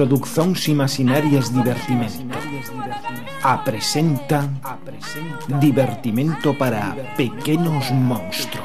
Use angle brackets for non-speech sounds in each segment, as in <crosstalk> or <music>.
Producións imaginarias divertimento. Apresenta Divertimento para pequenos monstruos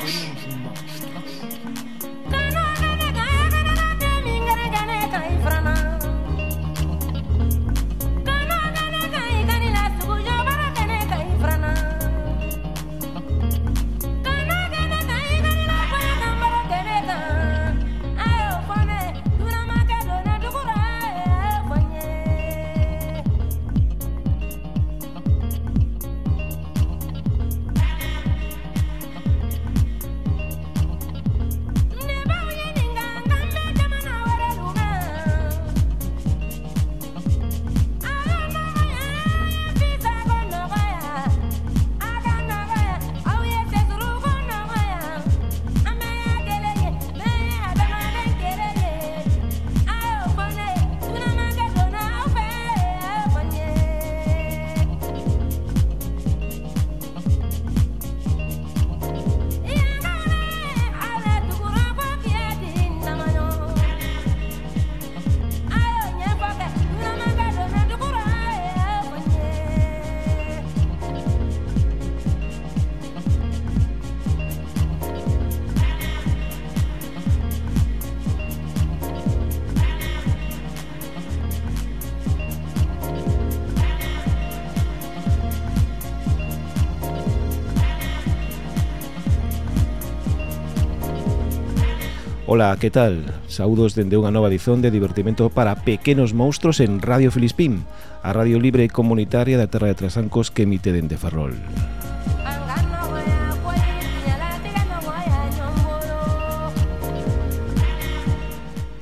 Ola, que tal? Saudos dende unha nova edición de divertimento para pequenos monstruos en Radio Filispín, a radio libre comunitaria da Terra de Trasancos que emite dende Ferrol.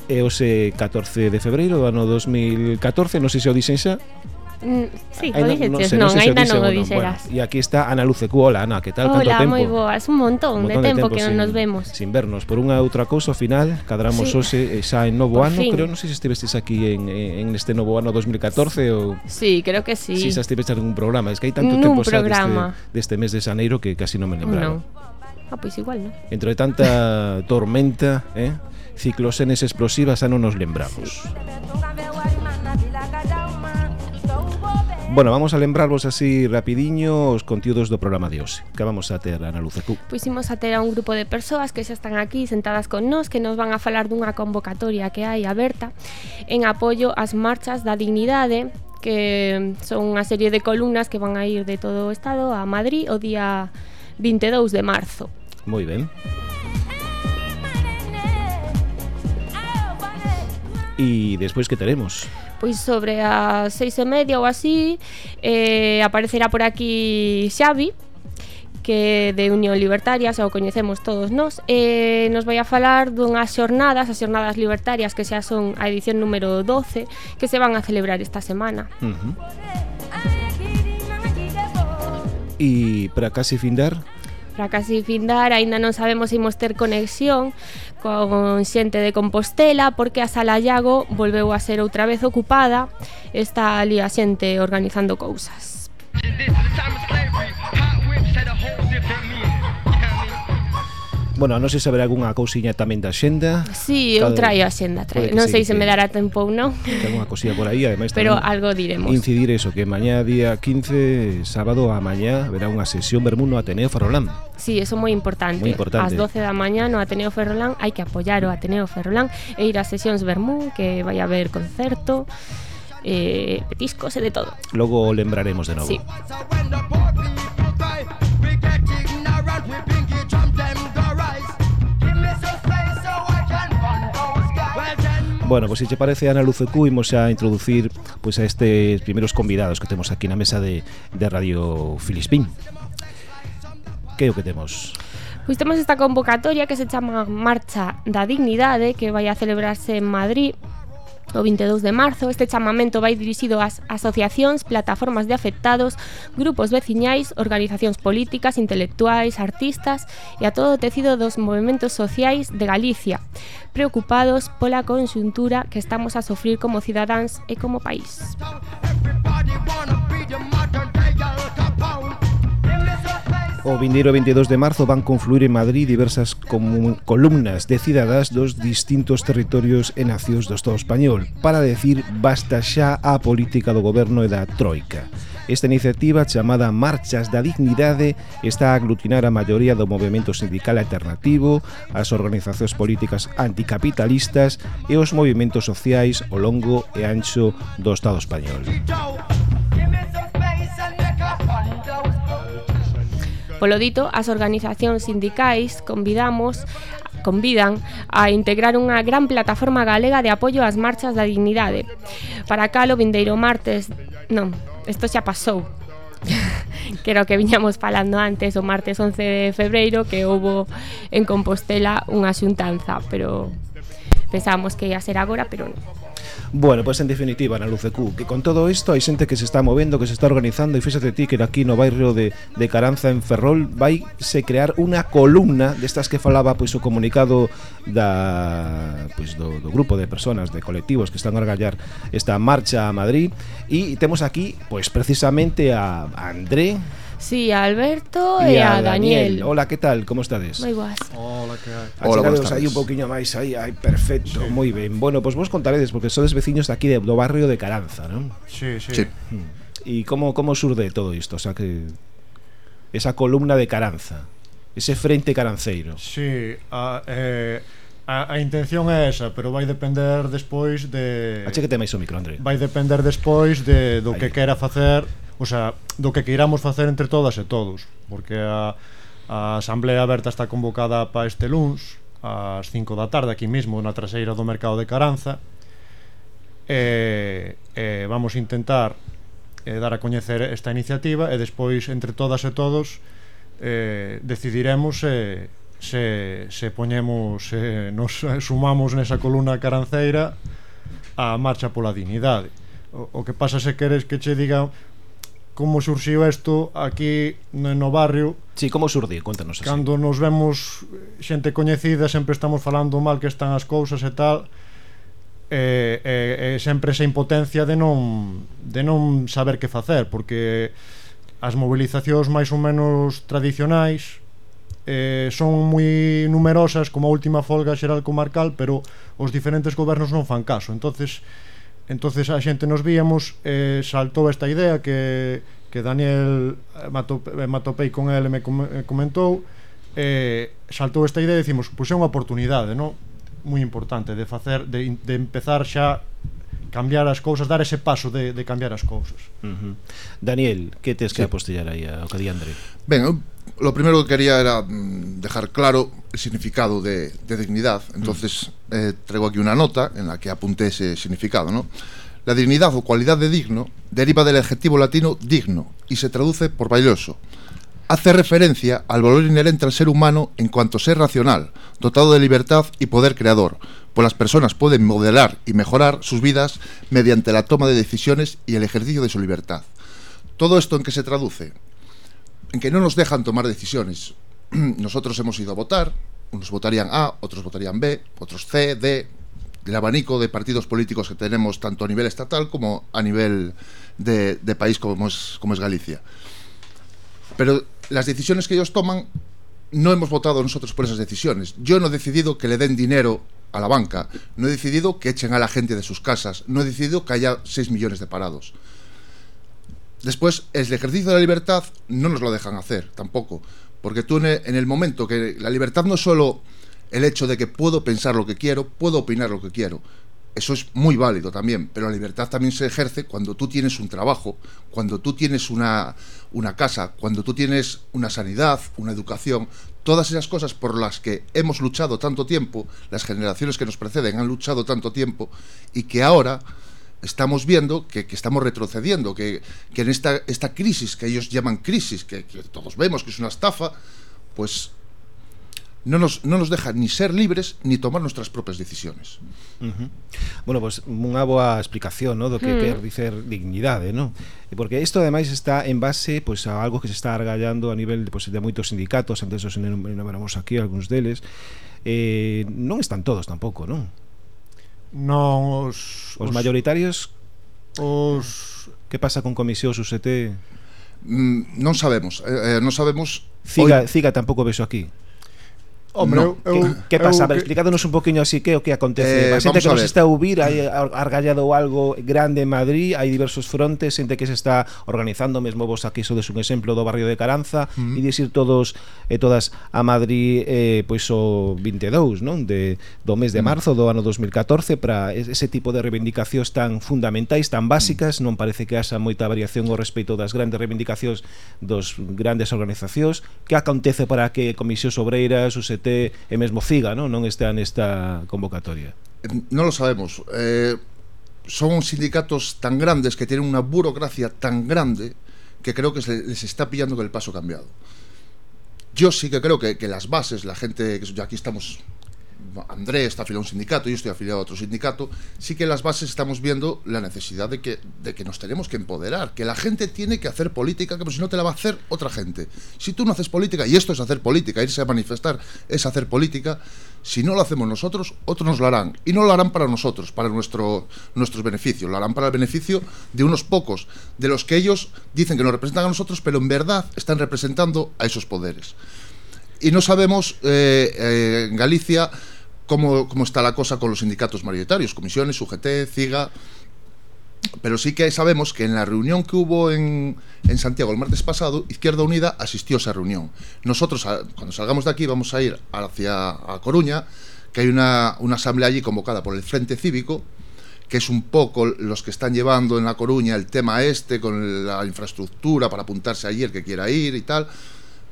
E hoxe 14 de febreiro do ano 2014, non sei se o dixen xa, mm, Sí, o dixeches, non, non, non, non o dixeras. Bueno, e aquí está Ana Luce Cuola, Ana, que tal, Hola, tanto tempo? Hola, moi boas, un montón, un montón de, tempo de tempo que non nos vemos. Sin vernos, por unha outra cousa, ao final, cadramos sí. hoxe eh, xa en novo por ano, fin. creo, non sei se estivestes aquí en, en este novo ano 2014 ou... Sí, creo que sí. Si xa estivestes en un programa, es que hai tanto Nun tempo xa programa. deste, deste mes de xaneiro que casi non me lembraron. Non. Ah, pois pues igual, non? Entre tanta tormenta, eh? ciclosenes explosivas xa non nos lembramos. Sí. Bueno, vamos a lembrarvos así rapidiño os contidos do programa de hoxe Que vamos a ter, Ana Luce, tú? Pois imos a ter a un grupo de persoas que xa están aquí sentadas con nós Que nos van a falar dunha convocatoria que hai aberta En apoio ás marchas da dignidade Que son unha serie de columnas que van a ir de todo o estado a Madrid o día 22 de marzo Moi ben E despois que teremos? pois sobre as seis e media ou así eh, aparecerá por aquí Xavi que de Unión Libertaria, xa o coñecemos todos nós, eh, nos vai a falar dunhas xornadas, as xornadas libertarias que xa son a edición número 12, que se van a celebrar esta semana. Uh -huh. E para casi findar, para casi findar, aínda non sabemos se imos ter conexión con xente de Compostela porque a Sala Iago volveu a ser outra vez ocupada, está ali a xente organizando cousas. This, Bueno, non sei se haberá algunha cousiña tamén da xenda. Sí, eu traio a xenda, traio. Pois non sei se que... me dará tempo ou non. Que algunha cosilla por aí, ademais Pero algo diremos. Incidir eso, que mañá día 15, sábado a mañá, Verá unha sesión vermú no Ateneo Ferrolán. Sí, eso moi importante. Moi importante. As 12 da mañá no Ateneo Ferrolán hai que apoiar o Ateneo Ferrolán e ir a sesións vermú, que vai haber concerto, eh, petiscos e de todo. Logo lembraremos de novo. Sí. Bueno, pois pues, se che parece, Ana Luzucu, imos a introducir pois, pues, a estes primeiros convidados que temos aquí na mesa de, de Radio Filispín. Que é o que temos? Pois temos esta convocatoria que se chama Marcha da Dignidade, que vai a celebrarse en Madrid o 22 de marzo. Este chamamento vai dirixido ás asociacións, plataformas de afectados, grupos veciñais, organizacións políticas, intelectuais, artistas e a todo o tecido dos movimentos sociais de Galicia, preocupados pola conxuntura que estamos a sufrir como cidadáns e como país. Everybody wanna O vindeiro 22 de marzo van confluir en Madrid diversas columnas de cidadás dos distintos territorios e nacións do Estado español para decir basta xa á política do goberno e da troika. Esta iniciativa chamada Marchas da Dignidade está a aglutinar a maioría do movimento sindical alternativo, as organizacións políticas anticapitalistas e os movimentos sociais o longo e ancho do Estado español. Polo dito, as organizacións sindicais convidamos convidan a integrar unha gran plataforma galega de apoio ás marchas da dignidade. Para calo vindeiro martes, non, isto xa pasou, <laughs> que era o que viñamos falando antes o martes 11 de febreiro que houbo en Compostela unha xuntanza, pero pensamos que ia ser agora, pero non. Bueno, pois pues, en definitiva, na luz de Q, que con todo isto hai xente que se está movendo, que se está organizando e fíxate ti que aquí no barrio de, de Caranza en Ferrol vai se crear unha columna destas que falaba pois pues, o comunicado da pois, pues, do, do grupo de personas, de colectivos que están a organizar esta marcha a Madrid. E temos aquí pois precisamente a André Sí, a Alberto e, e a, a Daniel. Daniel. Hola, que tal? Como estades? Moi boas. Hola, que hai? Achegados aí un poquinho máis, aí, aí, perfecto, sí. moi ben. Bueno, pois pues vos contaredes, porque sodes veciños daqui de, do barrio de Caranza, non? Sí, sí. sí. Mm. E como, como surde todo isto? O sea, que esa columna de Caranza, ese frente caranceiro. Sí, a... Eh... A, a intención é esa, pero vai depender despois de Achégate máis o micro, André. Vai depender despois de do Ahí. que quera facer o sea, do que queiramos facer entre todas e todos, porque a, a Asamblea Aberta está convocada para este luns, ás 5 da tarde aquí mesmo na traseira do mercado de Caranza e, e vamos intentar eh, dar a coñecer esta iniciativa e despois entre todas e todos eh, decidiremos e, se, se poñemos se nos <laughs> sumamos nesa columna caranceira a marcha pola dignidade. O, o que pasa se queres que che diga como surxiu isto aquí no barrio. Sí, como surdiu? Contanos así. Cando nos vemos xente coñecida, sempre estamos falando mal que están as cousas e tal. E, e, e sempre esa impotencia de non de non saber que facer, porque as mobilizacións máis ou menos tradicionais eh, son moi numerosas como a última folga xeral comarcal, pero os diferentes gobernos non fan caso. Entonces, entonces a xente nos víamos e eh, saltou esta idea que, que Daniel eh, matopei eh, con el me eh, comentou eh, saltou esta idea e dicimos, pois é unha oportunidade, non? moi importante de facer de, de empezar xa cambiar as cousas, dar ese paso de, de cambiar as cousas. Uh -huh. Daniel, que tes que sí. apostillar aí ao que di André? Ben, eu, lo primero que quería era mm, dejar claro el significado de, de dignidad. Entonces, eh, traigo aquí una nota en la que apunté ese significado, ¿no? La dignidad o cualidad de digno deriva del adjetivo latino digno y se traduce por bailoso. Hace referencia al valor inherente al ser humano en cuanto ser racional, dotado de libertad y poder creador, pues las personas pueden modelar y mejorar sus vidas mediante la toma de decisiones y el ejercicio de su libertad. ¿Todo esto en qué se traduce? En que no nos dejan tomar decisiones. <clears throat> Nosotros hemos ido a votar, unos votarían A, otros votarían B, otros C, D, el abanico de partidos políticos que tenemos tanto a nivel estatal como a nivel de, país como es, como es Galicia. Pero las decisiones que ellos toman no hemos votado nosotros por esas decisiones. Yo no he decidido que le den dinero a la banca, no he decidido que echen a la gente de sus casas, no he decidido que haya 6 millones de parados. Después, el ejercicio de la libertad no nos lo dejan hacer tampoco, porque tú en el momento que la libertad no es solo el hecho de que puedo pensar lo que quiero, puedo opinar lo que quiero, eso es muy válido también, pero la libertad también se ejerce cuando tú tienes un trabajo, cuando tú tienes una, una casa, cuando tú tienes una sanidad, una educación, todas esas cosas por las que hemos luchado tanto tiempo, las generaciones que nos preceden han luchado tanto tiempo y que ahora estamos viendo que, estamos retrocediendo, que, que, en esta, esta crisis que ellos llaman crisis, que todos vemos que es una estafa, pues no nos, non nos deja ni ser libres ni tomar nuestras propias decisiones. Uh -huh. Bueno, pues unha boa explicación ¿no? do que mm. quer dicer dignidade, ¿no? porque isto ademais está en base pues, a algo que se está argallando a nivel pues, de moitos sindicatos, antes os enumeramos aquí algúns deles, eh, non están todos tampouco, non? Non, os... Os, os mayoritarios? Os... Que pasa con comisións UCT? Mm, non sabemos, eh, eh, non sabemos... Ciga, Hoy... Ciga tampouco vexo aquí. Hombre, no. eu, que, que pasaba? Eu, un poquinho así que o que acontece. Eh, a xente que nos está a ouvir, hai argallado algo grande en Madrid, hai diversos frontes, xente que se está organizando, mesmo vos aquí sodes un exemplo do barrio de Caranza, mm -hmm. dicir todos e eh, todas a Madrid eh, pois o 22, non? De, do mes de mm. marzo do ano 2014 para ese tipo de reivindicacións tan fundamentais, tan básicas, mm. non parece que haxa moita variación ao respecto das grandes reivindicacións dos grandes organizacións. Que acontece para que Comisións Obreiras, o Albacete e mesmo Ciga non, non está nesta convocatoria? Non lo sabemos. Eh, son sindicatos tan grandes que tienen una burocracia tan grande que creo que se les está pillando con el paso cambiado. Yo sí que creo que, que las bases, la gente, que aquí estamos Andrés está afiliado a un sindicato, yo estoy afiliado a otro sindicato, sí que en las bases estamos viendo la necesidad de que, de que nos tenemos que empoderar, que la gente tiene que hacer política, que pues, si no te la va a hacer otra gente. Si tú no haces política, y esto es hacer política, irse a manifestar es hacer política, si no lo hacemos nosotros, otros nos lo harán. Y no lo harán para nosotros, para nuestro, nuestros beneficios, lo harán para el beneficio de unos pocos, de los que ellos dicen que nos representan a nosotros, pero en verdad están representando a esos poderes. Y no sabemos eh, eh, en Galicia cómo, cómo está la cosa con los sindicatos mayoritarios, comisiones, UGT, CIGA, pero sí que sabemos que en la reunión que hubo en, en Santiago el martes pasado, Izquierda Unida asistió a esa reunión. Nosotros, cuando salgamos de aquí, vamos a ir hacia a Coruña, que hay una, una asamblea allí convocada por el Frente Cívico, que es un poco los que están llevando en La Coruña el tema este, con la infraestructura para apuntarse allí el que quiera ir y tal.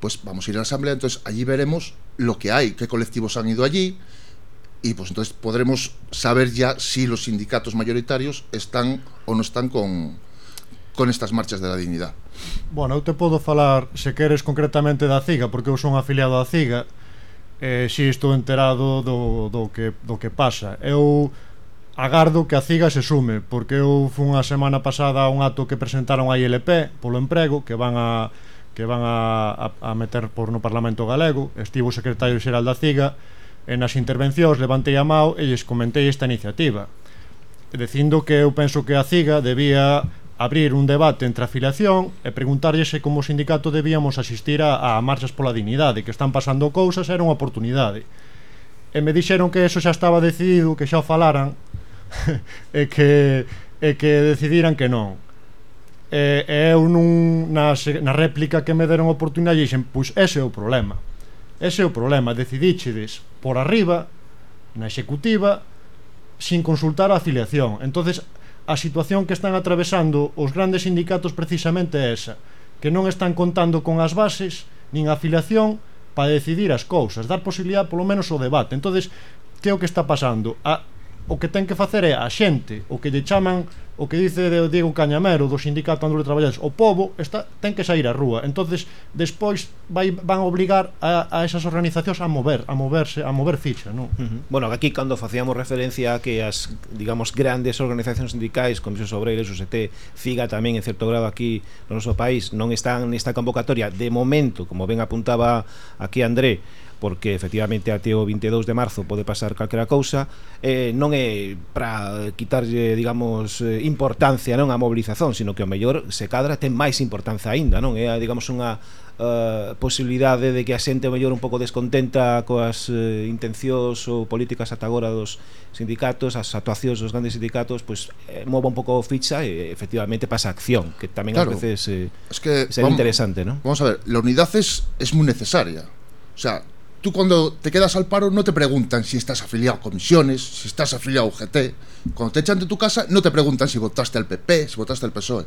pues vamos a ir a la asamblea, entonces allí veremos lo que hay, qué colectivos han ido allí, y pues entonces podremos saber ya si los sindicatos mayoritarios están o no están con, con estas marchas de la dignidad. Bueno, eu te podo falar, se queres, concretamente da CIGA, porque eu son afiliado á CIGA, eh, si estou enterado do, do, que, do que pasa. Eu agardo que a CIGA se sume, porque eu fui unha semana pasada a un acto que presentaron a ILP polo emprego, que van a que van a, a, a meter por no Parlamento Galego estivo o secretario xeral da CIGA e nas intervencións levantei a mao e lles comentei esta iniciativa dicindo que eu penso que a CIGA debía abrir un debate entre a afiliación e preguntarlle se como sindicato debíamos asistir a, a marchas pola dignidade, que están pasando cousas, era unha oportunidade. E me dixeron que eso xa estaba decidido, que xa o falaran, <laughs> e que, e que decidiran que non e, e eu nun, na, na réplica que me deron oportunidade dixen, pois ese é o problema ese é o problema, decidíxedes por arriba, na executiva sin consultar a afiliación entonces a situación que están atravesando os grandes sindicatos precisamente é esa que non están contando con as bases nin a afiliación para decidir as cousas, dar posibilidad polo menos o debate. Entonces, que é o que está pasando? A, o que ten que facer é a xente, o que lle chaman o que dice de Diego Cañamero do sindicato andaluz de traballadores, o pobo está ten que sair á rúa. Entonces, despois vai van obligar a, a esas organizacións a mover, a moverse, a mover ficha, non? Uh -huh. Bueno, aquí cando facíamos referencia a que as, digamos, grandes organizacións sindicais, Comisións Obreiras, UST, CIGA tamén en certo grado aquí no noso país non están nesta convocatoria de momento, como ben apuntaba aquí André, porque efectivamente até o 22 de marzo pode pasar calquera cousa eh, non é para quitarlle digamos eh, importancia non a mobilización, sino que o mellor se cadra ten máis importancia aínda, non? É digamos unha uh, posibilidade de que a xente o mellor un pouco descontenta coas uh, intencións ou políticas ata agora dos sindicatos, as actuacións dos grandes sindicatos, pois eh, mova un pouco ficha e efectivamente pasa acción, que tamén claro, a veces eh, es que, sería vamos, interesante, ¿no? Vamos a ver, la unidad es, es muy necesaria. O sea, tú cuando te quedas al paro no te preguntan si estás afiliado a comisiones, si estás afiliado a UGT. Cuando te echan de tu casa no te preguntan si votaste al PP, si votaste al PSOE.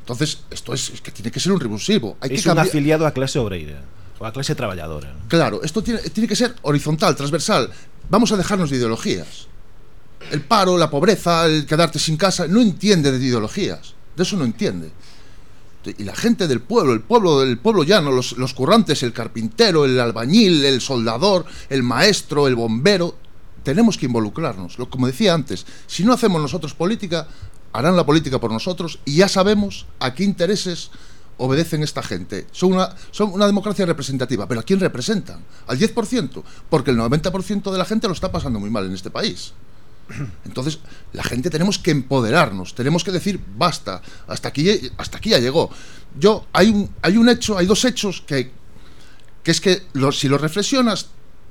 Entonces, esto es, es que tiene que ser un revulsivo. Hay Es que un afiliado a clase obreira ou a clase traballadora. Claro, esto tiene, tiene que ser horizontal, transversal. Vamos a dejarnos de ideologías. El paro, la pobreza, el quedarte sin casa, no entiende de ideologías. De eso no entiende. Y la gente del pueblo, el pueblo del pueblo llano, los, los currantes, el carpintero, el albañil, el soldador, el maestro, el bombero, tenemos que involucrarnos. Lo, como decía antes, si no hacemos nosotros política, harán la política por nosotros y ya sabemos a qué intereses obedecen esta gente. Son una, son una democracia representativa, pero ¿a quién representan? ¿Al 10%? Porque el 90% de la gente lo está pasando muy mal en este país. <clears throat> Entonces, la gente tenemos que empoderarnos, tenemos que decir, basta, hasta aquí, hasta aquí ya llegó. Yo, hay un, hay un hecho, hay dos hechos que, que es que si lo reflexionas,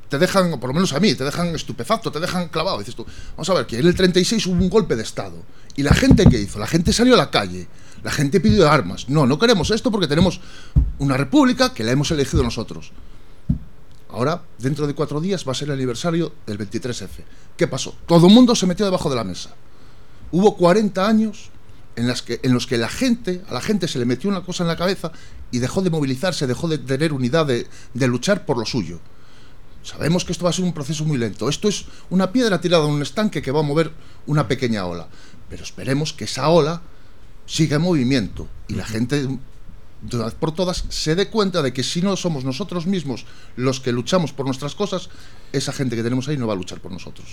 te dejan, por lo menos a mí, te dejan estupefacto, te dejan clavado. Dices tú, vamos a ver, que en el 36 hubo un golpe de Estado. ¿Y la gente qué hizo? La gente salió a la calle, la gente pidió armas. No, no queremos esto porque tenemos una república que la hemos elegido nosotros. Ahora, dentro de cuatro días, va a ser el aniversario del 23F. ¿Qué pasó? Todo el mundo se metió debajo de la mesa. Hubo 40 años en, los que la gente, a la gente se le metió una cosa en la cabeza y dejó de movilizarse, dejó de tener unidad, de, de luchar por lo suyo. Sabemos que esto va a ser un proceso muy lento. Esto es una piedra tirada en un estanque que va a mover una pequeña ola. Pero esperemos que esa ola siga en movimiento y la gente de una vez por todas se dé cuenta de que si no somos nosotros mismos los que luchamos por nuestras cosas, esa gente que tenemos ahí no va a luchar por nosotros.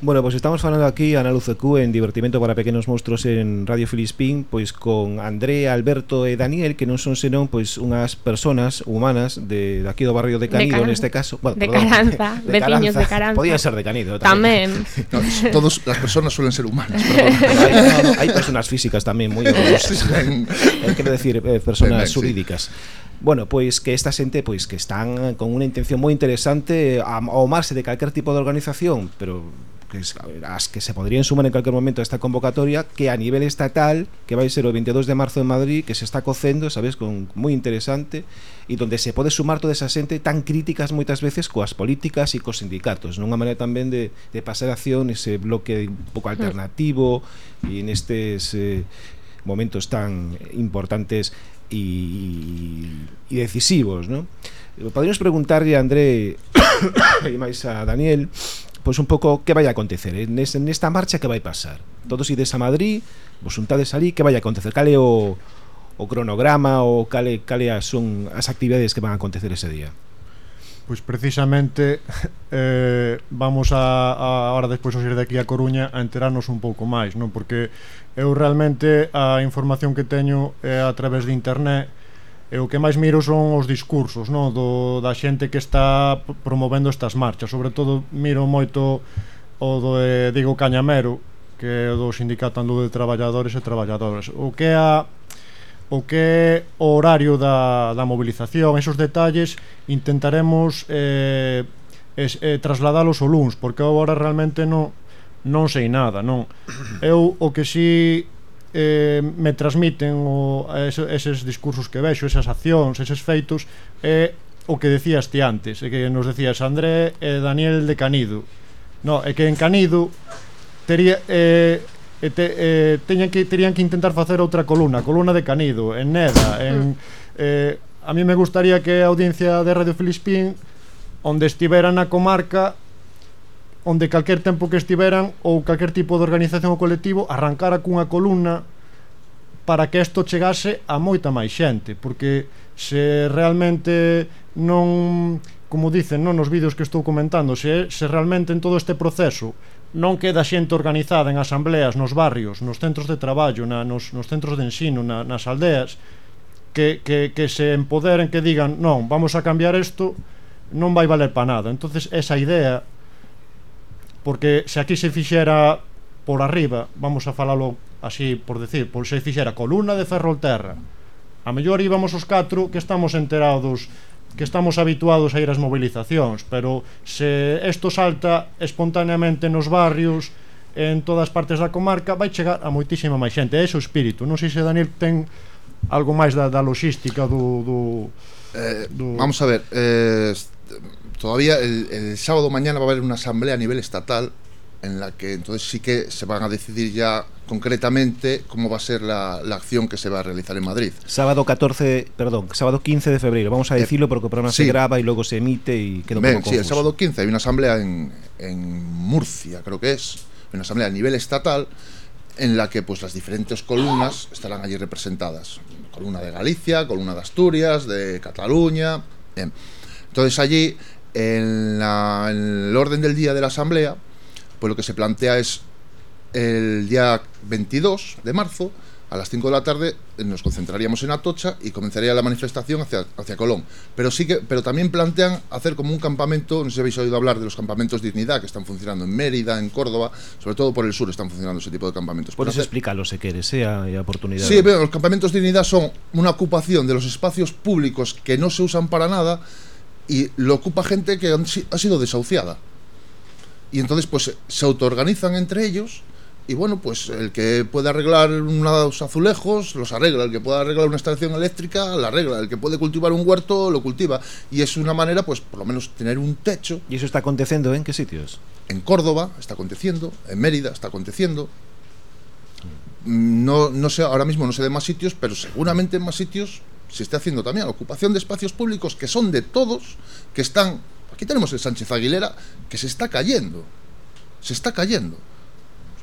Bueno, pois pues estamos falando aquí a Ana Luzecú en Divertimento para Pequenos Monstruos en Radio Filispín Pois con André, Alberto e Daniel Que non son senón pois unhas personas humanas de, de aquí do barrio de Canido de neste caso. Bueno, De perdón, Caranza, veciños <laughs> de Caranza. Podía ser de Canido Tamén, tamén. <laughs> No, todos as personas suelen ser humanas <laughs> hai, no, no, hai personas físicas tamén moi horrorosas eh, Quero decir, eh, personas ben, jurídicas. Sí. Bueno, pois que esta xente pois que están con unha intención moi interesante a, a omarse de calquer tipo de organización, pero que es, que se podrían sumar en calquer momento a esta convocatoria, que a nivel estatal, que vai ser o 22 de marzo en Madrid, que se está cocendo, ¿sabes? Con, moi interesante, e donde se pode sumar toda esa xente tan críticas moitas veces coas políticas e cos sindicatos, nunha maneira tamén de, de pasar acción ese bloque un pouco hmm. alternativo e nestes eh, momentos tan importantes e, e decisivos, non? Podríamos preguntarle a André <coughs> e máis a Daniel pois un pouco que vai a acontecer eh? nesta marcha que vai pasar todos ides a Madrid, vos juntades ali que vai a acontecer, cal é o, o cronograma ou cal cale as, son as actividades que van a acontecer ese día Pois precisamente <laughs> eh, vamos a, a ahora despois os ir de aquí a Coruña a enterarnos un pouco máis, non? Porque eu realmente a información que teño é a través de internet E o que máis miro son os discursos no? do, da xente que está promovendo estas marchas. Sobre todo miro moito o do eh, Diego Cañamero Que é do Sindicato Andú de Traballadores e Traballadoras. O que é a, o que é o horario da, da movilización Esos detalles intentaremos eh, es, eh, trasladalos o luns Porque agora realmente non, non sei nada non? Eu o que si eh, me transmiten o, ese, eses discursos que vexo, esas accións, eses feitos é eh, o que decías ti antes é que nos decías André e eh, Daniel de Canido. No, é que en Canido tería, eh, e te, eh, teñan que, terían que intentar facer outra columna, columna de Canido, en Neda, en... Eh, a mí me gustaría que a audiencia de Radio Filispín onde estivera na comarca onde calquer tempo que estiveran ou calquer tipo de organización ou colectivo arrancara cunha columna para que isto chegase a moita máis xente, porque se realmente non, como dicen non nos vídeos que estou comentando, se, se realmente en todo este proceso non queda xente organizada en asambleas, nos barrios, nos centros de traballo, na, nos, nos centros de ensino, na, nas aldeas, que, que, que se empoderen, que digan non, vamos a cambiar isto, non vai valer para nada. entonces esa idea porque se aquí se fixera por arriba, vamos a falalo así por decir, por se fixera columna de ferrolterra, a mellor íbamos os catro que estamos enterados que estamos habituados a ir ás movilizacións, pero se isto salta espontaneamente nos barrios, en todas partes da comarca, vai chegar a moitísima máis xente, é ese o espírito. Non sei se Daniel ten algo máis da, da logística do, do, eh, do... Vamos a ver, eh, todavía el, el sábado mañana va a haber una asamblea a nivel estatal en la que entonces sí que se van a decidir ya concretamente cómo va a ser la, la acción que se va a realizar en Madrid. Sábado 14, perdón, sábado 15 de febrero Vamos a Eh, decirlo porque o programa se sí. graba y luego se emite y queda un Ven, poco sí, el sábado 15 hay una asamblea en, en Murcia, creo que es, una asamblea a nivel estatal en la que pues las diferentes columnas estarán allí representadas. Columna de Galicia, columna de Asturias, de Cataluña. Bien. Entonces allí, en, la- en el orden del día de la asamblea, pues lo que se plantea es el día 22 de marzo a las 5 de la tarde eh, nos concentraríamos en Atocha y comenzaría la manifestación hacia, hacia Colón. Pero sí que, pero también plantean hacer como un campamento, no sé si habéis oído hablar de los campamentos Dignidad que están funcionando en Mérida, en Córdoba, sobre todo por el sur están funcionando ese tipo de campamentos. Pero hacer- explícalo se queres, sea a oportunidade. Sí, pero los campamentos Dignidad son una ocupación de los espacios públicos que no se usan para nada y lo ocupa gente que han ha sido desahuciada. Y entonces pues se autoorganizan entre ellos y bueno, pues el que puede arreglar unos azulejos los arregla, el que puede arreglar una instalación eléctrica la arregla, el que puede cultivar un huerto lo cultiva y es una manera pues por lo menos tener un techo. E iso está acontecendo en que sitios? En Córdoba está aconteciendo, en Mérida está aconteciendo. No, no sé, ahora mismo no sé de más sitios, pero seguramente en más sitios se está haciendo también. La ocupación de espacios públicos que son de todos, que están. Aquí tenemos el Sánchez Aguilera, que se está cayendo. Se está cayendo.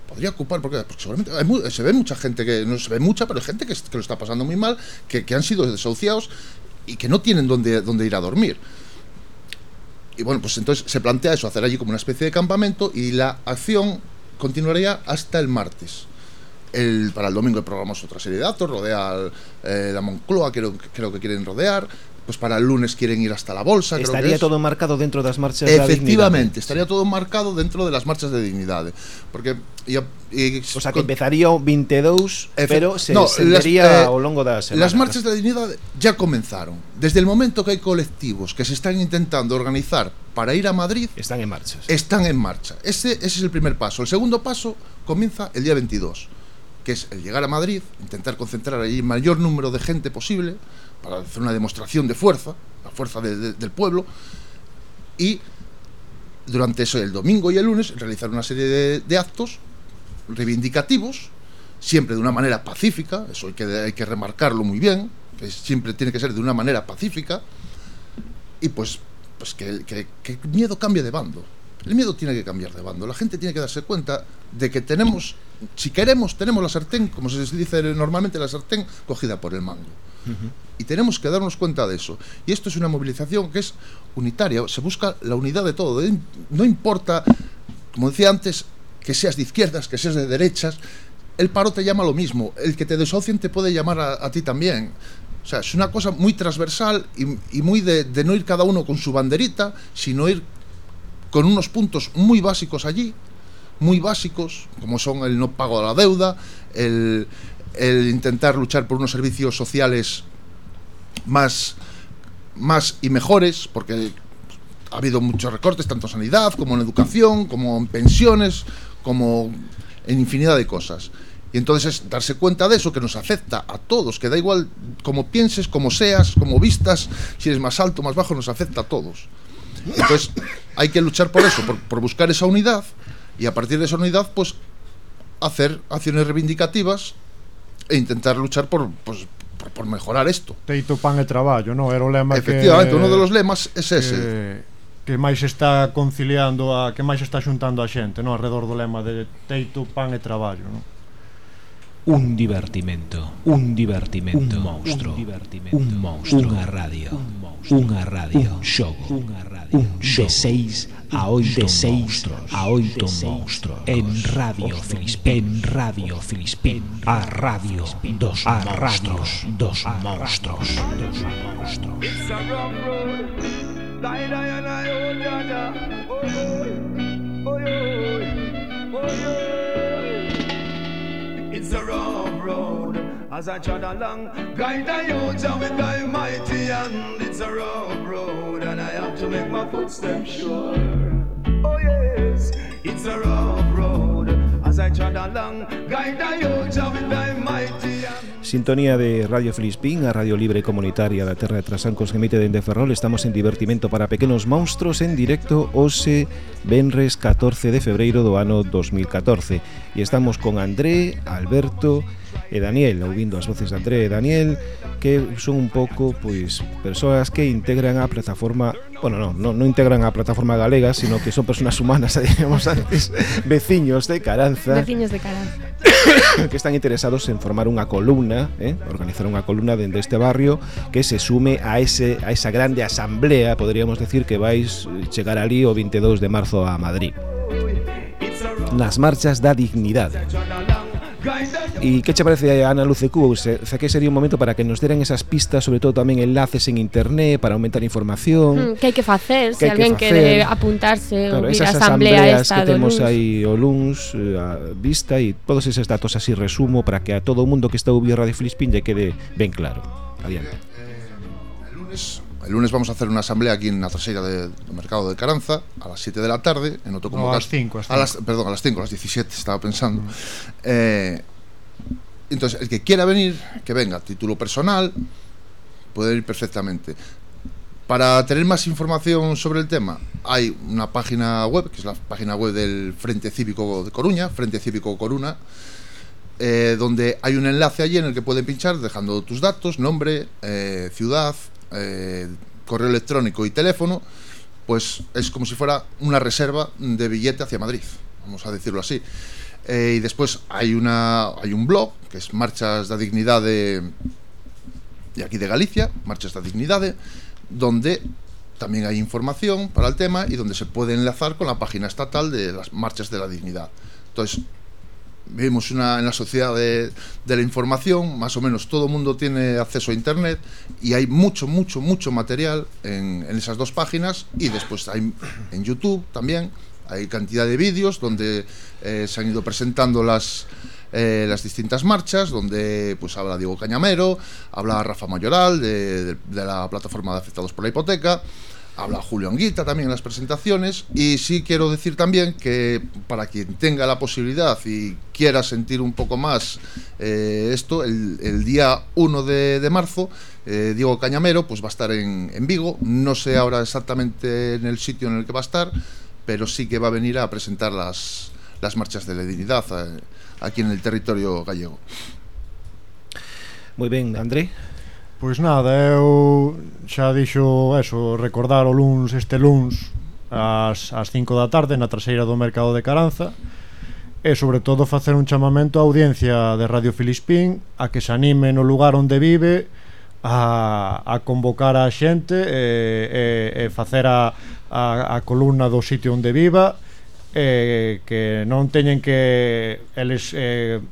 Podría ocupar, porque, seguramente hay se ve mucha gente que. No se ve mucha, pero hay gente que lo está pasando muy mal, que, que han sido desahuciados y que no tienen dónde, dónde ir a dormir. Y bueno, pues entonces se plantea eso, hacer allí como una especie de campamento y la acción continuaría hasta el martes. El, para el domingo programamos otra serie de datos, rodea eh, la Moncloa, creo, creo que quieren rodear, pues para el lunes quieren ir hasta la Bolsa. creo que Estaría es. todo marcado dentro das marchas da Efectivamente, dignidade. estaría todo marcado dentro de las marchas de dignidad. Porque. O sea, que empezaría o 22, Efe- pero se no, extendería las, eh, ao longo da semana. Las marchas de dignidad ya comenzaron. Desde el momento que hay colectivos que se están intentando organizar para ir a Madrid, Están en marchas. están en marcha. Ese, ese es el primer paso. El segundo paso comienza el día 22, que es el llegar a Madrid, intentar concentrar allí el mayor número de gente posible para hacer una demostración de fuerza, la fuerza de- de- del pueblo, y durante eso el domingo y el lunes realizar una serie de, actos reivindicativos, siempre de una manera pacífica, eso hay que, remarcarlo muy bien, que siempre tiene que ser de una manera pacífica, y pues, pues que, que el miedo cambie de bando. El miedo tiene que cambiar de bando. La gente tiene que darse cuenta de que tenemos, si queremos, tenemos la sartén, como se dice normalmente, la sartén cogida por el mango. Y tenemos que darnos cuenta de eso. Y esto es una movilización que es unitaria. Se busca la unidad de todo. No importa, como decía antes, que seas de izquierdas, que seas de derechas. El paro te llama lo mismo. El que te desocien te puede llamar a, a ti también. O sea, es una cosa muy transversal y, y muy de, de no ir cada uno con su banderita, sino ir con unos puntos muy básicos allí, muy básicos, como son el no pago de la deuda, el, intentar luchar por unos servicios sociales más, más y mejores, porque ha habido muchos recortes, tanto en sanidad como en educación, como en pensiones, como en infinidad de cosas. Y entonces es darse cuenta de eso, que nos afecta a todos, que da igual como pienses, como seas, como vistas, si eres más alto, más bajo, nos afecta a todos. Entonces, hay que luchar por eso, por, por buscar esa unidad y a partir de esa unidad, pues, hacer acciones reivindicativas e intentar luchar por, pues, por, por mejorar isto. Teito pan e traballo, non? Era o lema Efectivamente, que... uno dos lemas es ese. Que que máis está conciliando a que máis está xuntando a xente, non, alrededor do lema de teito, pan e traballo, non? Un divertimento, un divertimento, un monstro, un, divertimento, un monstro, unha radio, un monstro, unha radio, un xogo, unha radio. Un de 6 a 8 de 6 a 8 monstros en Radio Filispín, en Radio Filispín, a radio dos a radios dos monstros. It's a rough road. Die, die, and I, oh, ja, ja. Oh, oh, oh, oh, oh, oh. It's a road as I trod along. Guide the youth with thy mighty hand. It's a rough road, and I have to make my footsteps sure. Oh, yes, it's a rough road. As I trod along, guide the youth with thy mighty hand. Sintonía de Radio Filispín, a radio libre comunitaria da Terra de Trasancos que emite dende Ferrol. Estamos en divertimento para pequenos monstruos en directo hoxe Benres 14 de febreiro do ano 2014 e estamos con André, Alberto e Daniel, ouvindo as voces de André e Daniel, que son un pouco pois persoas que integran a plataforma, bueno, non, non, non integran a plataforma galega, sino que son personas humanas, <laughs> digamos antes, veciños de Caranza. Veciños de Caranza. <coughs> que están interesados en formar unha columna, eh, organizar unha columna dende este barrio que se sume a ese a esa grande asamblea, poderíamos decir que vais chegar ali o 22 de marzo a Madrid nas marchas da dignidade. E que che parece a Ana Luce Cubo? Se, se que sería un momento para que nos deran esas pistas, sobre todo tamén enlaces en internet para aumentar información. Mm, que hai que facer, que se alguén quere apuntarse claro, ou vir a asamblea esta que temos aí o luns eh, a vista e todos esos datos así resumo para que a todo o mundo que está ouvindo Radio Filispín lle quede ben claro. Adiante. Eh, eh, eh lunes el lunes vamos a hacer una asamblea aquí en la trasera de- del mercado de Caranza a las 7 de la tarde en otro No, a las cinco, a las perdón, a las 5, a las 17 estaba pensando. Eh, entonces, el que quiera venir, que venga, título personal, puede ir perfectamente. Para tener más información sobre el tema, hay una página web, que es la página web del Frente Cívico de Coruña, Frente Cívico Coruna, eh, donde hay un enlace allí en el que pueden pinchar dejando tus datos, nombre, eh, ciudad, eh, correo electrónico y teléfono, pues es como si fuera una reserva de billete hacia Madrid, vamos a decirlo así. Eh, y después hay una hay un blog que es Marchas da Dignidade de aquí de Galicia, Marchas da Dignidade, donde también hay información para el tema y donde se puede enlazar con la página estatal de las Marchas de la Dignidad. Entonces, vivimos una, en la sociedad de, de la información, más o menos todo el mundo tiene acceso a Internet y hay mucho, mucho, mucho material en, en esas dos páginas y después hay en YouTube también, hay cantidad de vídeos donde eh, se han ido presentando las, eh, las distintas marchas, donde pues habla Diego Cañamero, habla Rafa Mayoral de, de- de la plataforma de afectados por la hipoteca, habla Julio Anguita también en las presentaciones y sí quiero decir también que para quien tenga la posibilidad y quiera sentir un poco más eh, esto, el, día 1 de, marzo eh, Diego Cañamero pues va a estar en, Vigo, no sé ahora exactamente en el sitio en el que va a estar, pero sí que va a venir a presentar las, las marchas de la dignidad eh, aquí en el territorio gallego. Moi ben, André. Pois nada, eu xa dixo eso, recordar o luns, este luns ás, ás 5 da tarde na traseira do mercado de Caranza e sobre todo facer un chamamento á audiencia de Radio Filispín a que se anime no lugar onde vive a, a convocar a xente e, e, e facer a, a, a columna do sitio onde viva e que non teñen que eles eh,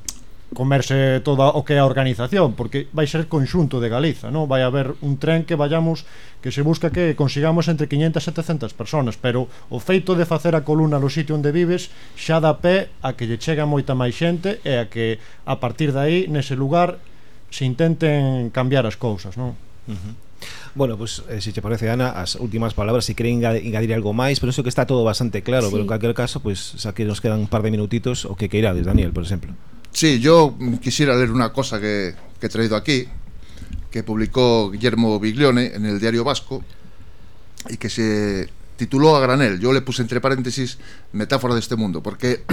comerse toda o que é a organización, porque vai ser conxunto de Galiza, non? Vai haber un tren que vayamos que se busca que consigamos entre 500 e 700 personas, pero o feito de facer a columna no sitio onde vives xa dá pé a que lle chega moita máis xente e a que a partir de aí nese lugar se intenten cambiar as cousas, non? Uh -huh. Bueno, pues eh, si te parece, Ana, as últimas palabras, si queren engadir algo máis, pero eso que está todo bastante claro, sí. pero en cualquier caso, pues xa que nos quedan un par de minutitos, o que queirades, Daniel, por exemplo. Sí, yo quisiera leer una cosa que, he traído aquí, que publicó Guillermo Biglione en el Diario Vasco y que se tituló a granel. Yo le puse entre paréntesis metáfora de este mundo, porque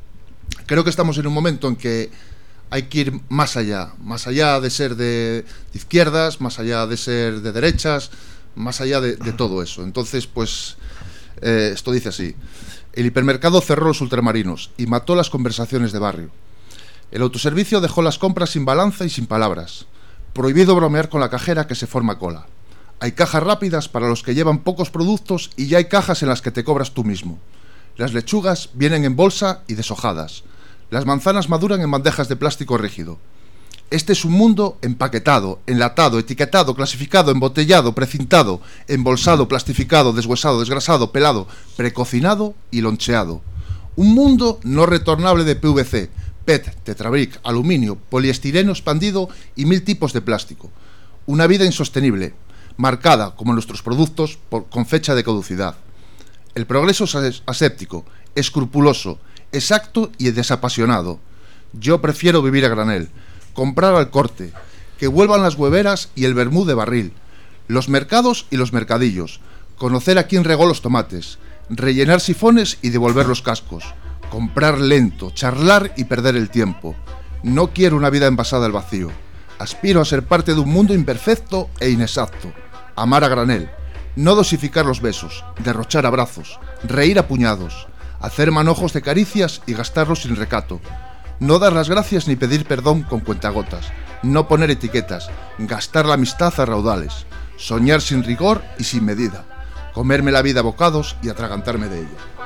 <clears throat> creo que estamos en un momento en que hay que ir más allá, más allá de ser de, izquierdas, más allá de ser de derechas, más allá de, de todo eso. Entonces, pues, eh, esto dice así. El hipermercado cerró los ultramarinos y mató las conversaciones de barrio. El autoservicio dejó las compras sin balanza y sin palabras. Prohibido bromear con la cajera que se forma cola. Hay cajas rápidas para los que llevan pocos productos y ya hay cajas en las que te cobras tú mismo. Las lechugas vienen en bolsa y deshojadas. Las manzanas maduran en bandejas de plástico rígido. Este es un mundo empaquetado, enlatado, etiquetado, clasificado, embotellado, precintado, embolsado, plastificado, deshuesado, desgrasado, pelado, precocinado y loncheado. Un mundo no retornable de PVC, PET, tetrabric, aluminio, poliestireno expandido y mil tipos de plástico. Una vida insostenible, marcada, como nuestros productos, por- con fecha de caducidad. El progreso es as- aséptico, escrupuloso, exacto y desapasionado. Yo prefiero vivir a granel, comprar al corte, que vuelvan las hueveras y el vermú de barril, los mercados y los mercadillos, conocer a quién regó los tomates, rellenar sifones y devolver los cascos, comprar lento, charlar y perder el tiempo. No quiero una vida envasada al vacío. Aspiro a ser parte de un mundo imperfecto e inexacto. Amar a granel. No dosificar los besos, derrochar abrazos, reír a puñados, hacer manojos de caricias y gastarlos sin recato. No dar las gracias ni pedir perdón con cuentagotas. No poner etiquetas, gastar la amistad a raudales. Soñar sin rigor y sin medida. Comerme la vida a bocados y atragantarme de ella.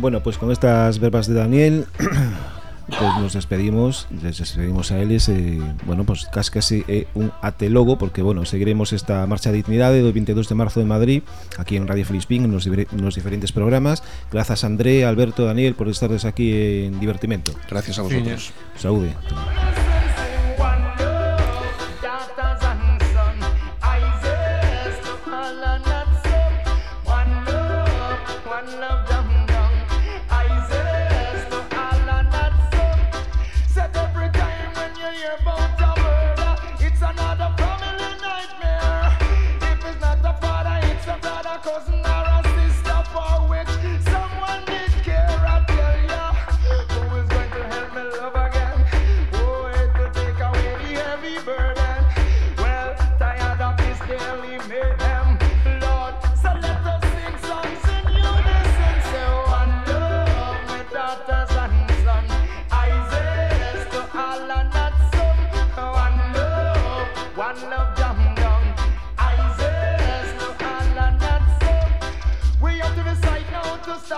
Bueno, pues con estas verbas de Daniel, <clears throat> pues nos despedimos, les despedimos a eles, eh, bueno, pues casi casi é eh, un atelogo, porque, bueno, seguiremos esta Marcha de Dignidade do 22 de marzo en Madrid, aquí en Radio Filispín, nos, nos diferentes programas. Grazas, André, Alberto, Daniel, por estardes aquí en Divertimento. Gracias a vosotros. Sí, Saúde.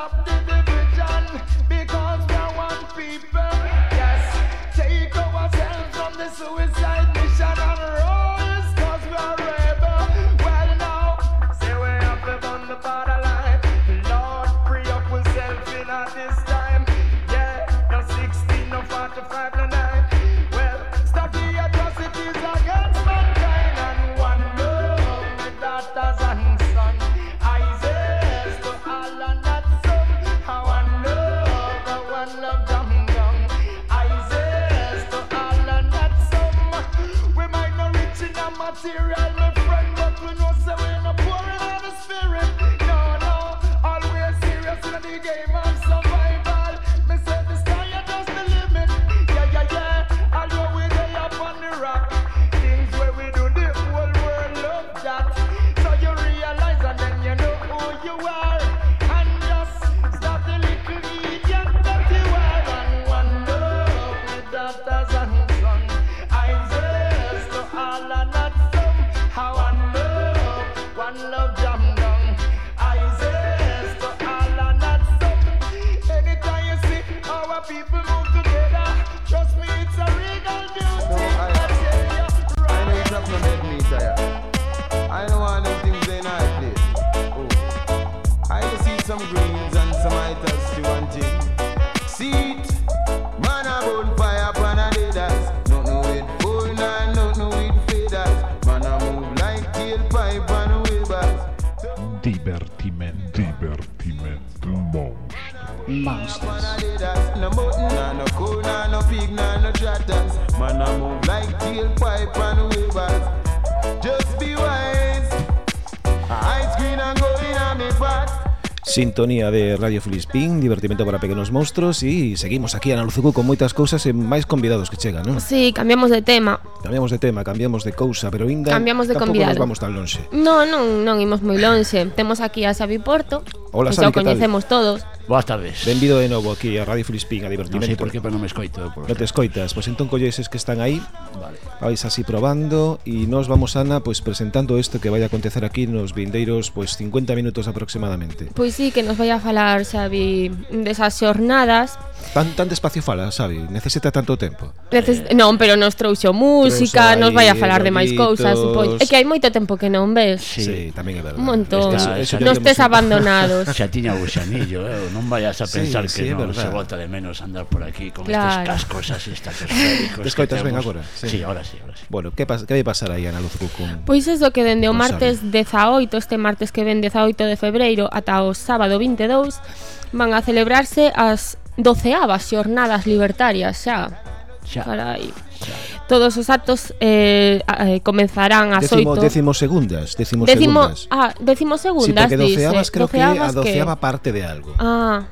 up sintonía de Radio Filispín, divertimento para pequenos monstruos e seguimos aquí a Naluzucu con moitas cousas e máis convidados que chegan, non? Sí, cambiamos de tema. Cambiamos de tema, cambiamos de cousa, pero ainda cambiamos de convidado. nos vamos tan lonxe. Non, non, non imos moi lonxe. Temos aquí a Xavi Porto, Hola, que Xavi, xa o coñecemos todos. Boas tardes. Benvido de novo aquí a Radio Filispín a divertimento. Non sei por pero non me escoito. Non te escoitas, pois entón colleses que están aí, vale. vais así probando e nos vamos, Ana, pois presentando isto que vai a acontecer aquí nos vindeiros pois 50 minutos aproximadamente. Pois sí, que nos vai a falar Xavi desas xornadas Tan, tan despacio fala, sabe? Necesita tanto tempo. Neces eh, non, pero nos trouxo música, trouxo nos vai a falar de máis cousas, supoño. É que hai moito tempo que non ves. Sí, sí tamén é verdade. Un montón. Está, eso, eso nos tes abandonados. <laughs> Xa tiña o xanillo, eh? non vayas a pensar sí, que sí, non se bota de menos andar por aquí con claro. estes cascos así estratosféricos. Descoitas ben agora? Sí. sí, ahora sí, ahora sí. Bueno, que, pas, que vai pasar aí, Ana Luz Cucún? Pois pues eso que dende o martes 18, este martes que ven 18 de febreiro ata o sábado 22, van a celebrarse as doceabas xornadas libertarias xa. Xa. Carai. Todos os actos eh, eh, comenzarán ás décimo, 8 Décimo segundas Décimo, décimo segundas Ah, décimo segundas, sí, porque doceavas dice, creo que a doceava que... parte de algo Ah,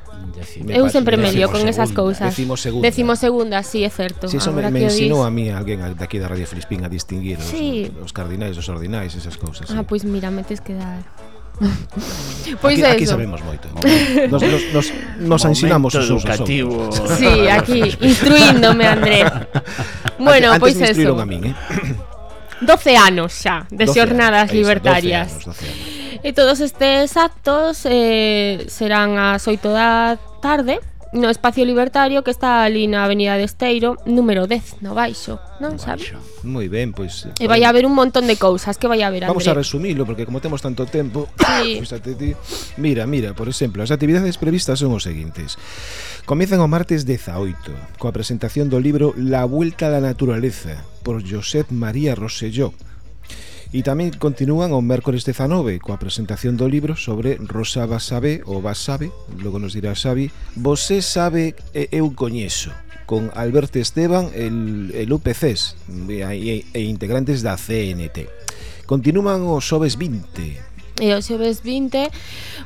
Decime, eu sempre me lío con esas cousas. Décimo segunda. Décimo segunda, sí, é certo. Si, sí, eso Agora me, me ensinou a mí alguén de aquí da Radio Filispín a distinguir sí. os, os cardinais, os ordinais, esas cousas. Ah, sí. pois pues mira, me tes que dar. Pois aquí, aquí sabemos moito. Nos, nos, nos, nos ensinamos os usos. educativo. Sí, aquí, instruíndome, Andrés. Bueno, antes, pois antes eso. a min, eh? 12 anos xa de xornadas libertarias. 12 anos, 12 anos. E todos estes actos eh, serán ás 8 da tarde no Espacio Libertario que está ali na Avenida de Esteiro, número 10, no baixo, non sabe? Moi ben, pois. E vai eh, haber un montón de cousas que vai haber, André. Vamos a resumilo porque como temos tanto tempo, sí. <coughs> fíxate ti. Mira, mira, por exemplo, as actividades previstas son os seguintes. Comezan o martes 18 coa presentación do libro La vuelta á naturaleza por Josep María Rosselló E tamén continúan o mércores 19 coa presentación do libro sobre Rosa Basabe ou Basabe, logo nos dirá Xavi, Vosé sabe e eu coñezo con Alberto Esteban el, el UPCs e, e, e integrantes da CNT. Continúan os xoves 20 E o xoves 20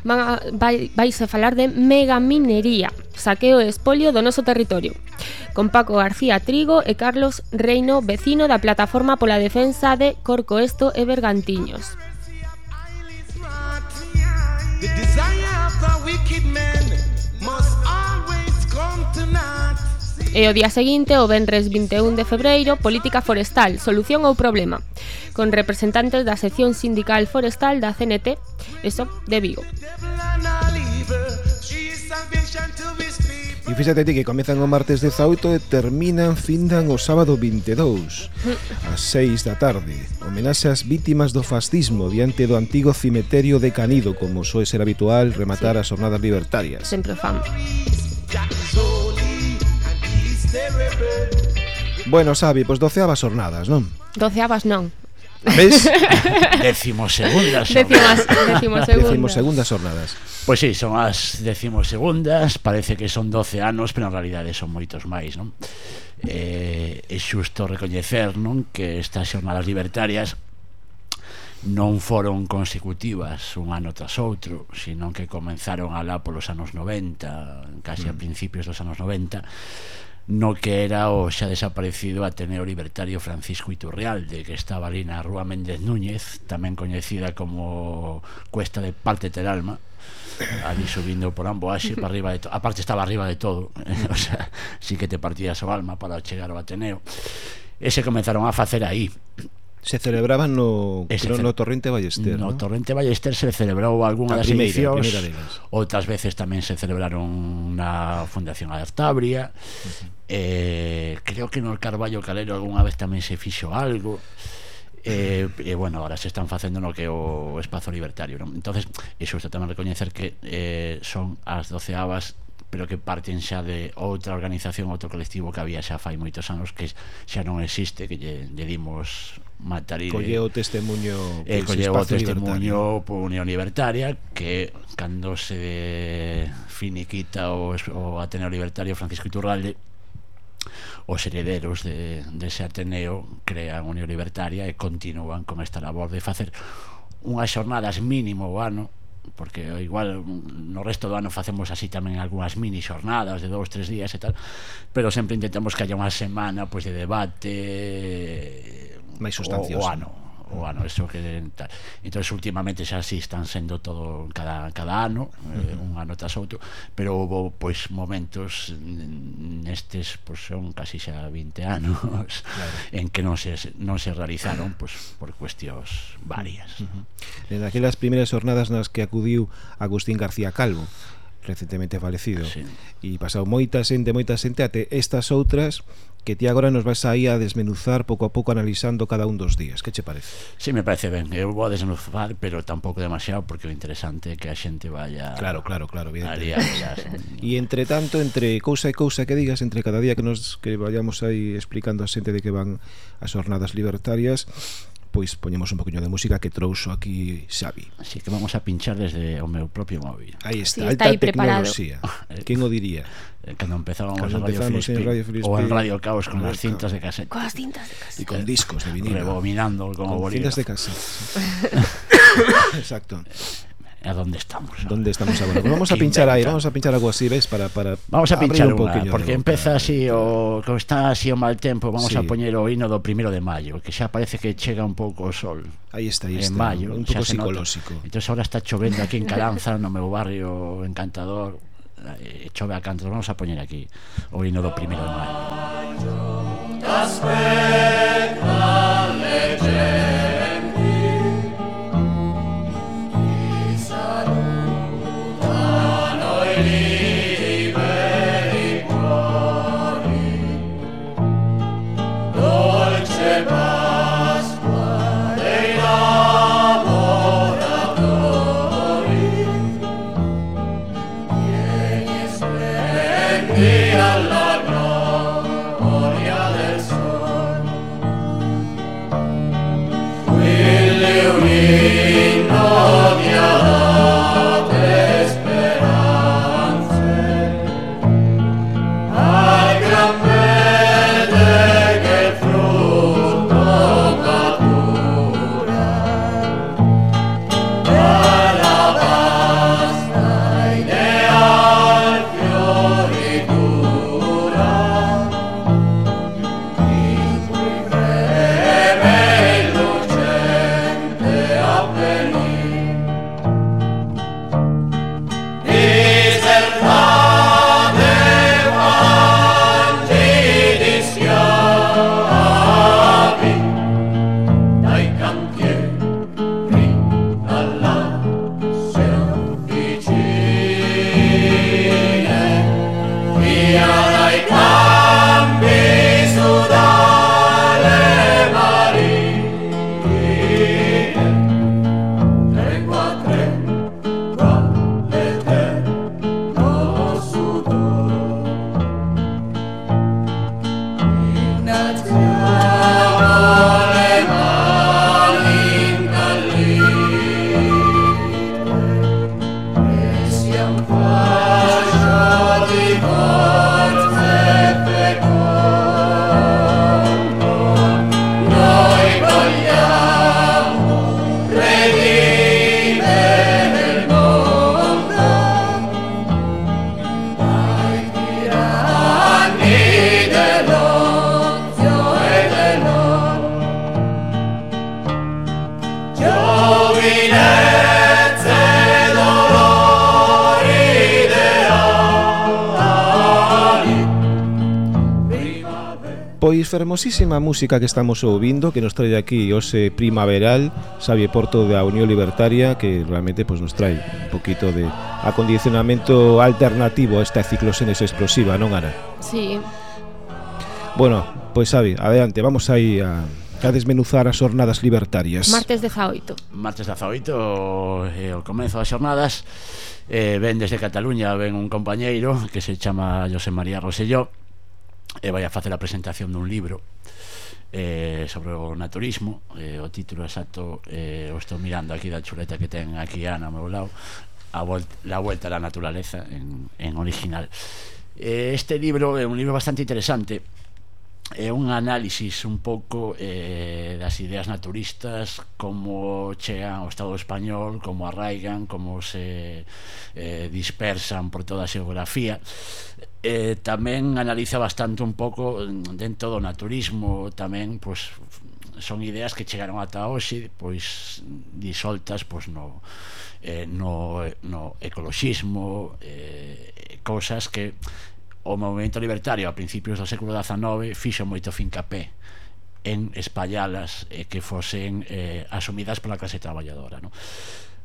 van a, vai, vais a falar de megaminería, saqueo e espolio do noso territorio. Con Paco García Trigo e Carlos Reino, vecino da plataforma pola defensa de Corcoesto e Bergantiños. The desire of the wicked man E o día seguinte, o venres 21 de febreiro, Política Forestal, Solución ou Problema, con representantes da sección sindical forestal da CNT, eso, de Vigo. E fíxate ti que comezan o martes 18 e terminan, findan o sábado 22 <laughs> Ás 6 da tarde. Homenaxe ás vítimas do fascismo Diante do antigo cimeterio de Canido Como soe ser habitual rematar sí. as jornadas libertarias. Sempre fan. Bueno, Xavi, pois pues 12 xornadas, non? 12 non. Ves? <laughs> decimosegundas xornadas. Decimos, decimosegundas xornadas. Pois pues sí, son as decimosegundas, parece que son 12 anos, pero en realidade son moitos máis, non? Eh, é xusto recoñecer non que estas xornadas libertarias non foron consecutivas un ano tras outro, senón que comenzaron alá polos anos 90, casi mm. a principios dos anos 90, no que era o xa desaparecido Ateneo Libertario Francisco Iturrialde, que estaba ali na Rúa Méndez Núñez, tamén coñecida como Cuesta de Parte Teralma, ali subindo por Amboaxe para arriba de todo. Aparte estaba arriba de todo, <laughs> o sea, sí que te partías o alma para chegar ao Ateneo. E se comenzaron a facer aí Se celebraban no, creo, no Torrente Ballester. No, no Torrente Ballester se celebrou algunha das primeira, edicións, primeira delas. outras veces tamén se celebraron na Fundación Adaptabria, uh -huh. eh, creo que no Carballo Calero algunha vez tamén se fixo algo, eh, E, eh, eh, bueno, ahora se están facendo no que o espazo libertario non? entonces, iso está tamén recoñecer que eh, son as doceavas pero que parten xa de outra organización, outro colectivo que había xa fai moitos anos que xa non existe, que lle, lle dimos matarile. Colleu o testemunho eh, pois colleu o testemunho por pois Unión Libertaria que cando se finiquita o, o Ateneo Libertario Francisco Iturralde os herederos de, de ese Ateneo crean Unión Libertaria e continúan con esta labor de facer unhas xornadas mínimo o ano porque igual no resto do ano facemos así tamén algunhas mini xornadas de dous, tres días e tal, pero sempre intentamos que haya unha semana pois de debate máis sustancioso. O, o ano, o ano eso que tal. Entonces últimamente xa así están sendo todo cada cada ano, eh, un ano tras outro, pero houve pois momentos nestes pois son casi xa 20 anos claro. <laughs> en que non se non se realizaron pois por cuestións varias. Uh -huh. Desde aquelas primeiras jornadas nas que acudiu Agustín García Calvo, recentemente falecido sí. e pasou moita xente, moita xente até estas outras que ti agora nos vas aí a desmenuzar pouco a pouco analizando cada un dos días. Que che parece? Si, sí, me parece ben. Eu vou a desmenuzar, pero tampouco demasiado porque o interesante é que a xente vaya Claro, claro, claro, evidentemente. <laughs> E entre tanto, entre cousa e cousa que digas, entre cada día que nos que vayamos aí explicando a xente de que van as jornadas libertarias, pois poñemos un poquinho de música que trouxo aquí Xavi. Así que vamos a pinchar desde o meu propio móvil. Aí está, sí, está alta ahí tecnoloxía. Quen o diría? <laughs> Cando empezábamos Cando Radio Filispín, en Radio Filispín, ou en Radio Caos con as cintas de casete. Con as cintas de casete. E con discos de vinilo. Rebobinando como bolígrafo. Con cintas de casete. <laughs> Exacto a dónde estamos ahora. ¿Dónde estamos ahora? <laughs> Pues vamos a pinchar ahí, vamos a pinchar algo así, ¿ves? Para, para vamos a pinchar un poquinho, porque empieza empeza así o como está así o mal tempo, vamos sí. a poñer o hino do primeiro de maio, que xa parece que chega un pouco o sol. Aí está, aí está. En maio, un pouco psicolóxico. Entonces ahora está chovendo aquí en Calanza, no meu barrio encantador, eh, chove a canto, vamos a poñer aquí o hino do primeiro de maio. pois fermosísima música que estamos ouvindo que nos trae aquí hoxe primaveral Xavier Porto da Unión Libertaria que realmente pues, nos trae un poquito de acondicionamento alternativo a esta ciclosenes explosiva, non Ana? Sí. Bueno, pois pues, Xavi, adelante, vamos aí a a desmenuzar as xornadas libertarias Martes 18 Martes 18 eh, o comezo das xornadas eh, Ven desde Cataluña Ven un compañeiro que se chama José María Roselló e vai a facer a presentación dun libro eh, sobre o naturismo eh, o título exacto eh, o estou mirando aquí da chuleta que ten aquí Ana ao meu lado a volta, la vuelta á naturaleza en, en original. Eh, este libro é un libro bastante interesante é un análisis un pouco eh, das ideas naturistas como chegan ao Estado español como arraigan, como se eh, dispersan por toda a xeografía. Eh, tamén analiza bastante un pouco dentro do naturismo tamén pois, son ideas que chegaron ata hoxe pois disoltas pois no eh, no, no ecoloxismo eh, cousas que o movimento libertario a principios do século XIX fixo moito fincapé en espallalas e eh, que fosen eh, asumidas pola clase traballadora non?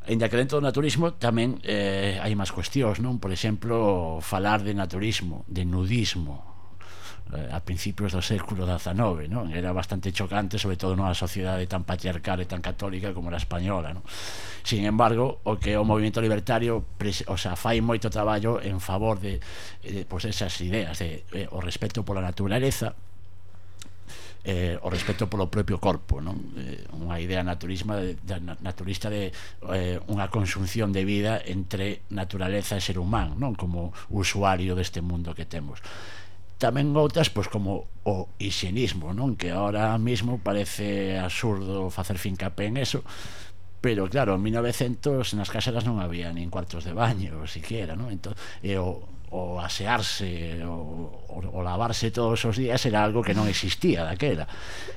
Ainda que dentro do naturismo tamén eh, hai máis cuestións, non? Por exemplo, falar de naturismo, de nudismo, Eh, a principios do século XIX, non? Era bastante chocante, sobre todo nunha sociedade tan patriarcal e tan católica como era a española, non? Sin embargo, o que o movimento libertario pres, o sea, fai moito traballo en favor de, eh, de pois pues, esas ideas de eh, o respeto pola naturaleza, eh, o respeto polo propio corpo non? Eh, unha idea naturisma de, de, naturista de eh, unha consunción de vida entre naturaleza e ser humano non? como usuario deste mundo que temos tamén outras pois como o higienismo, non? Que ahora mismo parece absurdo facer fincapé en eso, pero claro, en 1900 nas caseras non había nin cuartos de baño, siquiera, non? Entón, e o o asearse o, o, o lavarse todos os días era algo que non existía daquela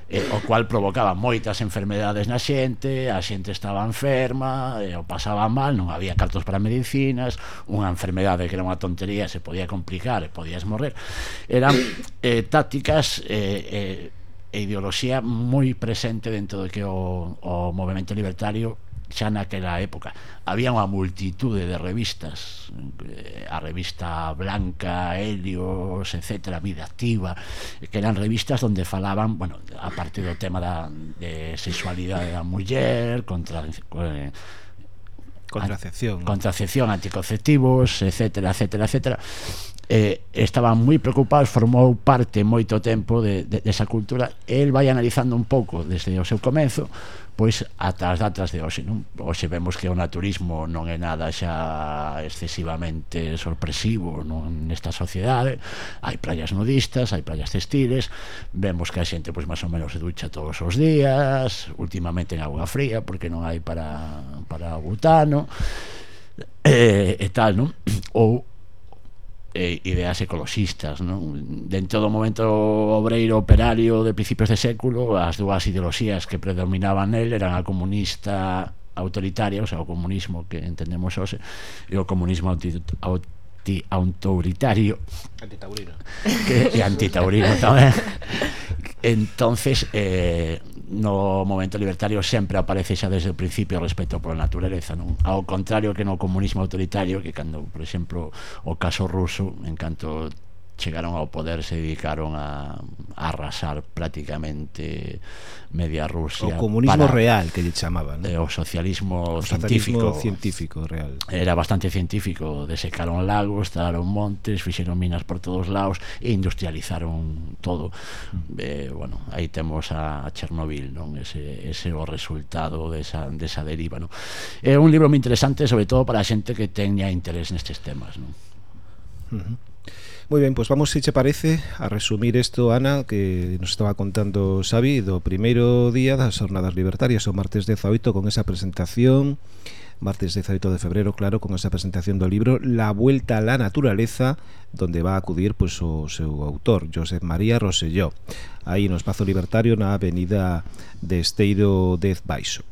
e, o cual provocaba moitas enfermedades na xente a xente estaba enferma e, o pasaba mal, non había cartos para medicinas unha enfermedade que era unha tontería se podía complicar e podías morrer. Eran eh, tácticas eh, eh, e ideoloxía moi presente dentro do que o, o movimento libertario xa naquela época. Había unha multitude de revistas eh, a revista Blanca, Helios, etc Vida Activa, que eran revistas donde falaban, bueno, a partir do tema da, de sexualidade da muller contra eh, contracepción, contracepción, anticonceptivos, etcétera, etcétera, etcétera eh, estaban moi preocupados, formou parte moito tempo de, de, desa cultura. El vai analizando un pouco desde o seu comezo pois ata as datas de hoxe, non? Hoxe vemos que o naturismo non é nada xa excesivamente sorpresivo non? nesta sociedade, hai playas nudistas, hai playas textiles, vemos que a xente pois máis ou menos se ducha todos os días, últimamente en agua fría porque non hai para para o butano, e, e tal, non? Ou eh, ideas ecoloxistas non? dentro do momento obreiro operario de principios de século as dúas ideoloxías que predominaban nel eran a comunista autoritaria o sea, o comunismo que entendemos hoxe e o comunismo autoritario antitaurino. Que, e antitaurino tamén. <laughs> Entonces eh, no momento libertario sempre aparece xa desde o principio o respeto pola natureza, non? Ao contrario que no comunismo autoritario, que cando, por exemplo, o caso ruso, en canto chegaron ao poder se dedicaron a, a arrasar prácticamente media Rusia. O comunismo para, real que lle chamaban, ¿no? eh, o socialismo o científico. científico real. Era bastante científico, desecaron lagos, talaron montes, fixeron minas por todos lados e industrializaron todo. Mm. Eh, bueno, aí temos a, a Chernobyl, non? Ese, ese o resultado desa, desa deriva, non? É un libro moi interesante, sobre todo para a xente que teña interés nestes temas, non? Uh -huh. Moi ben, pois vamos, se che parece, a resumir isto, Ana, que nos estaba contando Xavi do primeiro día das jornadas libertarias, o martes 18, con esa presentación, martes 18 de febrero, claro, con esa presentación do libro La Vuelta a la Naturaleza, donde va a acudir pois, o seu autor, Josep María Roselló, aí no Espazo Libertario, na avenida de Esteiro 10 Baixo.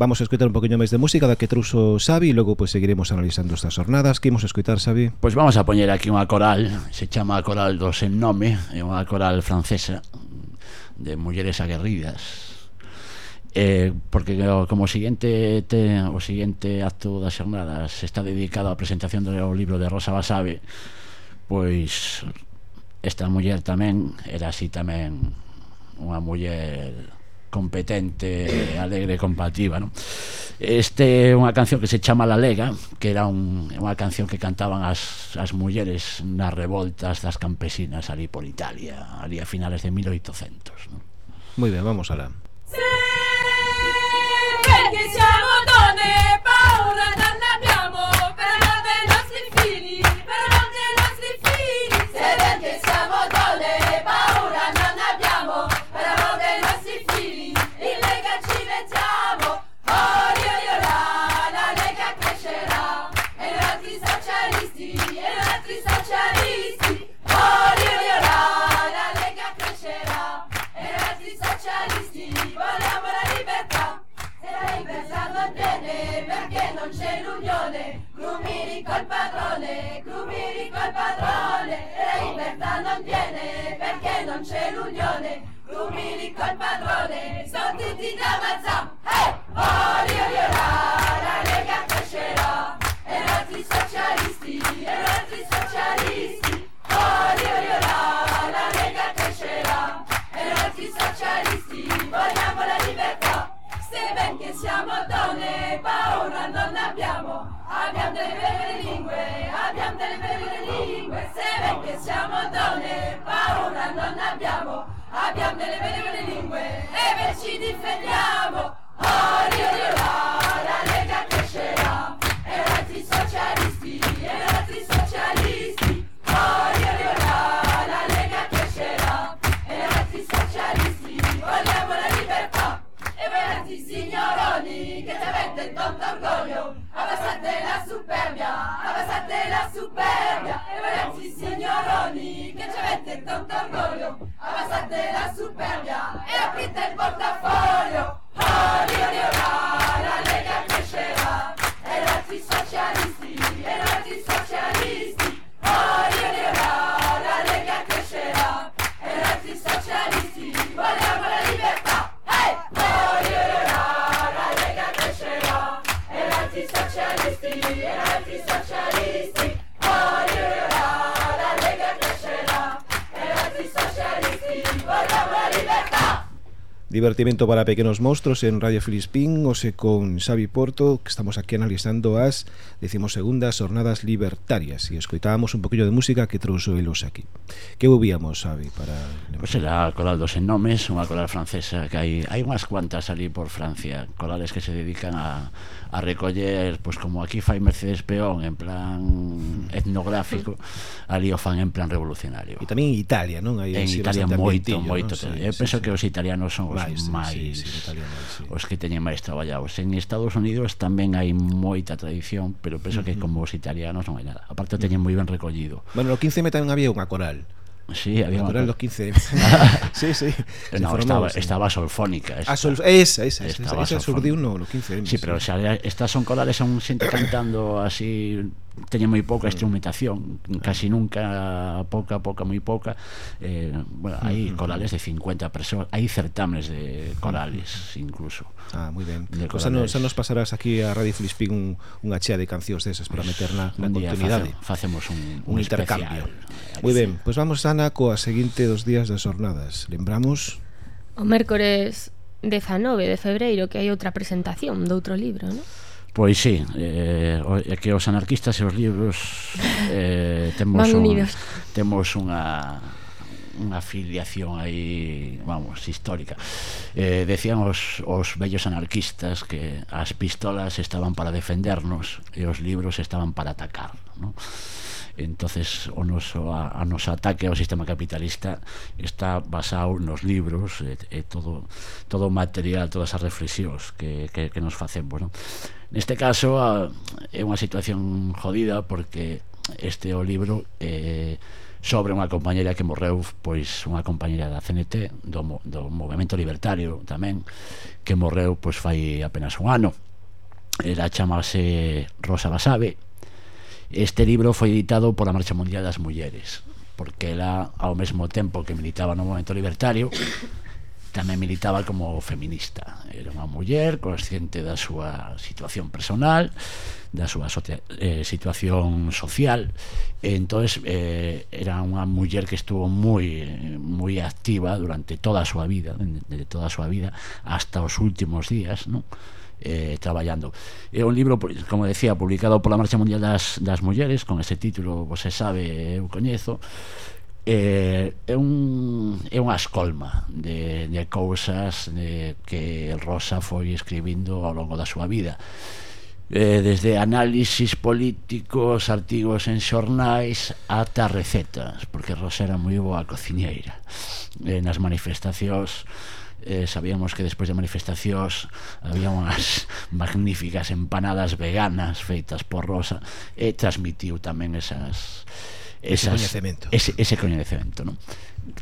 Vamos a escutar un poquinho máis de música da que trouxo Xavi e logo pois, pues, seguiremos analizando estas jornadas. Que imos a escutar, Xavi? Pois pues vamos a poñer aquí unha coral, se chama a coral do sen nome, é unha coral francesa de mulleres aguerridas. Eh, porque eh, como siguiente te, o siguiente acto das xornadas está dedicado á presentación do libro de Rosa Basabe pois esta muller tamén era así tamén unha muller competente, alegre, combativa, ¿no? Este é unha canción que se chama La Lega, que era un, unha canción que cantaban as, as mulleres nas revoltas das campesinas ali por Italia, ali a finales de 1800, ¿no? Moi ben, vamos alá. Sí, que siamo donde c'è l'unione, Crumiri col padrone, Crumiri col padrone. La libertà non viene perché non c'è l'unione, Crumiri col padrone. Sono tutti da Mazzam, hey! Oh, io, io, la, Lega crescerà, e altri socialisti, e altri socialisti. Oh, io, io, la, Lega crescerà, e altri socialisti, vogliamo la libertà. Se ben che siamo donne, paura non abbiamo. Abbiamo delle belle lingue, abbiamo delle belle lingue. Se ben che siamo donne, paura non abbiamo. Abbiamo delle belle belle lingue e beh ci difendiamo. Oh, rio, rio, la, la Lega crescerà. E altri socialisti, e altri socialisti. Oh, signoroni che ci avete tanto orgoglio. Abbassate la superbia, abbassate la superbia. E veramente signoroni che ci avete tanto orgoglio. Abbassate la superbia e aprite il portafoglio. Oh, rio, rio, Divertimento para pequenos monstruos en Radio Filispín Ose con Xavi Porto que Estamos aquí analizando as decimosegundas jornadas libertarias E escoitábamos un poquillo de música que trouxo elos aquí Que ouvíamos, Xavi? Para... Pois pues era coral dos ennomes, unha coral francesa Que hai, hai unhas cuantas ali por Francia Corales que se dedican a a recoller, pois como aquí fai Mercedes Peón en plan etnográfico, ali o fan en plan revolucionario. E tamén en Italia, non? Hai en Italia moito, moito. Non? Sí, Eu sí, penso sí. que os italianos son os máis, máis sí, sí, italianos, sí. os que teñen máis traballados. En Estados Unidos tamén hai moita tradición, pero penso uh -huh. que como os italianos non hai nada. Aparte o teñen moi ben recollido. Bueno, no 15M tamén había unha coral. Sí, había Natural una... los 15. <laughs> sí, sí. No, estaba, estaba, solfónica. Esta. Sol... Esa, esa, esa. Esa, esa surdiu no, los 15. Sí, pero xa, estas son corales Son xente cantando así teña moi pouca mm. instrumentación, casi eh. nunca, pouca, pouca, moi pouca. Eh, bueno, hai mm-hmm. corales de 50 persoas, hai certámenes de corales mm-hmm. incluso. Ah, moi ben. De pues xa, nos, xa nos pasarás aquí a Radio Filispín un, unha chea de cancións desas para meter na, na continuidade. Face, facemos un, un, un intercambio. Especial, eh, moi ben, pois pues vamos, Ana, coa seguinte dos días das jornadas. Lembramos... O mércores 19 de febreiro que hai outra presentación de outro libro, non? Pois sí, eh, é que os anarquistas e os libros eh, <laughs> temos, un, temos unha unha filiación aí, vamos, histórica. Eh, decían os, os bellos anarquistas que as pistolas estaban para defendernos e os libros estaban para atacar, ¿no? entonces o noso, a, a nosa ataque ao sistema capitalista está basado nos libros e, e todo todo o material, todas as reflexións que, que, que nos facemos, non? Neste caso a, é unha situación jodida porque este o libro eh, sobre unha compañera que morreu pois unha compañera da CNT do, do Movimento Libertario tamén que morreu pois fai apenas un ano. Era chamase Rosa Basabe. Este libro foi editado pola Marcha Mundial das Mulleres porque ela ao mesmo tempo que militaba no Movimento Libertario tamén militaba como feminista. Era unha muller consciente da súa situación personal, da súa socia, eh, situación social. E entonces eh, era unha muller que estuvo moi moi activa durante toda a súa vida, de toda a súa vida hasta os últimos días, non? eh, traballando. É un libro, como decía, publicado pola Marcha Mundial das, das Mulleres, con ese título, vos se sabe, eu coñezo, eh, é un é unha escolma de, de cousas de, que Rosa foi escribindo ao longo da súa vida eh, desde análisis políticos, artigos en xornais ata recetas, porque Rosa era moi boa cociñeira. Eh, nas manifestacións eh, sabíamos que despois de manifestacións había unhas <laughs> magníficas empanadas veganas feitas por Rosa e transmitiu tamén esas esas, ese coñecemento. Ese, ese coñecemento, ¿no?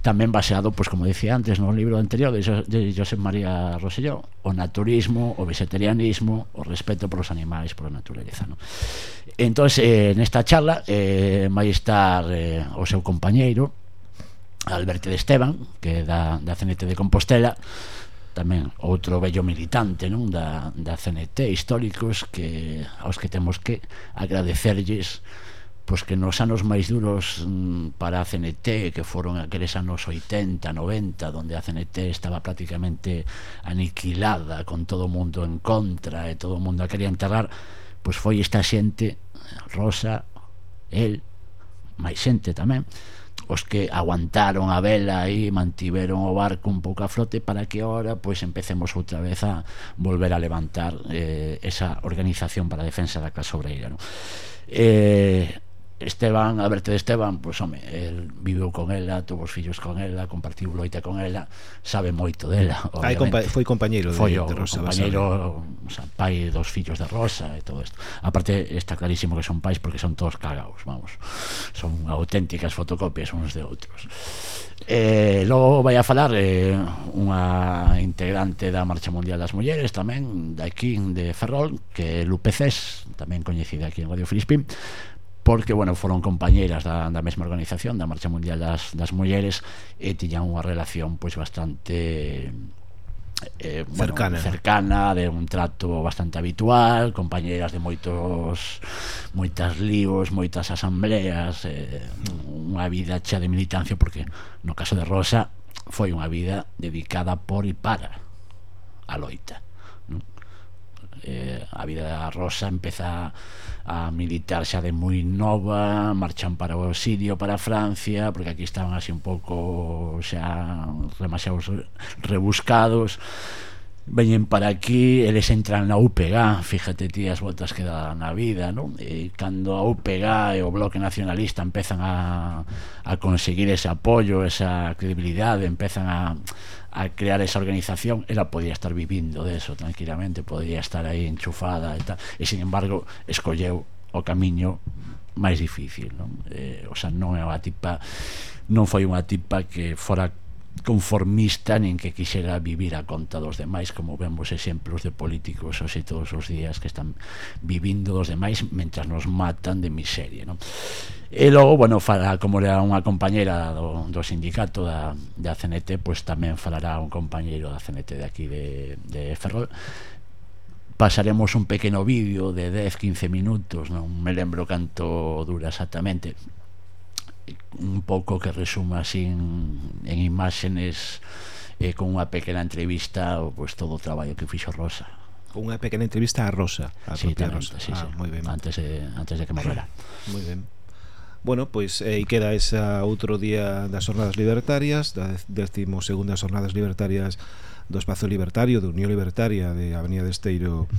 Tamén baseado, pois pues, como dicía antes, no libro anterior de, de José María Roselló, o naturismo, o vegetarianismo, o respeto polos animais, pola natureza, ¿no? Entón, eh, nesta charla, eh, vai estar eh, o seu compañeiro, Alberto de Esteban, que é da, da CNT de Compostela, tamén outro bello militante non da, da CNT, históricos que aos que temos que agradecerlles pois que nos anos máis duros mm, para a CNT, que foron aqueles anos 80, 90, onde a CNT estaba prácticamente aniquilada, con todo o mundo en contra e todo o mundo a quería enterrar, pois foi esta xente, Rosa, el, máis xente tamén, os que aguantaron a vela e mantiveron o barco un pouco a flote para que ahora pois empecemos outra vez a volver a levantar eh, esa organización para a defensa da clase obreira. Non? Eh, Esteban, Alberto de Esteban, pois home, el viveu con ela, tuvo os fillos con ela, compartiu loita con ela, sabe moito dela. Ai, compa foi compañeiro de, foi o, de Rosa compañeiro, eh? o sea, pai dos fillos de Rosa e todo isto. Aparte está clarísimo que son pais porque son todos cagaos, vamos. Son auténticas fotocopias uns de outros. Eh, logo vai a falar eh, unha integrante da Marcha Mundial das Mulleres tamén, da aquí de Ferrol, que é Lupe Cés, tamén coñecida aquí en Radio Filispín, porque, bueno, foron compañeiras da, da mesma organización, da Marcha Mundial das, das Mulleres, e tiñan unha relación pois bastante eh, bueno, cercana. cercana de un trato bastante habitual compañeiras de moitos moitas líos, moitas asambleas eh, unha vida chea de militancia porque no caso de Rosa foi unha vida dedicada por e para a loita eh, a vida rosa empeza a militar xa de moi nova, marchan para o exilio, para Francia, porque aquí estaban así un pouco xa demasiados rebuscados veñen para aquí, eles entran na UPG, fíjate ti as voltas que dá na vida, non? E cando a UPG e o Bloque Nacionalista empezan a, a conseguir ese apoio, esa credibilidade, empezan a, a crear esa organización, ela podía estar vivindo de eso tranquilamente, podía estar aí enchufada e tal, e sin embargo escolleu o camiño máis difícil, non? Eh, o sea, non é unha tipa non foi unha tipa que fora conformista nin que quixera vivir a conta dos demais como vemos exemplos de políticos hoxe todos os días que están vivindo dos demais mentras nos matan de miseria non? E logo, bueno, falará como era unha compañeira do, do sindicato da, da CNT, pois tamén falará un compañeiro da CNT de aquí de, de Ferrol. Pasaremos un pequeno vídeo de 10-15 minutos, non me lembro canto dura exactamente, un pouco que resuma así en, en imágenes eh, con unha pequena entrevista o pues, todo o traballo que fixo Rosa con unha pequena entrevista a Rosa a sí, propia tamén, Rosa sí, ah, sí. Ben. antes de, antes de que morrera <coughs> moi ben Bueno, pois pues, eh, aí queda esa outro día das jornadas libertarias, das décimo segundas jornadas libertarias do Espazo Libertario, da Unión Libertaria de Avenida de Esteiro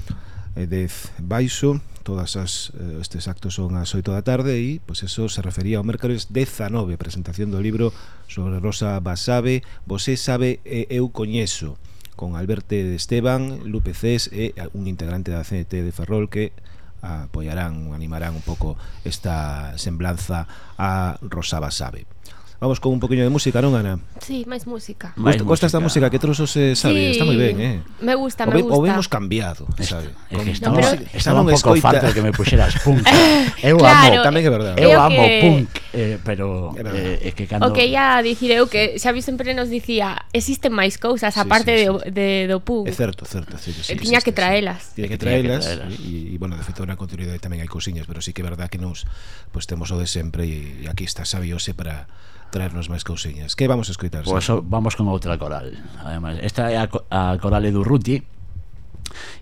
10 baixo todas as eh, estes actos son ás 8 da tarde e pois eso se refería ao mércores 19, presentación do libro sobre Rosa Basabe, Vosé sabe e eu coñezo, con Alberto de Esteban, Lupe Cés e un integrante da CNT de Ferrol que apoiarán, animarán un pouco esta semblanza a Rosa Basabe. Vamos con un poquinho de música, non, Ana? Sí, máis música. Máis Gosta esta música que trouxos, se sabe, sí, está moi ben, eh? Me gusta, me gusta. O vemos cambiado, sabe? Con, es que estaba, no, pero... estaba un pouco escoita... que me puxeras punk. <laughs> eu claro, amo, tamén é verdade. Eu, amo que... punk, eh, pero eh, é que cando O que ia dicir eu que Xavi sempre nos dicía, existen máis cousas aparte sí, sí, sí. de, de do punk. É certo, certo, sí, sí, tiña que traelas. Tiña que traelas e bueno, de feito na continuidade tamén hai cousiñas, pero sí que é verdade que nos pues, temos o de sempre e aquí está Xavi Ose para traernos máis cousiñas. Que vamos a escoitar? Pois pues, vamos con outra coral. Además, esta é a, a coral de Durruti,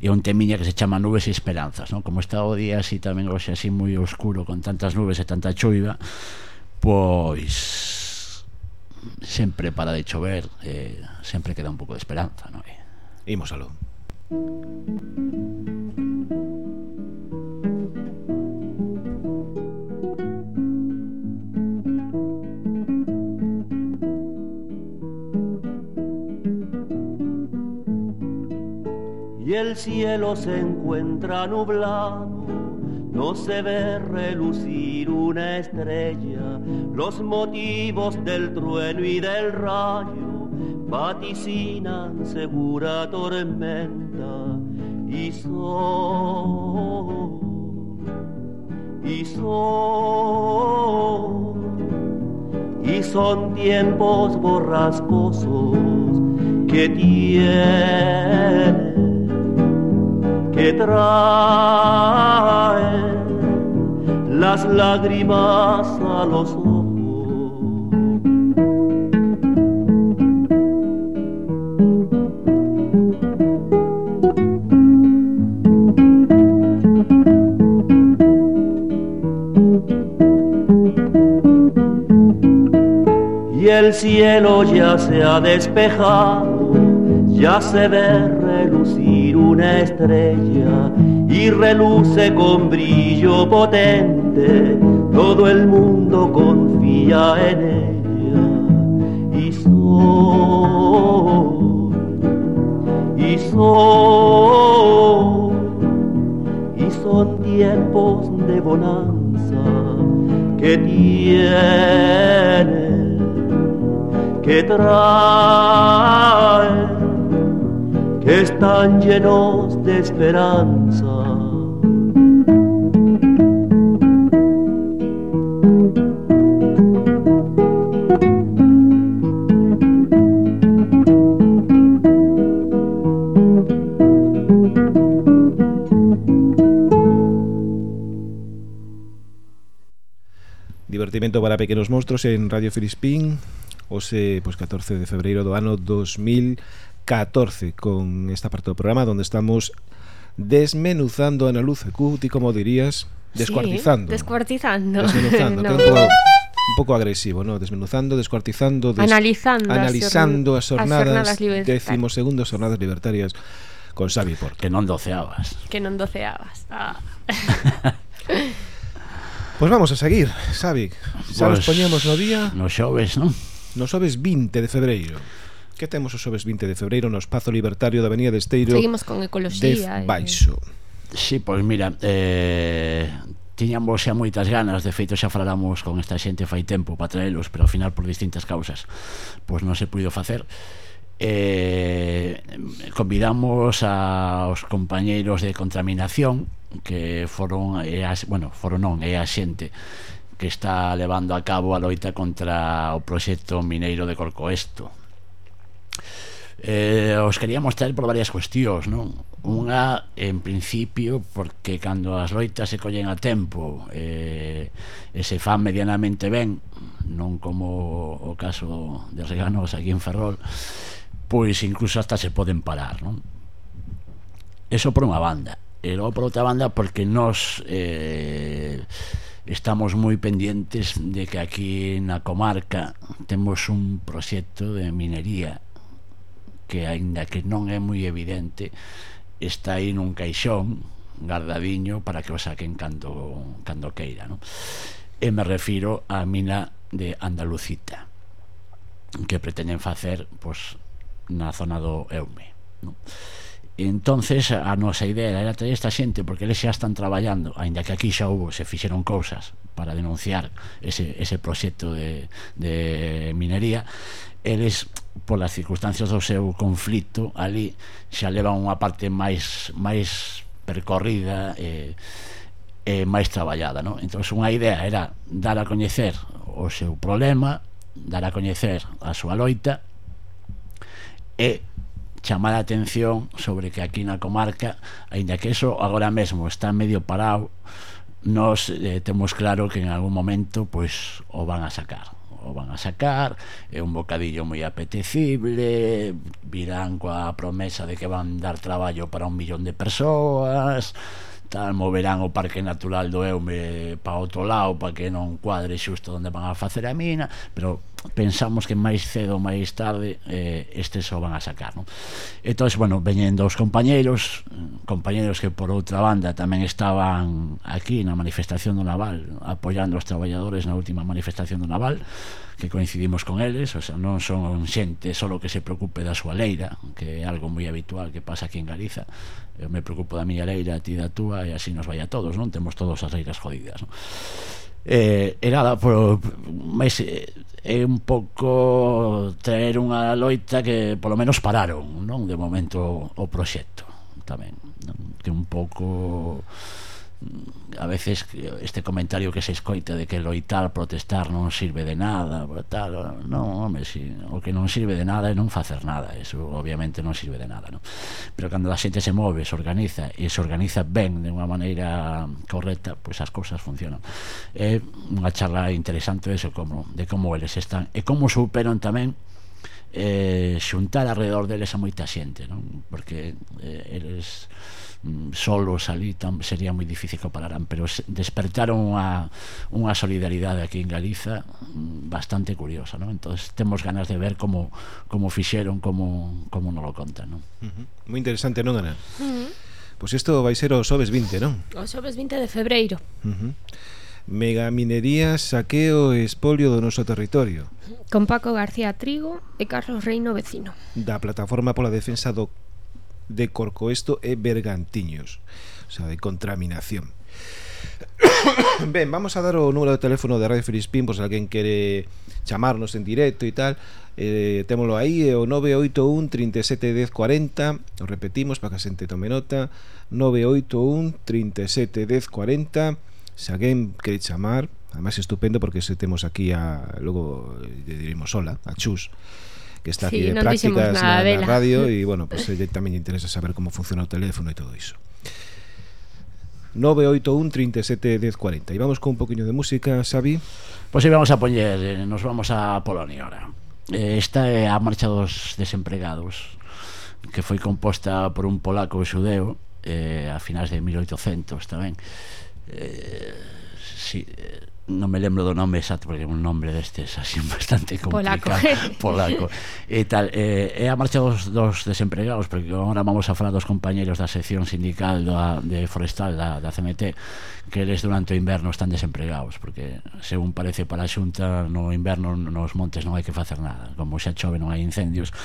e un temiña que se chama Nubes e Esperanzas, non? Como está o día así tamén hoxe así moi oscuro con tantas nubes e tanta choiva, pois sempre para de chover, eh, sempre queda un pouco de esperanza, non? Imos aló. Y el cielo se encuentra nublado, no se ve relucir una estrella, los motivos del trueno y del rayo vaticinan segura tormenta y sol, y sol, y son tiempos borrascosos que tienen que traen las lágrimas a los ojos. Y el cielo ya se ha despejado, ya se ve una estrella y reluce con brillo potente, todo el mundo confía en ella. Y sol, y sol, y son tiempos de bonanza que tienen que traen, que están llenos de esperanza. Divertimento para pequenos monstruos en Radio Filispín Ose, pois 14 de febreiro do ano 14 con esta parte do programa donde estamos desmenuzando Ana Luz Cuti, como dirías, descuartizando. Sí, descuartizando. Desmenuzando, <laughs> no. que un pouco un pouco agresivo, ¿no? Desmenuzando, descuartizando, des... analizando, analizando as, as jornadas, décimo segundo jornadas libertarias con Xavi Porto. Que non doceabas. Que non doceabas. Ah. <laughs> Pois vamos a seguir, Xavi. Xa pues, nos poñemos no día... No xoves, non? No xoves 20 de febreiro. Que temos o xoves 20 de febreiro no Espazo Libertario da Avenida de Esteiro Seguimos con Ecoloxía de Baixo e... Si, sí, pois mira eh, tiñamos xa moitas ganas, de feito xa faláramos con esta xente fai tempo para traelos, pero ao final por distintas causas, pois non se puido facer. Eh, convidamos aos compañeiros de contaminación que foron e as, bueno, foron non, é a xente que está levando a cabo a loita contra o proxecto mineiro de Corcoesto Eh, os quería mostrar por varias cuestións, non? Unha, en principio, porque cando as loitas se collen a tempo eh, e se fan medianamente ben, non como o caso de Reganos aquí en Ferrol, pois incluso hasta se poden parar, non? Eso por unha banda. E logo por outra banda porque nós eh, estamos moi pendientes de que aquí na comarca temos un proxecto de minería que aínda que non é moi evidente está aí nun caixón gardadiño para que o saquen cando, cando queira non? e me refiro á mina de Andalucita que pretenden facer pois, na zona do Eume non? entonces a nosa idea era traer esta xente porque eles xa están traballando aínda que aquí xa houve, se fixeron cousas para denunciar ese, ese proxecto de, de minería eles polas circunstancias do seu conflito ali xa levan unha parte máis máis percorrida e, e máis traballada non? entón unha idea era dar a coñecer o seu problema dar a coñecer a súa loita e chamar a atención sobre que aquí na comarca aínda que eso agora mesmo está medio parado nos eh, temos claro que en algún momento pois o van a sacar o van a sacar, é un bocadillo moi apetecible, virán coa promesa de que van dar traballo para un millón de persoas, tal, moverán o Parque Natural do Eume para outro lado para que non cuadre xusto onde van a facer a mina, pero pensamos que máis cedo ou máis tarde eh, estes o van a sacar non? entón, bueno, veñen dos compañeros compañeros que por outra banda tamén estaban aquí na manifestación do Naval apoiando os traballadores na última manifestación do Naval que coincidimos con eles o sea, non son xente só que se preocupe da súa leira que é algo moi habitual que pasa aquí en Galiza eu me preocupo da miña leira, ti da túa e así nos vai a todos, non? temos todos as leiras jodidas non? eh, e nada, por, mas, eh, é un pouco traer unha loita que polo menos pararon, non? De momento o proxecto tamén, non? que un pouco a veces este comentario que se escoita de que loitar, protestar non sirve de nada, tal, non, home, si, o que non sirve de nada é non facer nada, eso obviamente non sirve de nada, non? Pero cando a xente se move, se organiza e se organiza ben de unha maneira correcta, pois pues as cousas funcionan. É unha charla interesante eso como de como eles están e como superan tamén eh, xuntar alrededor deles a moita xente non? porque eh, eles mm, solos ali tam, sería moi difícil que pararan pero despertaron unha, unha solidaridade aquí en Galiza mm, bastante curiosa non? entonces temos ganas de ver como como fixeron como, como nos lo contan non? Uh -huh. moi interesante non Ana? Uh -huh. Pois pues isto vai ser o xoves 20, non? O xoves 20 de febreiro. Uh -huh megaminería, saqueo e espolio do noso territorio. Con Paco García Trigo e Carlos Reino Vecino. Da plataforma pola defensa do de Corcoesto e Bergantiños, o sea, de contaminación. <coughs> ben, vamos a dar o número de teléfono de Radio Filispín por se alguén quere chamarnos en directo e tal eh, témolo aí, é o 981 37 10 40 o repetimos para que a xente tome nota 981 37 10 40 se alguén quere chamar, además estupendo porque se temos aquí a logo lle diremos hola, a Chus que está aquí sí, de prácticas na, na radio e <laughs> bueno, pues lle tamén lle interesa saber como funciona o teléfono e todo iso. 981 37 1040 E vamos con un poquinho de música, Xavi. Pois pues vamos a poñer, eh, nos vamos a Polonia ahora. Eh, Esta eh, é a marcha dos desempregados Que foi composta por un polaco xudeo eh, A finais de 1800 tamén eh, sí, eh, non me lembro do nome exacto porque é un nome destes así <laughs> bastante complicado. Polaco, <laughs> polaco. e tal eh, é a marcha dos, dos desempregados porque agora vamos a falar dos compañeros da sección sindical da, de forestal da, da CMT que eles durante o inverno están desempregados porque según parece para a xunta no inverno nos montes non hai que facer nada. Como xa chove non hai incendios.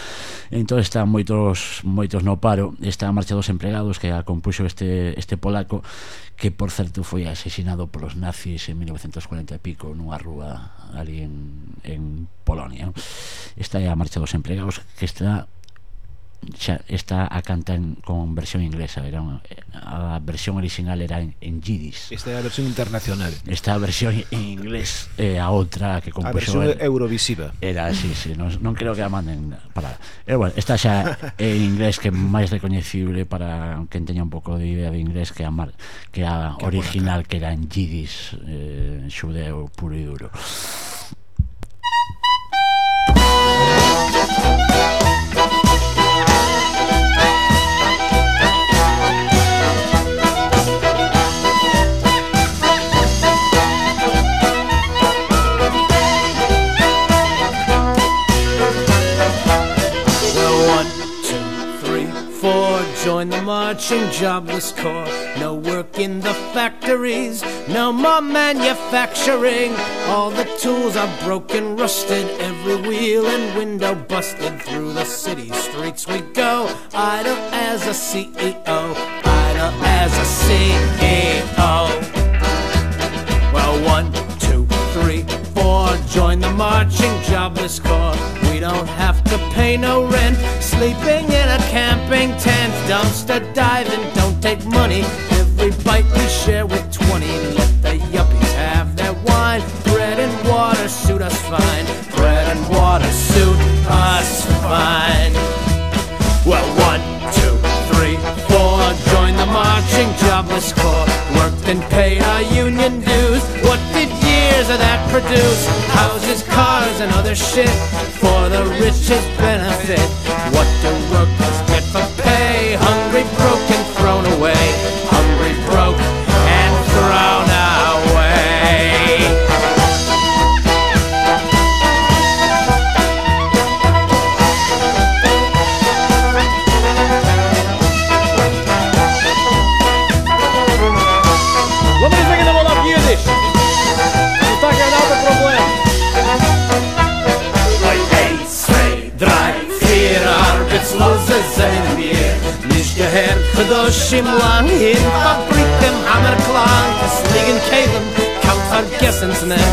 Entón están moitos moitos no paro. Está a marcha dos empregados que a compuxo este, este polaco que por certo foi asesinado polos nazis en 1940 40 e pico nunha rúa ali en, en Polonia. Esta é a marcha dos empregados que está xa está a cantar en, con versión inglesa era unha, a versión original era en, en Yiddish. Esta é a versión internacional. Esta versión en inglés é a outra que compuxo a versión el, eurovisiva. Era así, sí, non, non creo que a manden para eh, bueno, esta xa en inglés que é máis recoñecible para quen teña un pouco de idea de inglés que a, mar, que a que original que era en Yiddish eh, xudeu puro e duro. Join the marching jobless corps. No work in the factories, no more manufacturing. All the tools are broken, rusted. Every wheel and window busted. Through the city streets we go. Idle as a CEO, idle as a CEO. Well, one, two, three, four. Join the marching jobless corps. We don't have to pay no rent. Sleeping in camping tent. Dumpster diving, don't take money. Every bite we share with 20 20, let the yuppies have their wine. Bread and water suit us fine. Bread and water suit us fine. Well, one, two, three, four. Join the marching jobless corps. Worked and paid our union dues. What did years of that produce? Houses, cars, and other shit for the richest benefit. What do workers Jim lang hin fabriken aan er klaar. Het liggen kelen, kan vergessen ze net,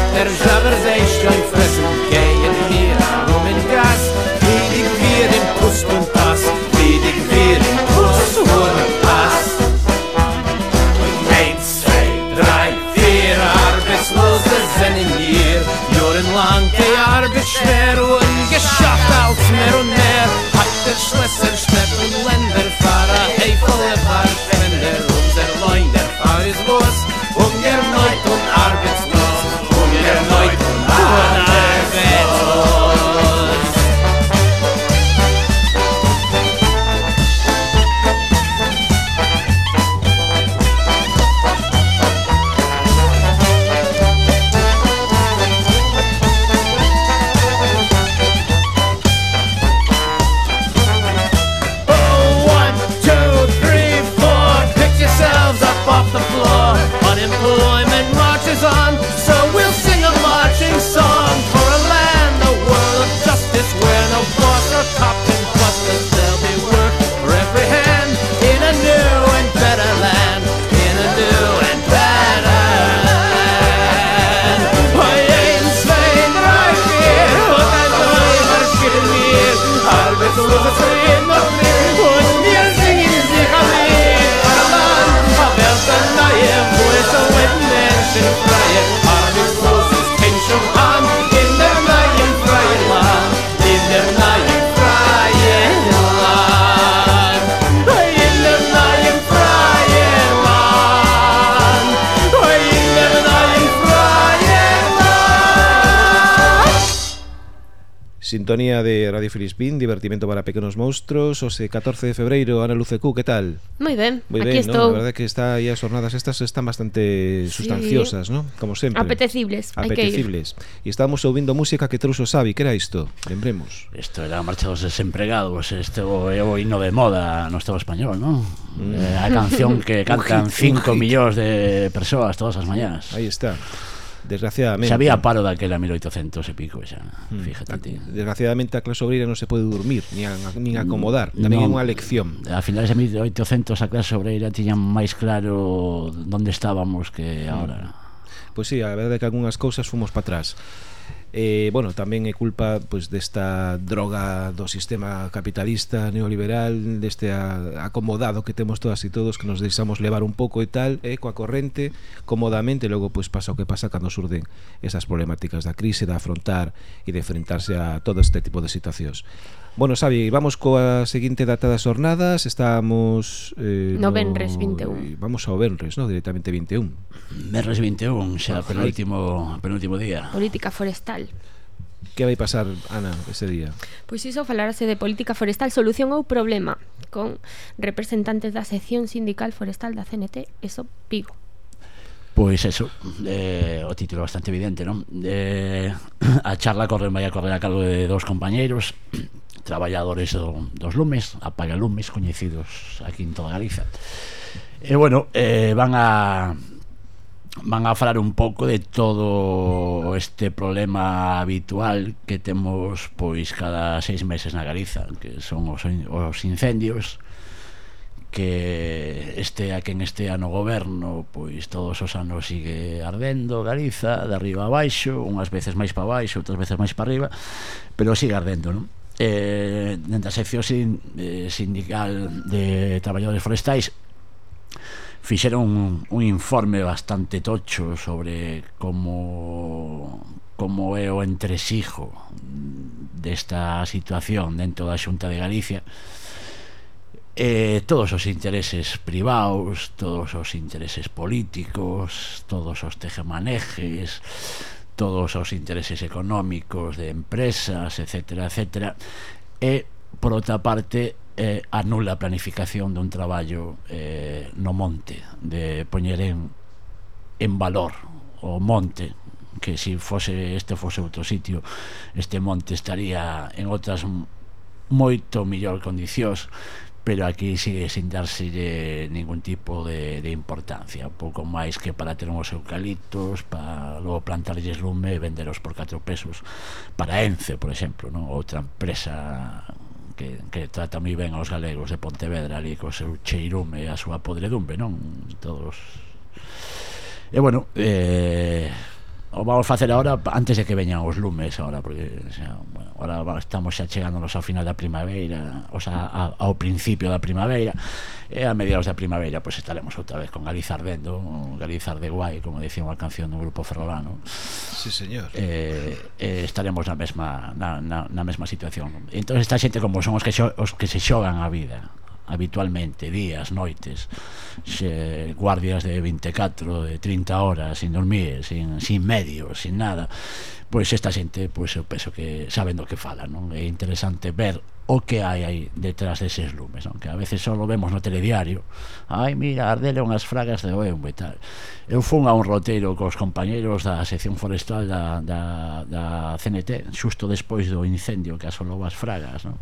sintonía de Radio Filispín, divertimento para pequenos monstruos, ose 14 de febreiro, Ana Lucecu, que tal? Moi ben, Muy aquí ben, estou. ¿no? A verdade que está aí as jornadas estas están bastante sí. sustanciosas, ¿no? Como sempre. Apetecibles, Apetecibles. E estábamos ouvindo música que trouxo Xavi, que era isto? Lembremos. Isto era a marcha dos desempregados, este é o hino de moda no Estado español, non? Mm. Eh, a canción que <laughs> cantan 5 millóns de persoas todas as mañás. Aí está. Desgraciadamente. Xa había paro daquela 1800 e pico xa, mm. fíjate ti. Desgraciadamente a clase obreira non se pode dormir, nin, a, nin acomodar, mm, tamén non, unha lección. A finales de 1800 a clase obreira tiñan máis claro onde estábamos que hmm. agora. Pois sí, a verdade é que algunhas cousas fomos para atrás eh, bueno, tamén é culpa pois desta droga do sistema capitalista neoliberal, deste acomodado que temos todas e todos que nos deixamos levar un pouco e tal, eh, coa corrente comodamente, logo pois pasa o que pasa cando surden esas problemáticas da crise, de afrontar e de enfrentarse a todo este tipo de situacións. Bueno, Xavi, vamos coa seguinte data das jornadas Estamos... Eh, no, Benres 21 Vamos ao Benres, no? Directamente 21 Benres 21, xa ah, penúltimo, penúltimo día. Política forestal. Que vai pasar, Ana, ese día? Pois iso falarase de política forestal, solución ou problema Con representantes da sección sindical forestal da CNT, eso Vigo Pois eso, eh, o título bastante evidente, non? Eh, <clears throat> a charla corre vai a correr a cargo de dous compañeiros traballadores do, dos lumes, apagalumes coñecidos aquí en toda Galiza. E bueno, eh, van a van a falar un pouco de todo este problema habitual que temos pois cada seis meses na Galiza, que son os, os incendios que este a quen este ano goberno pois todos os anos sigue ardendo Galiza, de arriba a baixo, unhas veces máis para baixo, outras veces máis para arriba, pero sigue ardendo, non? eh, dentro da sección sin, eh, sindical de traballadores forestais fixeron un, un informe bastante tocho sobre como como é o entresijo desta situación dentro da Xunta de Galicia. Eh, todos os intereses privados, todos os intereses políticos, todos os tejemanejes, todos os intereses económicos de empresas, etcétera, etcétera, e por outra parte eh, anula a planificación dun traballo eh, no monte de poñer en, en valor o monte que se si fose este fose outro sitio este monte estaría en outras moito mellor condicións pero aquí sigue sin darse ningún tipo de, de importancia, pouco máis que para ter uns eucaliptos, para logo plantarlles lume e venderos por 4 pesos para Ence, por exemplo, non? outra empresa que, que trata moi ben aos galegos de Pontevedra ali co seu cheirume e a súa podredumbre, non? Todos E bueno, eh, o vamos facer agora antes de que veñan os lumes agora porque xa, bueno, Ora estamos xa chegándonos ao final da primavera, o sea, a, ao principio da primavera, e a mediados da primavera pois estaremos outra vez con Galiza Ardendo, Galiza de Guai, como dicía unha canción do grupo Ferrolano. Sí, señor. Eh, eh, estaremos na mesma na, na, na mesma situación. Entón esta xente como son os que xo, os que se xogan a vida, habitualmente, días, noites, xe, guardias de 24, de 30 horas, sin dormir, sin, sin medios, sin nada, pois esta xente, pois eu penso que saben do que fala, non? É interesante ver o que hai aí detrás deses lumes, non? Que a veces só vemos no telediario. Ai, mira, ardele unhas fragas de oembo e tal. Eu fun a un roteiro cos compañeiros da sección forestal da, da, da CNT, xusto despois do incendio que asolou as fragas, non?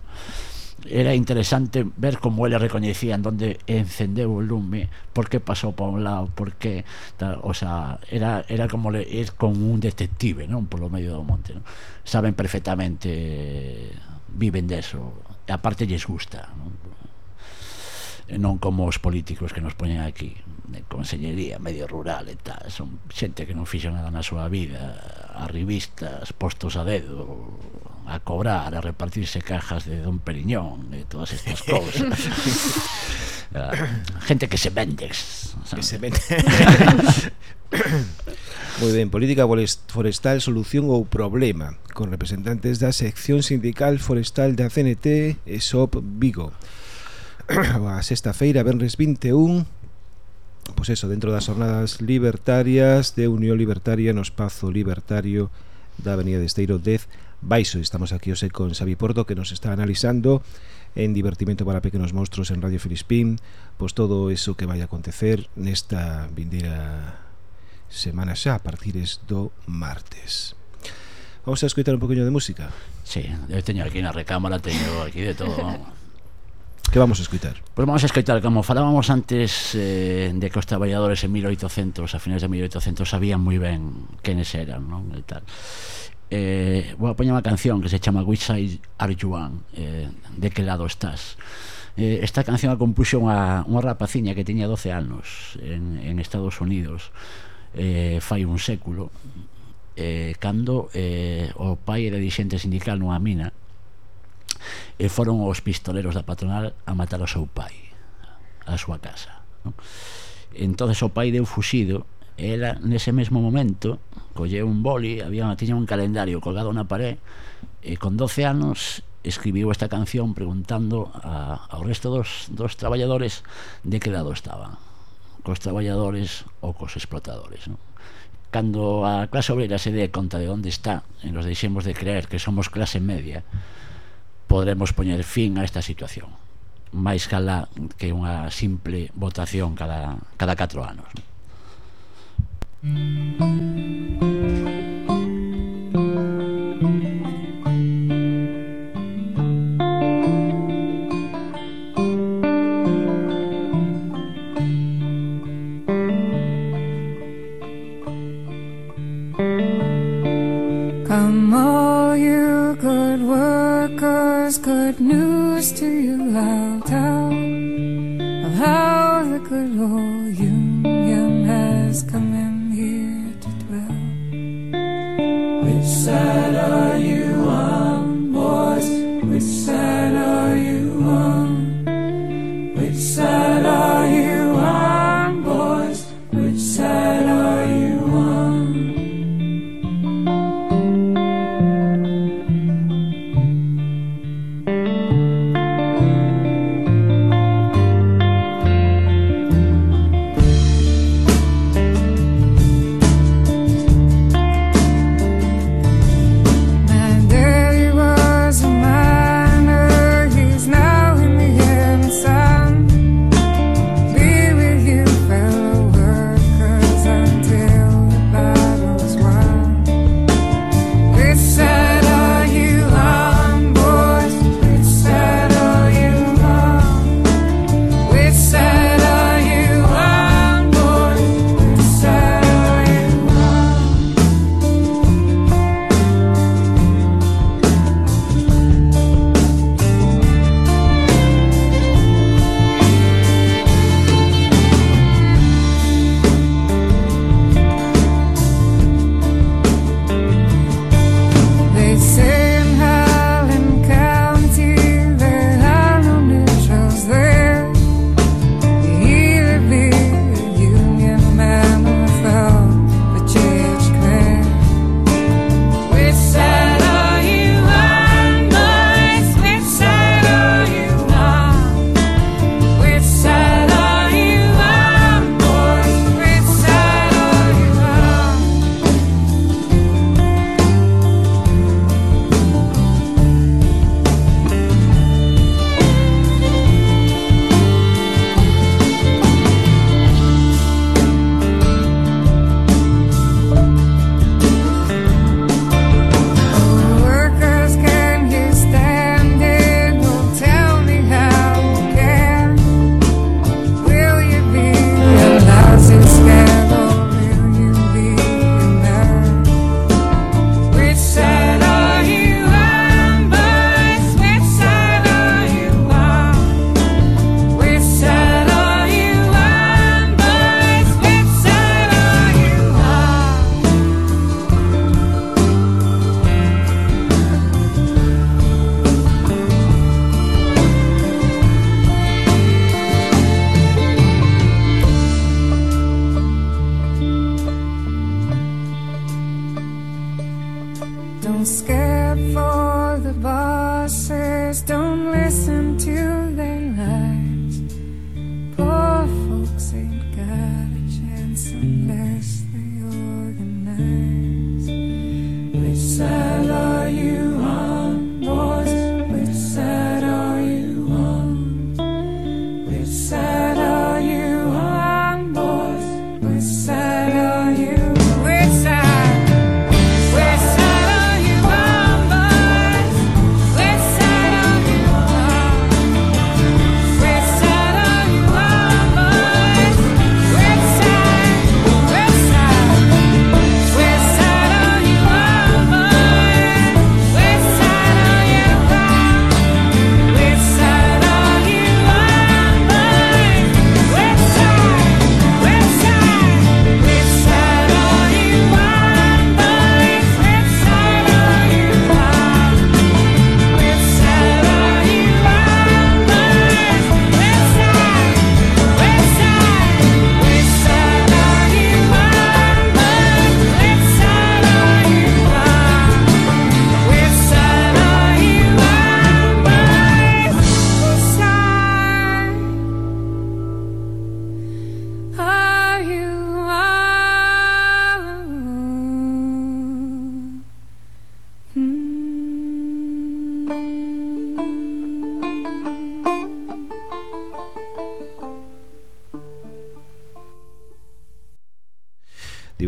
era interesante ver como eles recoñecían onde donde encendeu o lume, por que pasou para un lado, por que, tal, o sea, era, era como le, ir con un detective, non, polo medio do monte, non? Saben perfectamente viven deso, e aparte lles gusta, non? non como os políticos que nos poñen aquí de consellería, medio rural e tal son xente que non fixo nada na súa vida a revistas, postos a dedo a cobrar, a repartirse cajas de Don Periñón e todas estas cousas. uh, <laughs> ah, gente que se vende. Que se vende. <laughs> Moi ben, política forestal, solución ou problema Con representantes da sección sindical forestal da CNT e SOP Vigo <coughs> A sexta feira, Benres 21 Pois eso, dentro das jornadas libertarias de Unión Libertaria no Espazo Libertario da Avenida de Esteiro 10 baixo. Estamos aquí hoxe con Xavi Porto que nos está analizando en Divertimento para Pequenos Monstros en Radio Filispín, pois todo eso que vai acontecer nesta vindeira semana xa a partires do martes. Vamos a escoitar un poquinho de música. Sí, eu teño aquí na recámara, teño aquí de todo. Que vamos a escoitar? Pois pues vamos a escoitar, como falábamos antes eh, de que os traballadores en 1800, a finais de 1800, sabían moi ben quenes eran, non? E tal eh, vou a poñer unha canción que se chama Which Side Are You On? Eh, de que lado estás? Eh, esta canción a compuxo unha, unha rapaciña que tiña 12 anos en, en Estados Unidos. Eh, fai un século. Eh, cando eh, o pai era dixente sindical nunha mina e foron os pistoleros da patronal a matar o seu pai a súa casa no? entonces o pai deu fuxido. Era nese mesmo momento colleu un boli, había, tiña un calendario colgado na pared e con 12 anos escribiu esta canción preguntando a, ao resto dos, dos traballadores de que lado estaban cos traballadores ou cos explotadores non? cando a clase obrera se dé conta de onde está e nos deixemos de creer que somos clase media podremos poñer fin a esta situación máis cala que unha simple votación cada, cada 4 anos non? Come all you good workers, good news to you I'll tell of how the good old union has come said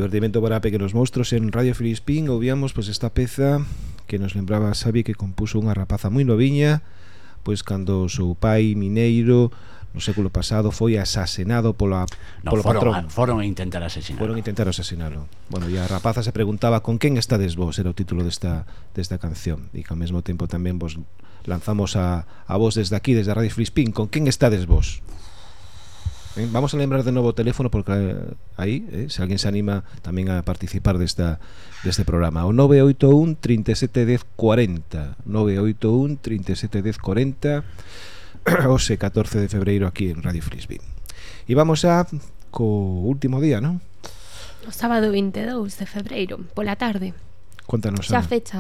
divertimento para pequenos monstruos en Radio Filispín Ouvíamos pois, esta peza que nos lembraba Xavi que compuso unha rapaza moi noviña Pois cando o seu pai mineiro no século pasado foi asasenado pola, no, polo foron, patrón. a, Foron a intentar asesinarlo Foron a intentar asesinarlo Bueno, e a rapaza se preguntaba con quen estades vos? Era o título desta, desta canción. E que ao mesmo tempo tamén vos lanzamos a, a vos desde aquí, desde Radio Filispín. Con quen estades vos? Eh, vamos a lembrar de novo o teléfono porque eh, aí, eh, se alguén se anima tamén a participar desta deste programa. O 981 37 10 40, 981 37 10 40, hoxe 14 de febreiro aquí en Radio Frisbee. E vamos a co último día, non? O sábado 22 de febreiro, pola tarde. Contanos, Xa Ana. fecha,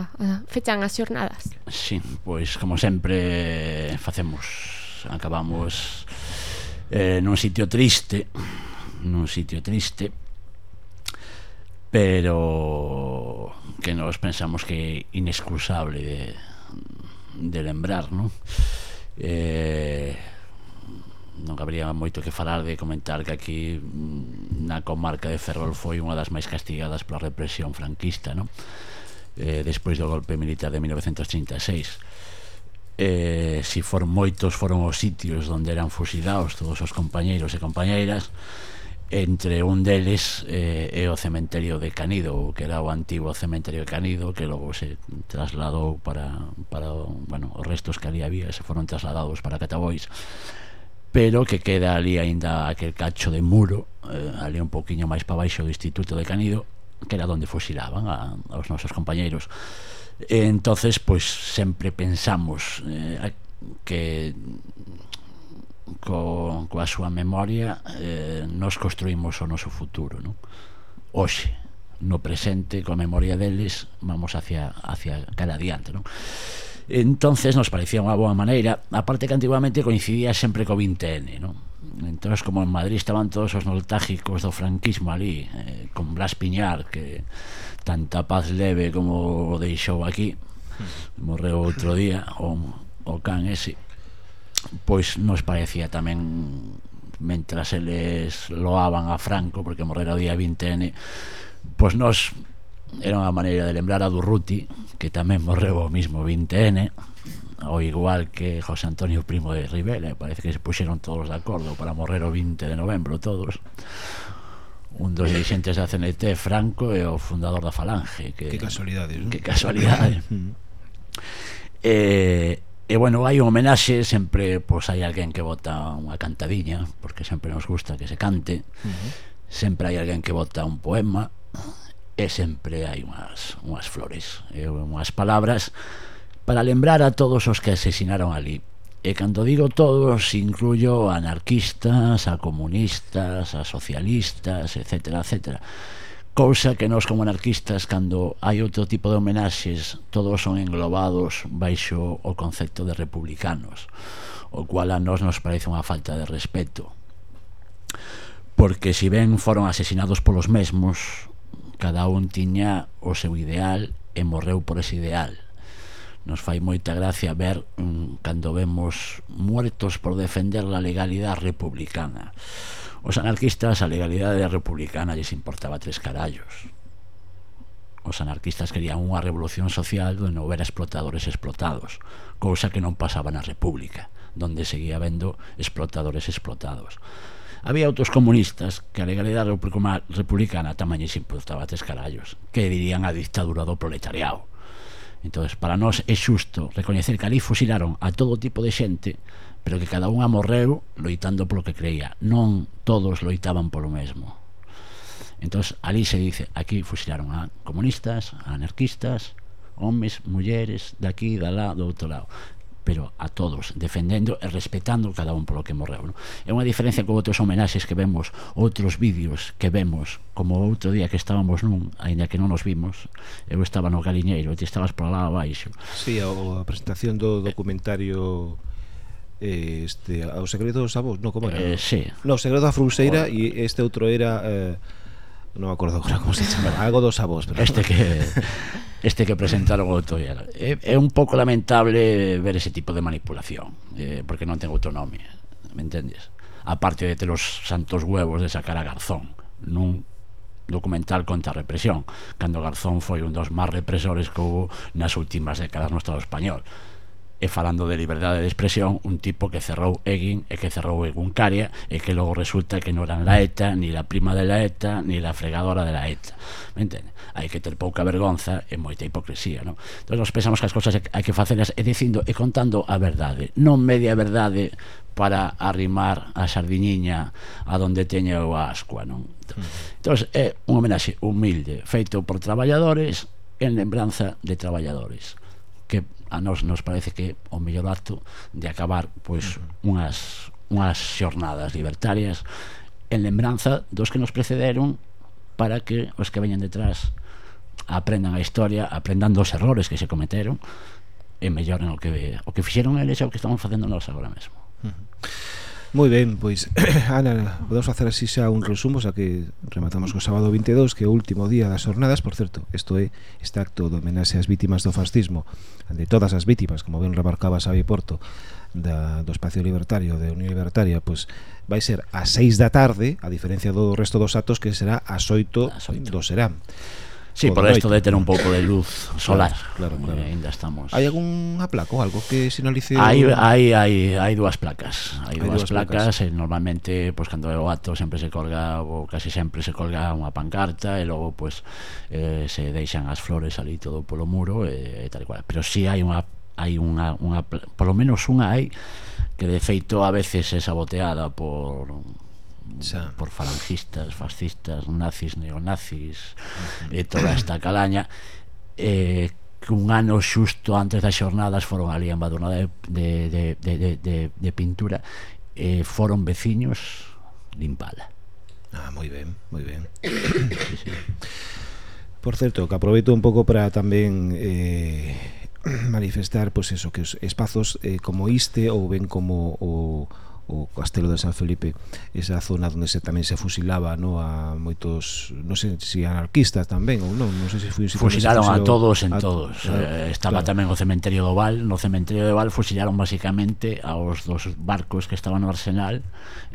fechan as xornadas. Sí, pois como sempre facemos, acabamos eh, nun sitio triste nun sitio triste pero que nos pensamos que inexcusable de, de lembrar non? Eh, non cabría moito que falar de comentar que aquí mm, na comarca de Ferrol foi unha das máis castigadas pola represión franquista non? Eh, despois do golpe militar de 1936 eh, si for moitos foron os sitios onde eran fusilados todos os compañeiros e compañeiras entre un deles eh, é o cementerio de Canido que era o antigo cementerio de Canido que logo se trasladou para, para bueno, os restos que ali había se foron trasladados para Catabois pero que queda ali aínda aquel cacho de muro eh, ali un poquinho máis para baixo do Instituto de Canido que era onde fusilaban a, aos nosos compañeiros. E entonces, pois sempre pensamos eh, que co, coa súa memoria eh, nos construímos o noso futuro non? hoxe no presente, coa memoria deles vamos hacia, hacia cara adiante non? entonces nos parecía unha boa maneira aparte que antiguamente coincidía sempre co 20N non? entonces como en Madrid estaban todos os nostálgicos do franquismo ali eh, con Blas Piñar que tanta paz leve como o deixou aquí. Hmm. Morreu outro día o, o can ese. Pois nos parecía tamén mentras eles loaban a Franco porque morrera o día 20N pois nos era unha maneira de lembrar a Durruti que tamén morreu o mismo 20N ao igual que José Antonio Primo de Rivera parece que se puxeron todos de acordo para morrer o 20 de novembro todos un dos dirigentes da CNT, Franco, e o fundador da Falange. Que, que casualidades, non? Que casualidades. <laughs> Mm. e, e, bueno, hai un homenaxe, sempre pois, hai alguén que bota unha cantadiña, porque sempre nos gusta que se cante, uh -huh. sempre hai alguén que bota un poema, e sempre hai unhas, unhas flores, e unhas palabras para lembrar a todos os que asesinaron ali E cando digo todos, incluyo a anarquistas, a comunistas, a socialistas, etcétera, etcétera. Cousa que nós como anarquistas, cando hai outro tipo de homenaxes, todos son englobados baixo o concepto de republicanos, o cual a nós nos parece unha falta de respeto. Porque si ben foron asesinados polos mesmos, cada un tiña o seu ideal e morreu por ese ideal nos fai moita gracia ver um, cando vemos muertos por defender a legalidade republicana. Os anarquistas a legalidade republicana lles importaba tres carallos. Os anarquistas querían unha revolución social onde houbera explotadores explotados, cousa que non pasaba na República, donde seguía vendo explotadores explotados. Había outros comunistas que a legalidade republicana tamén lles importaba tres carallos, que dirían a dictadura do proletariado entonces para nós é xusto recoñecer que ali fusilaron a todo tipo de xente, pero que cada unha morreu loitando polo que creía. Non todos loitaban polo mesmo. entonces ali se dice, aquí fusilaron a comunistas, a anarquistas, homes, mulleres, daqui, da lá, do outro lado pero a todos, defendendo e respetando cada un polo que morreu. Non? É unha diferencia con outros homenaxes que vemos, outros vídeos que vemos, como outro día que estábamos nun, aínda que non nos vimos, eu estaba no Galiñeiro, ti estabas por lá abaixo. Sí, a, a presentación do documentario eh, este, ao segredo dos avós, non, como era? Eh, sí. No, o segredo da Fruseira e este outro era... Eh, non me acordo agora como se chama, algo dos avós, pero este que este que presentaron o outro día. É, eh, é un pouco lamentable ver ese tipo de manipulación, eh, porque non ten autonomía, me entendes? A parte de ter os santos huevos de sacar a Garzón nun documental contra a represión, cando Garzón foi un dos máis represores que houve nas últimas décadas no Estado español e falando de liberdade de expresión un tipo que cerrou Egin e que cerrou Eguncaria e que logo resulta que non eran la ETA ni la prima de la ETA ni la fregadora de la ETA me entende? hai que ter pouca vergonza e moita hipocresía non? entón nos pensamos que as cousas hai que facelas e dicindo e contando a verdade non media verdade para arrimar a sardiñiña a donde teña o ascua non? Entón, entón é un homenaxe humilde feito por traballadores en lembranza de traballadores que a nós nos parece que o mellor acto de acabar pois unhas unhas xornadas libertarias en lembranza dos que nos precederon para que os que veñen detrás aprendan a historia, aprendan dos errores que se cometeron e melloren o que o que fixeron eles e o que estamos facendo nós agora mesmo. Uh -huh. Moi ben, pois, <coughs> Ana, podemos facer así xa un resumo, xa que rematamos co sábado 22, que é o último día das jornadas, por certo, isto é este acto de homenaxe ás vítimas do fascismo, de todas as vítimas, como ben remarcaba Xavi Porto, da, do Espacio Libertario, de Unión Libertaria, pois vai ser a 6 da tarde, a diferencia do resto dos actos, que será a 8 do Serán. Sí, por isto de ter un pouco de luz solar. Claro, claro. claro. Ainda estamos. Hai algunha placa ou algo que sinalice Hai hai hai hai dúas placas. Hai dúas, dúas placas, placas. E normalmente pois pues, cando é o acto sempre se colga ou casi sempre se colga unha pancarta e logo pois pues, eh, se deixan as flores ali todo polo muro e, e tal cual. Pero si sí hai unha hai unha, unha polo menos unha hai que de feito a veces é saboteada por xa. por falangistas, fascistas, nazis, neonazis uh -huh. e toda esta calaña eh, que un ano xusto antes das xornadas foron ali en Badurnada de, de, de, de, de, de pintura e eh, foron veciños limpala Ah, moi ben, moi ben. Por certo, que aproveito un pouco para tamén eh, manifestar pois pues, eso, que os espazos eh, como este ou ben como o o Castelo de San Felipe, esa zona onde se tamén se fusilaba, no, a moitos, non sei se si anarquistas tamén ou non, non sei se si foi fusilaron se a todos en a, todos. Claro, eh, estaba claro. tamén o cementerio do Val, no cementerio do Val fusilaron basicamente aos dos barcos que estaban no arsenal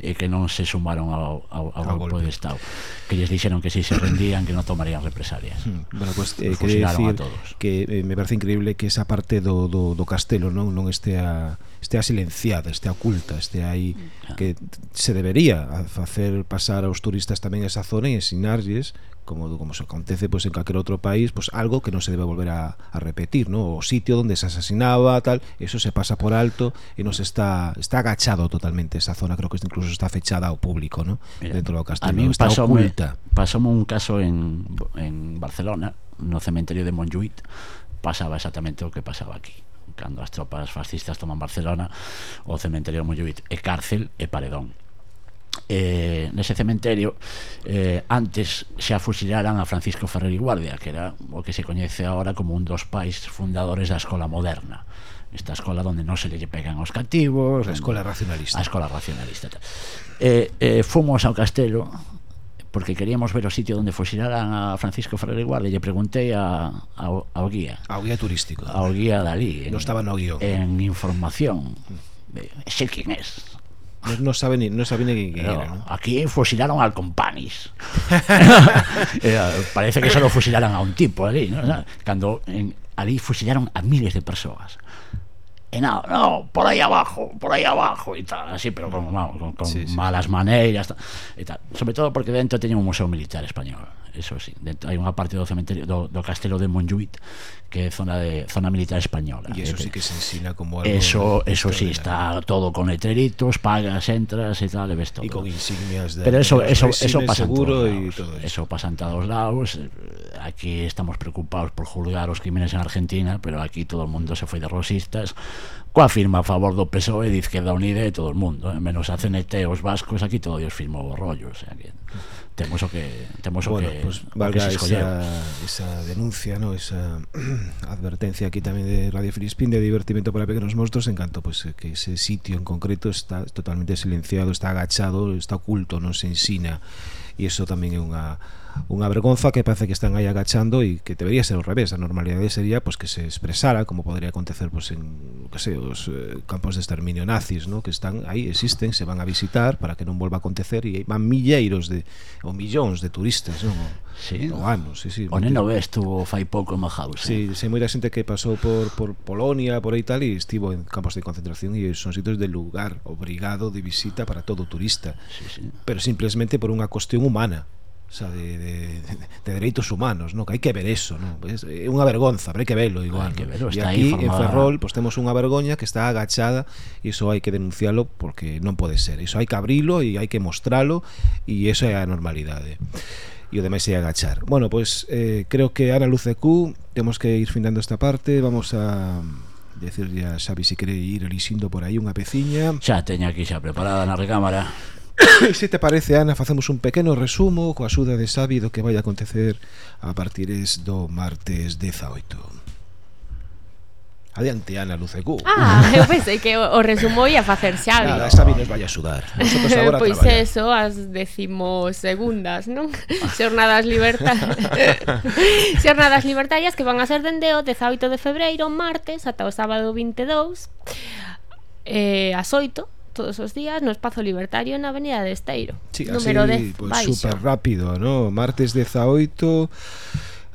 e que non se sumaron ao, ao, ao a golpe de estado, que lles dixeron que si se rendían que non tomarían represalias. Hmm. Bueno, pues, eh, fusilaron decir a todos. Que eh, me parece increíble que esa parte do do, do castelo, non, non este a estea silenciada, estea oculta, estea aí que se debería a facer pasar aos turistas tamén esa zona e ensinarlles como como se acontece pois en calquer outro país, pois algo que non se debe volver a, a repetir, ¿no? O sitio onde se asesinaba, tal, eso se pasa por alto e non se está está agachado totalmente esa zona, creo que incluso está fechada ao público, ¿no? Mira, Dentro do a castelo, mí está pasoume, oculta. pasoume un caso en, en Barcelona no cementerio de Montjuïc pasaba exactamente o que pasaba aquí cando as tropas fascistas toman Barcelona o cementerio de Mollovit é cárcel e paredón. Eh, nese cementerio eh, antes xa fusilaran a Francisco Ferrer y Guardia que era o que se coñece agora como un dos pais fundadores da Escola Moderna. Esta escola donde non se lle pegan os cativos a Escola Racionalista. A Escola Racionalista eh, eh, fomos ao castelo porque queríamos ver o sitio onde fusilaran a Francisco Ferrer Guarda e lle preguntei a, ao, ao guía ao guía turístico ao guía dali non estaba no guión en información sei quen es non sabe ni, non sabe ni quen era, ¿no? Aquí fusilaron al Companis. <laughs> <laughs> eh, parece que só fusilaran a un tipo ali, ¿no? Cando en, ali fusilaron a miles de persoas. E nada, no, por aí abajo, por aí abajo, e tal, así, pero con, no, con, con sí, sí. malas maneiras, tal, e tal. Sobre todo porque dentro teñen un museo militar español, eso sí, dentro, hai unha parte do cementerio do, do castelo de Monjuit que é zona de zona militar española. E eso sí que se ensina como algo Eso eso sí está todo con letreritos, pagas, entras e tal, e ves todo. Y con insignias de Pero eso de eso eso pasa seguro y todo eso. eso pasa en todos lados. Eh, aquí estamos preocupados por juzgar os crímenes en Argentina, pero aquí todo o mundo se foi de rosistas coa firma a favor do PSOE de Izquierda Unida e todo o mundo, eh? menos a CNT os vascos, aquí todo Dios firmou o rollo, o sea que temos o que temos bueno, o que, pues, valga o que esa, esa denuncia, no, esa <clears throat> advertencia aquí tamén de Radio Filispín de divertimento para pequenos monstruos en canto pues, que ese sitio en concreto está totalmente silenciado, está agachado, está oculto, non se ensina e iso tamén é unha unha vergonza que parece que están aí agachando e que debería ser ao revés, a normalidade sería pues, que se expresara, como podría acontecer pues, en que sei, os eh, campos de exterminio nazis, ¿no? que están aí, existen se van a visitar para que non volva a acontecer e van milleiros de, ou millóns de turistas non? sí. no ano, sí, sí. O Neno ve estuvo fai pouco en Mahaus. Sí, eh? sei moita xente que pasou por, por Polonia, por aí tal, e estivo en campos de concentración e son sitios de lugar obrigado de visita para todo turista. Sí, sí. Pero simplemente por unha cuestión humana xa de, de, de, de dereitos humanos, no? que hai que ver eso, no? Pues, é unha vergonza, pero hai que verlo igual. Que verlo, e aquí formada... en Ferrol pues, temos unha vergoña que está agachada e iso hai que denuncialo porque non pode ser. Iso hai que abrilo e hai que mostralo e iso é a normalidade e o demais é agachar. Bueno, pois eh, creo que Ana Luce Q temos que ir findando esta parte, vamos a decirlle a Xavi se quere ir elixindo por aí unha peciña. Xa teña aquí xa preparada na recámara. <coughs> E se te parece, Ana, facemos un pequeno resumo coa axuda de Xavi do que vai acontecer a partires do martes 18. Adiante, Ana Lucecu. Ah, <laughs> eu pensei que o resumo ia facer algo. Nada, esta nos vai a sudar. Nosotros <laughs> agora pois traballar. eso, as decimosegundas, non? <laughs> Xornadas libertarias. Xornadas libertarias que van a ser dende o 18 de febreiro, martes, ata o sábado 22, eh, as 8, todos os días no Espazo Libertario na Avenida de Esteiro. Sí, número así, 10, pues, super rápido, ¿no? Martes 18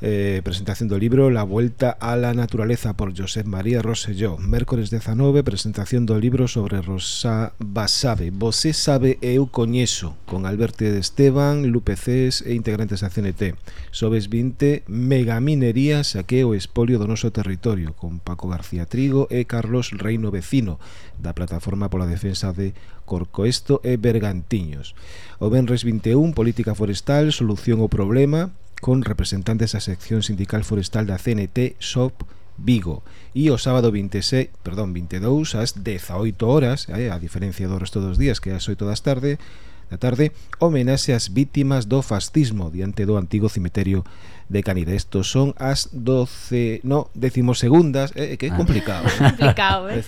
eh, presentación do libro La Vuelta a la Naturaleza por Josep María Rosselló. Mércores 19, presentación do libro sobre Rosa Basabe. Vosé sabe eu coñeso, con Alberto de Esteban, Lupe Cés e integrantes da CNT. Sobes 20, megaminería, saqueo e espolio do noso territorio, con Paco García Trigo e Carlos Reino Vecino, da Plataforma pola Defensa de Corcoesto e Bergantiños. O Benres 21, política forestal, solución ao problema, con representantes da sección sindical forestal da CNT SOP Vigo e o sábado 26, perdón, 22 ás 18 horas, eh, a diferencia do resto dos días que ás 8 das tarde, da tarde, homenaxe ás vítimas do fascismo diante do antigo cemiterio de Canida. Estos son as 12, no, decimosegundas, eh, que é ah. complicado. Eh? <laughs> complicado, eh?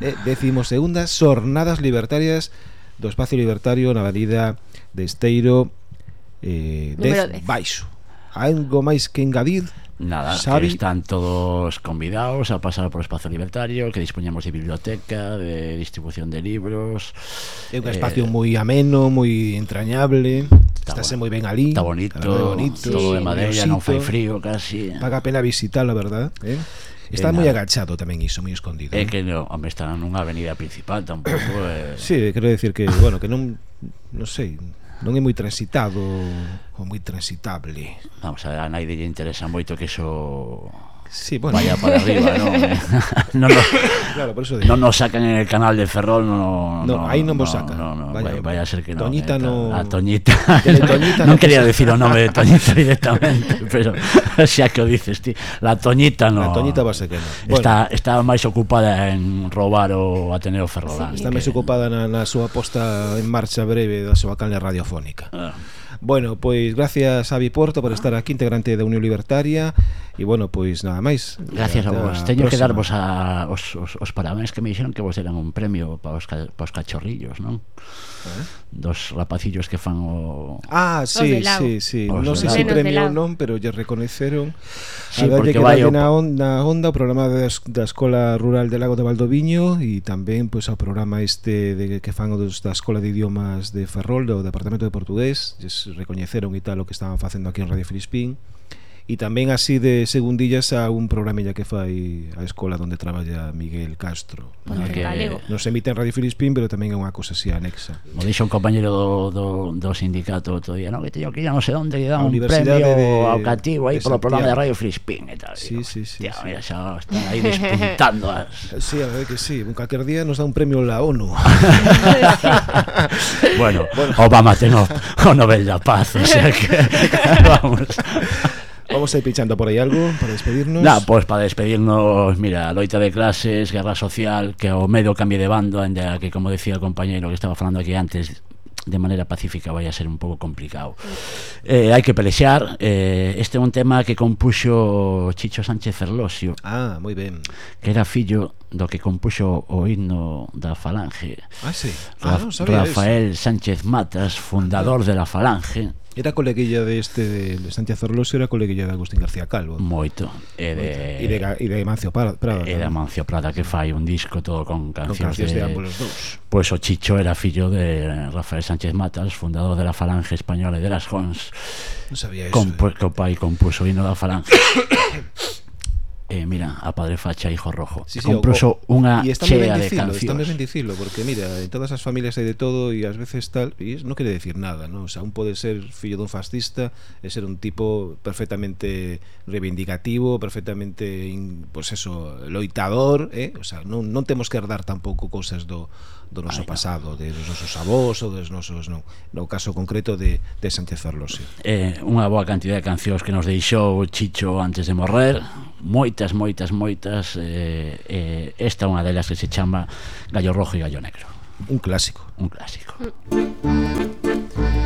eh decimosegundas xornadas libertarias do espacio libertario na Avenida de Esteiro eh, Número 10, 10. Baixo algo máis que engadir? Nada, Xavi. que están todos convidados a pasar por Espacio Libertario, que dispoñamos de biblioteca, de distribución de libros. É un eh, espacio eh, moi ameno, moi entrañable. Está Estáse moi ben ali. Está bonito, bonito todo sí, de madeira, non fai frío casi. Paga pena visitalo, a verdad, eh? eh está eh, moi agachado tamén iso, moi escondido. É eh, que non, home, está nunha avenida principal tampouco. <coughs> Eh... Sí, quero decir que, bueno, que non, non sei, non é moi transitado ou moi transitable. Vamos, a, a Naide lle interesa moito que iso Sí, bueno. vaya para arriba. ¿no? <laughs> no, claro, por eso no, nos sacan en el canal de Ferrol. No, no ahí no nos sacan. Vaya, vaya, a ser que no. Toñita eh, no. A Toñita. Toñita <laughs> no, quería decir el nombre de Toñita directamente, <laughs> pero xa que o dices, ti. La Toñita no. La Toñita va a ser que no. Bueno. Está, está máis ocupada en roubar o Ateneo Ferrolán. Sí, está máis ocupada na, na súa posta en marcha breve da súa canle radiofónica. Ah. Bueno, pois gracias a Porto por ah. estar aquí, integrante da Unión Libertaria. E bueno, pois nada máis. Gracias a vos, teño próxima. que darvos a, os, os, os parabéns que me dixeron que vos eran un premio para os, ca, pa os cachorrillos, non? Eh? Dos rapacillos que fan o... Ah, sí, sí, sí. Non sei se premio ou non, pero lle reconoceron sí, A dalle que vai na, on, na onda o programa da Escola Rural de Lago de Valdoviño E tamén pois pues, ao programa este de que fan dos, da Escola de Idiomas de Ferrol Do Departamento de Portugués Lles recoñeceron e tal o que estaban facendo aquí en Radio Filispín e tamén así de segundillas a un programilla que fai a escola onde traballa Miguel Castro. Que non se emite en Radio Filispín pero tamén é unha cosa así anexa. Mo dixo un compañero do, do, do sindicato outro día no? que teño que ir a non sei onde que dan un premio de, ao cativo aí polo programa de Radio Filispín e tal sí, sí, sí, Tía, sí. mira xa están aí despuntando as... <laughs> sí, a ver que sí un calquer día nos dá un premio la ONU. <laughs> Bueno, bueno, Obama ten o, o Nobel da Paz o sea que <laughs> vamos. Vamos a ir pinchando por aí algo para despedirnos. Nah, pois pues para despedirnos, mira, a loita de clases, guerra social, que o medio cambie de bando, ainda que como decía o compañeiro que estaba falando aquí antes, de maneira pacífica vai a ser un pouco complicado. Eh, hai que pelexar, eh, este é un tema que compuxo Chicho Sánchez Ferlosio. Ah, moi ben. Que era fillo do que compuxo o himno da Falange. Ah, sí. Ah, Ra no sabía Rafael eso. Sánchez Matas, fundador de la Falange. Era coleguilla de este de, de Sánchez Orlós era coleguilla de Agustín García Calvo. Moito. E de, E de, e de Mancio Prada. E de Mancio Prada que fai un disco todo con cancións, con cancións de, de ambos dos. Pois pues, o Chicho era fillo de Rafael Sánchez Matas, fundador de la Falange Española e de las Jons. Non sabía eso. Compu, eh. Que o pai compuso hino da Falange. <coughs> eh, mira, a Padre Facha, Hijo Rojo. Sí, sí, Comproso unha chea de cancións. Están ben dicilo, porque mira, en todas as familias hai de todo e ás veces tal, e non quere decir nada, non? O sea, un pode ser fillo dun fascista e ser un tipo perfectamente reivindicativo, perfectamente, in, pues eso, loitador, eh? O sea, non, non temos que herdar tampouco cousas do do noso Ai, pasado, no. de dos nosos avós ou dos nosos, non, no caso concreto de, de Sánchez Ferlosio. Eh, unha boa cantidad de cancións que nos deixou Chicho antes de morrer, moitas, moitas, moitas, eh, eh, esta é unha delas que se chama Gallo Rojo e Gallo Negro. Un clásico. Un clásico.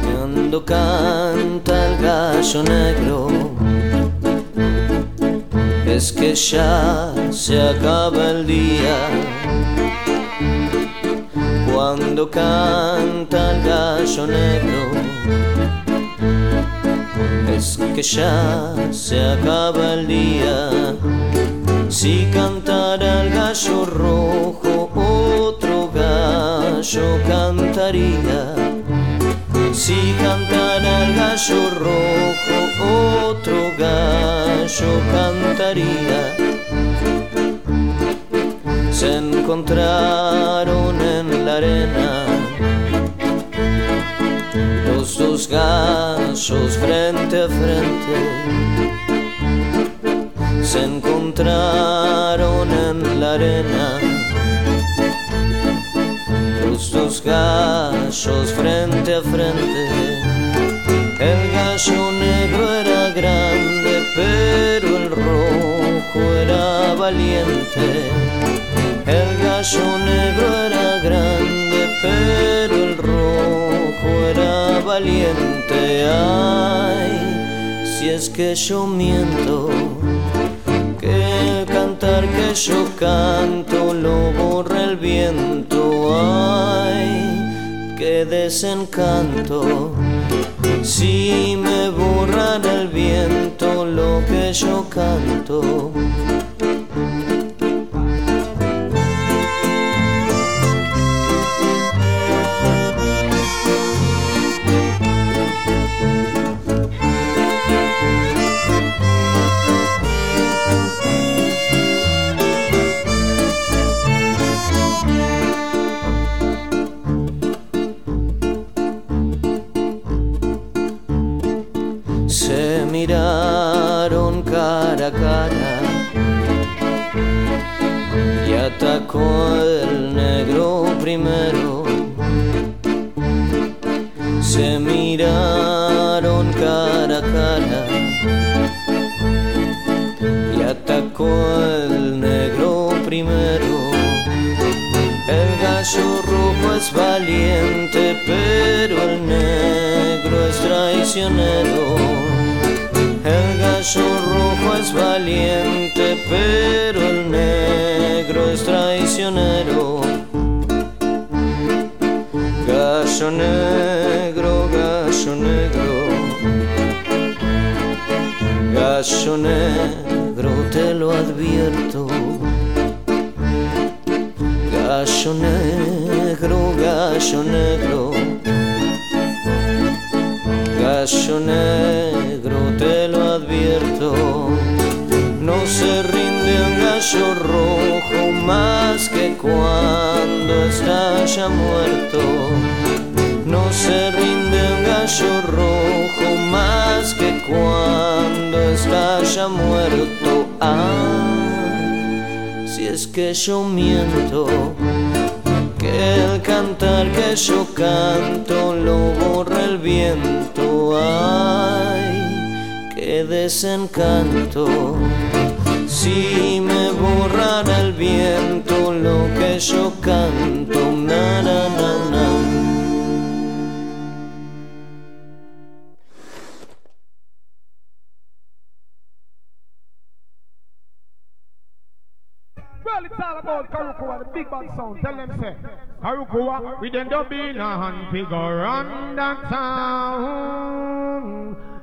Cando canta el gallo negro Es que ya se acaba el día. Cuando canta el gallo negro Es que ya se acaba el día. Si cantara el gallo rojo Otro gallo cantaría si cantara el gallo rojo, otro gallo cantaría. Se encontraron en la arena los dos gallos frente a frente. Se encontraron en la arena dos gallos frente a frente. El gallo negro era grande, pero el rojo era valiente. El gallo negro era grande, pero el rojo era valiente. Ay, si es que yo miento que yo canto lo borra el viento. Ay, qué desencanto. Si me borrara el viento lo que yo canto. El negro primero. Se miraron cara a cara y atacó el negro primero. El gallo rojo es valiente, pero el negro es traicionero. El gallo rojo es valiente, pero el negro es traicionero. Gallo negro, gallo negro. Gallo negro, te lo advierto. Gallo negro, gallo negro. Gallo negro, te lo advierto. No se rinde un gallo rojo más que cuando está ya muerto. No se rinde un gallo rojo más que cuando está ya muerto. Ah, si es que yo miento, que el cantar que yo canto lo borra el viento. Ay, qué desencanto. Si me borrara el viento lo que yo canto, na na na na. Well, it's all about Karukua, the big bad sound. Tell them, say, Karukua, we then dub in a hand figure run that sound.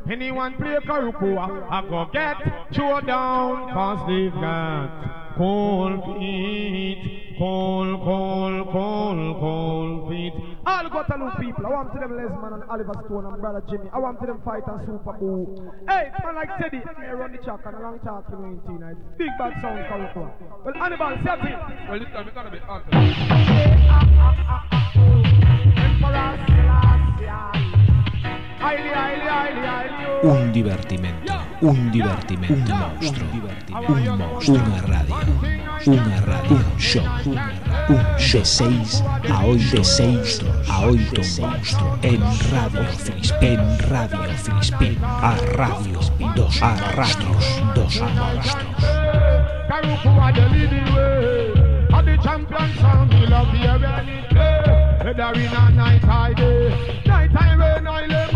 Anyone play Karukua, I go get throw down, cause they've got cold feet, cold, cold, cold, cold feet. All got to look people. I want to them Lesman and Oliver Stone and Brother Jimmy. I want to them fight and Super Boo. Hey, man like Teddy, they run the track and a long talk in 19 nights. Big bad sound, Karukua. Well, Hannibal, set it. Well, this time it's gonna be awesome. Emperor Selassie. Un divertimento, un divertimento, un monstruo, un monstruo, una radio, una radio, un show, un de 6 a 8, de 6 a 8 monstruo, en Radio Filispín, en Radio Filispín, a Radio 2, a radios, dos monstruos.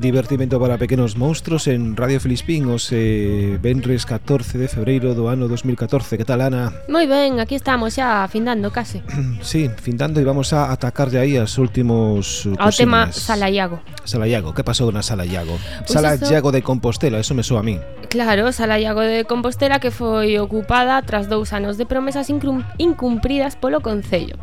Divertimento para pequenos monstruos en Radio Filispín os eh, Benres 14 de febreiro do ano 2014 Que tal, Ana? Moi ben, aquí estamos xa findando case <clears throat> Sí, findando e vamos a atacar de aí as últimos eh, Ao cosinas. tema Salaiago Salaiago, que pasou na Salaiago? Pues Salaiago eso... de Compostela, eso me soa a min Claro, Salaiago de Compostela que foi ocupada tras dous anos de promesas incumpridas polo Concello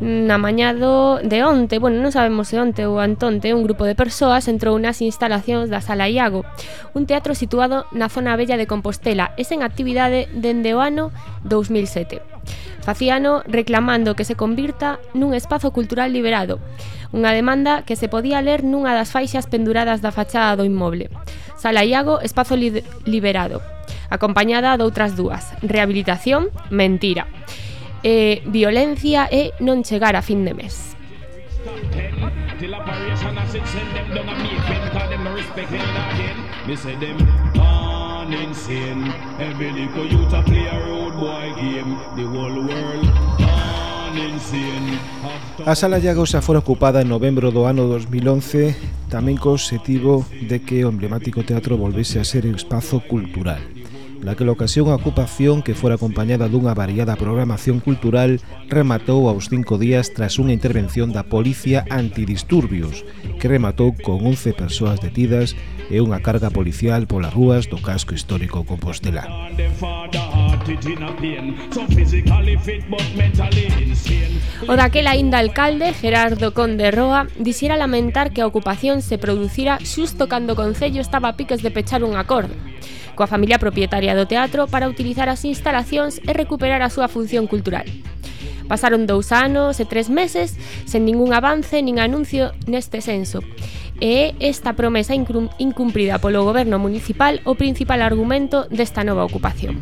na mañá do, de onte, bueno, non sabemos se onte ou antonte, un grupo de persoas entrou nas instalacións da Sala Iago, un teatro situado na zona bella de Compostela, e sen actividade dende o ano 2007. Facíano reclamando que se convirta nun espazo cultural liberado, unha demanda que se podía ler nunha das faixas penduradas da fachada do inmoble. Sala Iago, espazo li liberado, acompañada doutras dúas, rehabilitación, mentira eh, violencia e non chegar a fin de mes. Insane. Every little youth a play a road boy game. The whole world A sala Llagosa fora ocupada en novembro do ano 2011 tamén co objetivo de que o emblemático teatro volvese a ser espazo cultural naquela ocasión a ocupación que fora acompañada dunha variada programación cultural rematou aos cinco días tras unha intervención da Policía Antidisturbios que rematou con 11 persoas detidas e unha carga policial polas rúas do casco histórico compostelán. O daquel aínda alcalde, Gerardo Conde Roa, dixera lamentar que a ocupación se producira xusto cando o Concello estaba a piques de pechar un acordo coa familia propietaria do teatro para utilizar as instalacións e recuperar a súa función cultural. Pasaron dous anos e tres meses sen ningún avance nin anuncio neste senso E esta promesa incumprida polo goberno municipal o principal argumento desta nova ocupación.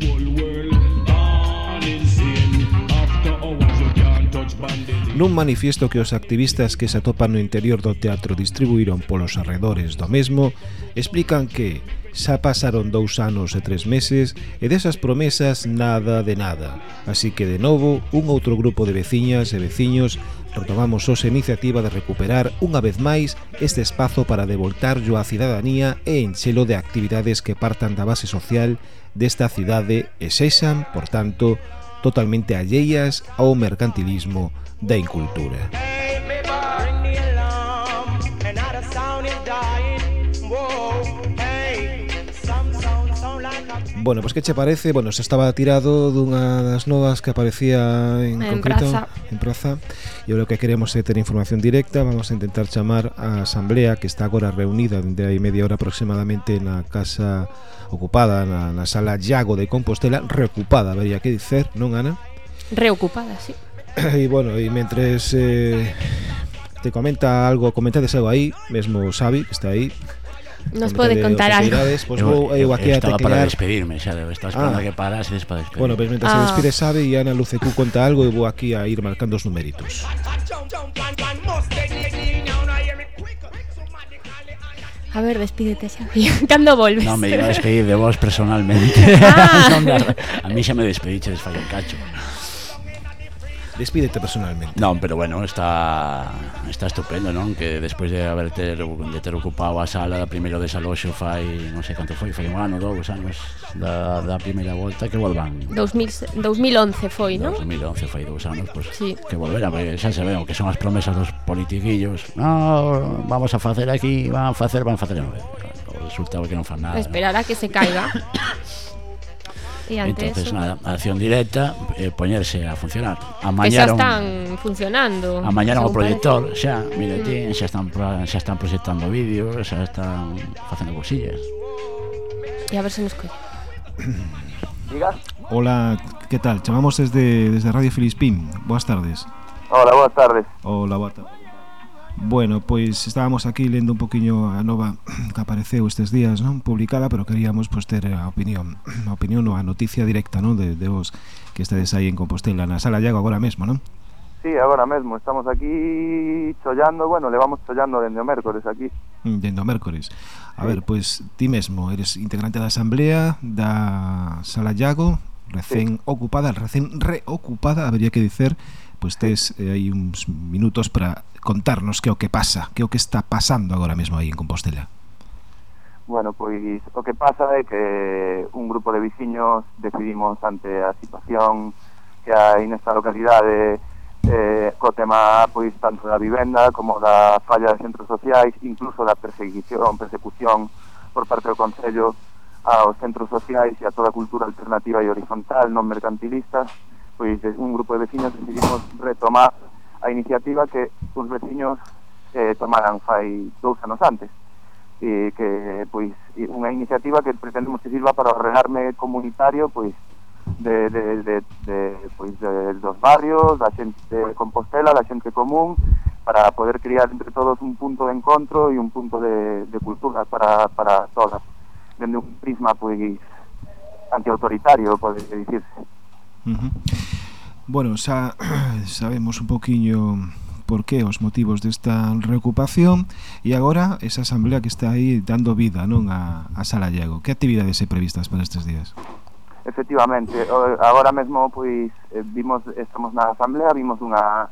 Nun manifiesto que os activistas que se atopan no interior do teatro distribuíron polos arredores do mesmo, explican que xa pasaron dous anos e tres meses e desas promesas nada de nada, así que de novo un outro grupo de veciñas e veciños retomamos hoxe a iniciativa de recuperar unha vez máis este espazo para devoltarllo á cidadanía e enchelo de actividades que partan da base social desta cidade e sexan, por tanto, totalmente alleias ao mercantilismo da incultura. Hey, Bueno, pois pues, que che parece? Bueno, se estaba tirado dunha das novas que aparecía en, en concreto praza. en praza. E o que queremos é ter información directa, vamos a intentar chamar a asamblea que está agora reunida dende aí media hora aproximadamente na casa ocupada na, na sala Llago de Compostela, reocupada, vería que dicer, non Ana? Reocupada, sí. <coughs> E bueno, e mentres eh, te comenta algo, comentades algo aí, mesmo Xavi, que está aí, Nos pode contar algo. Pois vou eh, eu, aquí a teclear. Ah. para despedirme, xa, estaba esperando ah. a que parases para despedir. Bueno, pois pues, mentre ah. se despide sabe e Ana Lucecú conta algo e vou aquí a ir marcando os numeritos. A ver, despídete Xavi. <laughs> Cando volves? Non, me iba a despedir de vos personalmente. <laughs> Ah. <laughs> non, a mí xa me despediche desfallo cacho. Despídete personalmente. Non, pero bueno, está está estupendo, non? Que despois de haber ter, de ter ocupado a sala da primeiro desaloxo fai, non sei canto foi, foi un ano, dous anos da, da primeira volta que volvan. 2000, 2011 foi, non? 2011 foi dous anos, pois pues, sí. que volverá, porque xa se veo que son as promesas dos politiquillos. No, vamos a facer aquí, van a facer, van a facer. No, o resultado é que non fan nada. Esperar a que se caiga. <coughs> E entonces eso? nada, acción directa, eh, poñerse a funcionar. Amañaron, que xa están funcionando. Amañaron o proyector, parece. xa, mire mm. ti, xa están xa están proxectando vídeos, xa están facendo cosillas. E a ver se nos colle. Digas. Hola, ¿qué tal? Chamamos desde, desde Radio Filispín. Boas tardes. Hola, boas tardes. Hola, boas tardes. Bueno, pois estábamos aquí lendo un poquinho a nova <clears throat> que apareceu estes días, non? Publicada, pero queríamos pois, ter a opinión, <clears throat> a opinión ou a noticia directa, non? De, de vos que estades aí en Compostela, na Sala Llago agora mesmo, non? Sí, agora mesmo, estamos aquí chollando, bueno, levamos chollando dende o mércores aquí. Mm, dende o mércores. A sí. ver, pois ti mesmo eres integrante da Asamblea da Sala Llago, recén sí. ocupada, recén reocupada, habría que dicer, pois tes eh, aí uns minutos para contarnos que é o que pasa, que é o que está pasando agora mesmo aí en Compostela. Bueno, pois o que pasa é que un grupo de veciños decidimos ante a situación que hai nesta localidade eh, co tema pois tanto da vivenda como da falla de centros sociais, incluso da perseguición, persecución por parte do Concello aos centros sociais e a toda a cultura alternativa e horizontal non mercantilista pois un grupo de veciños decidimos retomar a iniciativa que uns veciños eh, tomaran fai dous anos antes e que pois unha iniciativa que pretendemos que sirva para o regarme comunitario pois de, de, de, de, pois, de, dos barrios, da xente de Compostela, da xente común, para poder criar entre todos un punto de encontro e un punto de, de cultura para, para todas, dende un prisma pois antiautoritario, pode dicirse. Uh -huh. Bueno, xa <clears throat> sabemos un poquinho por que os motivos desta reocupación e agora esa asamblea que está aí dando vida non a, a Sala Llago. Que actividades se previstas para estes días? Efectivamente, agora mesmo pois eh, vimos estamos na asamblea, vimos unha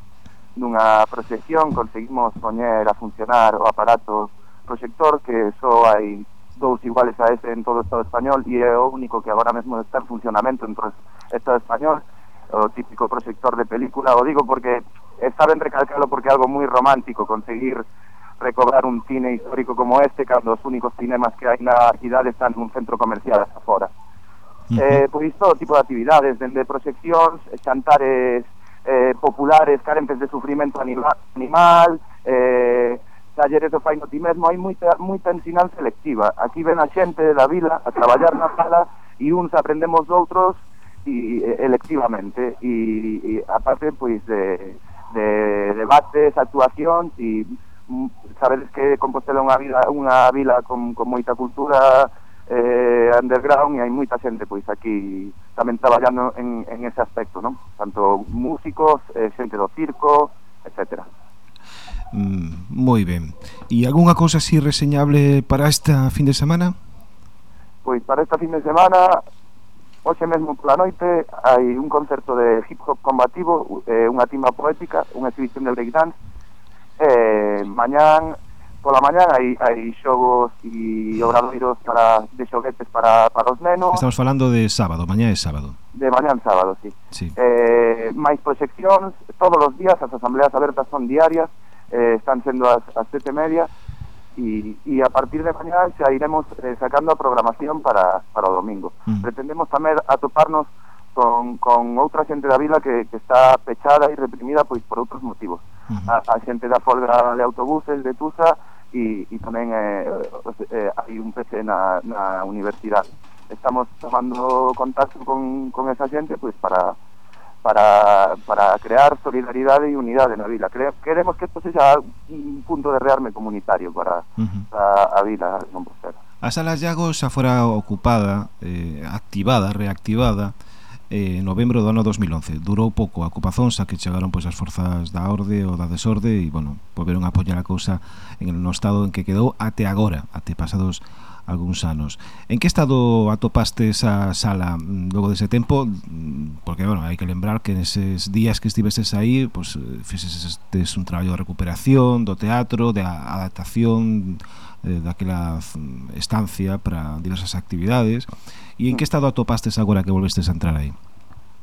dunha proxección, conseguimos poñer a funcionar o aparato proxector que só hai dous iguales a ese en todo o Estado español e é o único que agora mesmo está en funcionamento en todo o Estado español o típico proxector de película, o digo porque está ben recalcalo porque é algo moi romántico conseguir recobrar un cine histórico como este cando os únicos cinemas que hai na cidade están nun centro comercial hasta fora. Eh, pois todo tipo de actividades, dende proxeccións, xantares eh, populares, carentes de sufrimento anima animal, eh, talleres do fai no ti mesmo, hai moita, moita ensinanza selectiva. Aquí ven a xente da vila a traballar na sala e uns aprendemos doutros e, electivamente. E, e aparte, pois, de, de debates, actuacións e mm, sabedes que Compostela é unha vila, unha vila con, con moita cultura eh, underground e hai moita xente pois aquí tamén traballando en, en ese aspecto, non? Tanto músicos, eh, xente do circo, etcétera. Mm, moi ben. E algunha cousa así reseñable para esta fin de semana? Pois para esta fin de semana Hoxe mesmo pola noite hai un concerto de hip hop combativo, eh, unha timba poética, unha exhibición de breakdance. Eh, mañán pola mañán hai, hai xogos e obradoiros para, de xoguetes para, para os nenos. Estamos falando de sábado, mañá é sábado. De mañán sábado, sí. sí. Eh, máis proxeccións, todos os días as asambleas abertas son diarias, eh, están sendo as, as sete e media e, e a partir de mañá xa iremos eh, sacando a programación para, para o domingo. Mm. Pretendemos tamén atoparnos con, con outra xente da vila que, que está pechada e reprimida pois por outros motivos. A, a xente da folga de autobuses, de Tusa, e, e tamén eh, eh, hai un PC na, na universidade. Estamos tomando contacto con, con esa xente pois para para, para crear solidaridade e unidade na vila. Cre queremos que isto sexa un punto de rearme comunitario para uh -huh. a, a vila de Compostela. A Sala Llago xa fora ocupada, eh, activada, reactivada, eh, en novembro do ano 2011. Durou pouco a ocupación, xa que chegaron pois, as forzas da orde ou da desorde e, bueno, volveron a apoiar a cousa en el no estado en que quedou até agora, até pasados algúns anos. En que estado atopaste esa sala mm, logo dese tempo? Mm, porque, bueno, hai que lembrar que neses días que estiveses aí, pues, eh, fixes un traballo de recuperación do teatro, de adaptación eh, daquela mm, estancia para diversas actividades. E en que estado atopastes agora que volvestes a entrar aí?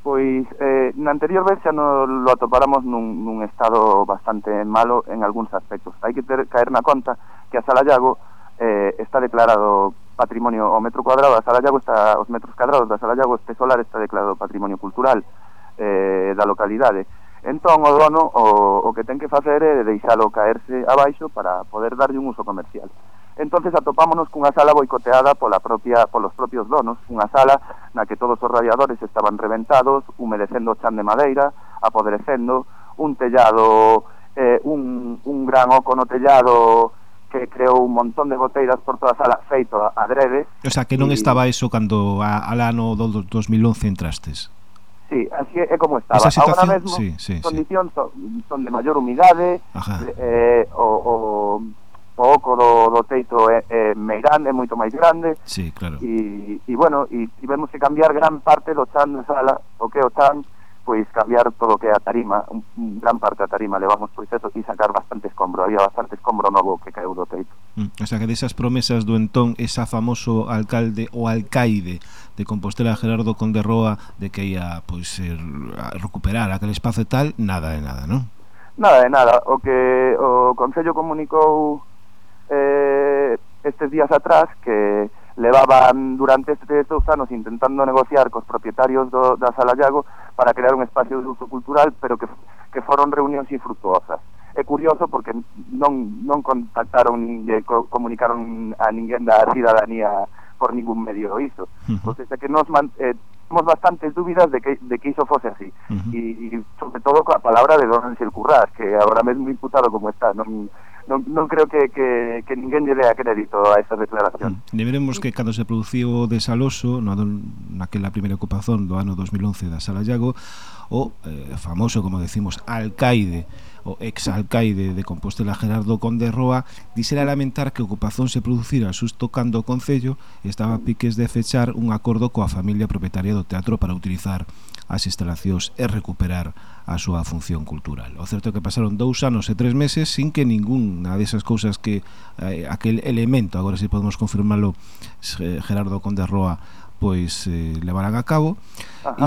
Pois, eh, na anterior vez xa no, lo atopáramos nun, nun estado bastante malo en algúns aspectos. Hai que ter, caer na conta que a Sala Llago eh, está declarado patrimonio o metro cuadrado, a Sala Llago está, os metros cuadrados da Sala Llago, este solar está declarado patrimonio cultural eh, da localidade. Entón, o dono o, o que ten que facer é deixalo caerse abaixo para poder darlle un uso comercial. Entonces atopámonos cunha sala boicoteada pola propia, polos propios donos, unha sala na que todos os radiadores estaban reventados, humedecendo o chan de madeira, apodrecendo, un tellado, eh, un, un gran oco no tellado que creou un montón de boteiras por toda a sala feito a adrede. O sea, que non y... estaba eso cando a, al ano do 2011 entrastes. Sí, así é como estaba. Esa situación, Ahora mesmo, sí, sí, condicións sí. son, son de maior humidade, Ajá. eh, o, o, o oco do, do teito é, é meirán, é moito máis grande. Sí, claro. E, e bueno, e tivemos que cambiar gran parte do chan de sala, o que o chan pois cambiar todo o que é a tarima, un, un gran parte da tarima levamos pois eso e sacar bastante escombro, había bastante escombro novo que caeu do teito. Mm, o sea que desas promesas do entón esa famoso alcalde o alcaide de Compostela Gerardo Conde Roa de que ia pois eh, recuperar aquel espazo e tal, nada de nada, non? Nada de nada, o que o Concello comunicou eh, estes días atrás que levaban durante estes dous anos intentando negociar cos propietarios do, da Sala Llago para crear un espacio de uso cultural, pero que, que foron reunións infructuosas. É curioso porque non, non contactaron nin co, comunicaron a ninguén da cidadanía por ningún medio iso. Uh -huh. Pois que nos man, eh, temos bastantes dúbidas de que, de que iso fose así uh -huh. e, e sobre todo coa palabra de Don Ansel Currás que agora mesmo imputado como está non, non, non creo que, que, que ninguén lle dea crédito a esa declaración. Mm. Deberemos que cando se produciu o desaloso no, naquela primeira ocupación do ano 2011 da Sala Llago o eh, famoso, como decimos, alcaide o exalcaide de Compostela Gerardo Conde Roa dixera lamentar que a ocupación se producira susto cando o Concello estaba a piques de fechar un acordo coa familia propietaria do teatro para utilizar as instalacións e recuperar a súa función cultural. O certo é que pasaron dous anos e tres meses sin que ninguna desas cousas que eh, aquel elemento, agora se si podemos confirmarlo eh, Gerardo Conde Roa, pois eh, levarán a cabo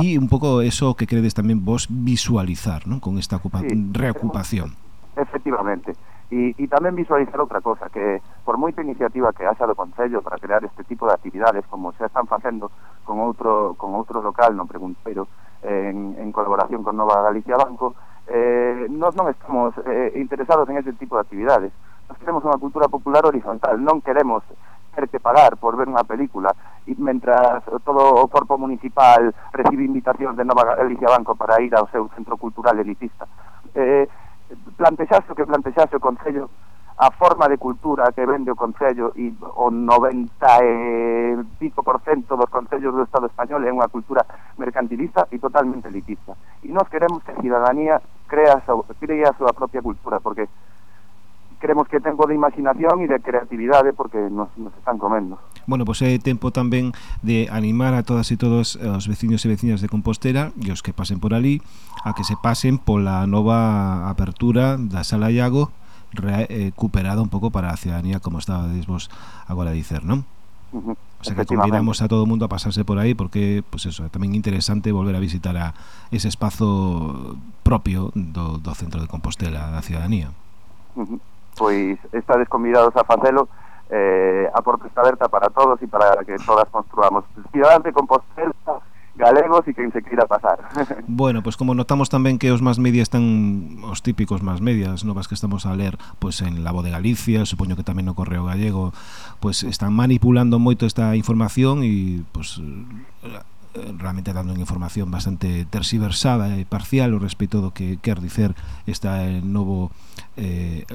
e un pouco eso que credes tamén vos visualizar, non? Con esta ocupa sí, reocupación. Efectivamente. E, e tamén visualizar outra cosa, que por moita iniciativa que haxa do Concello para crear este tipo de actividades como se están facendo con outro, con outro local non pregunteiro, en, en colaboración con Nova Galicia Banco, eh, nós non estamos eh, interesados en ese tipo de actividades. Nós queremos unha cultura popular horizontal, non queremos ter que pagar por ver unha película e mentras todo o corpo municipal recibe invitacións de Nova Galicia Banco para ir ao seu centro cultural elitista. Eh, plantexase o que plantexase o Concello a forma de cultura que vende o Concello e o 90 e pico por cento dos concellos do Estado español é unha cultura mercantilista e totalmente elitista. E nós queremos que a cidadanía crea a súa, crea a súa propia cultura, porque queremos que tempo de imaginación e de creatividade porque nos, nos están comendo. Bueno, pois pues é tempo tamén de animar a todas e todos os veciños e veciñas de Compostela e os que pasen por ali a que se pasen pola nova apertura da Sala Iago recuperada eh, un pouco para a ciudadanía como estabades vos agora a dicer, non? Uh -huh. O sea que convidamos a todo o mundo a pasarse por aí porque, pues eso, é tamén interesante volver a visitar a ese espazo propio do, do centro de Compostela da ciudadanía. Uh -huh. Pois estades convidados a facelo eh, a porta está aberta para todos e para que todas construamos. Ciudad de Compostela galegos e quen se queira pasar. <laughs> bueno, pois pues como notamos tamén que os más media están os típicos más medias novas que estamos a ler, pois pues en La Voz de Galicia, supoño que tamén no Correo Gallego, pois pues están manipulando moito esta información e pois realmente dando unha información bastante tersiversada e parcial o respecto do que quer dicer esta eh, novo eh,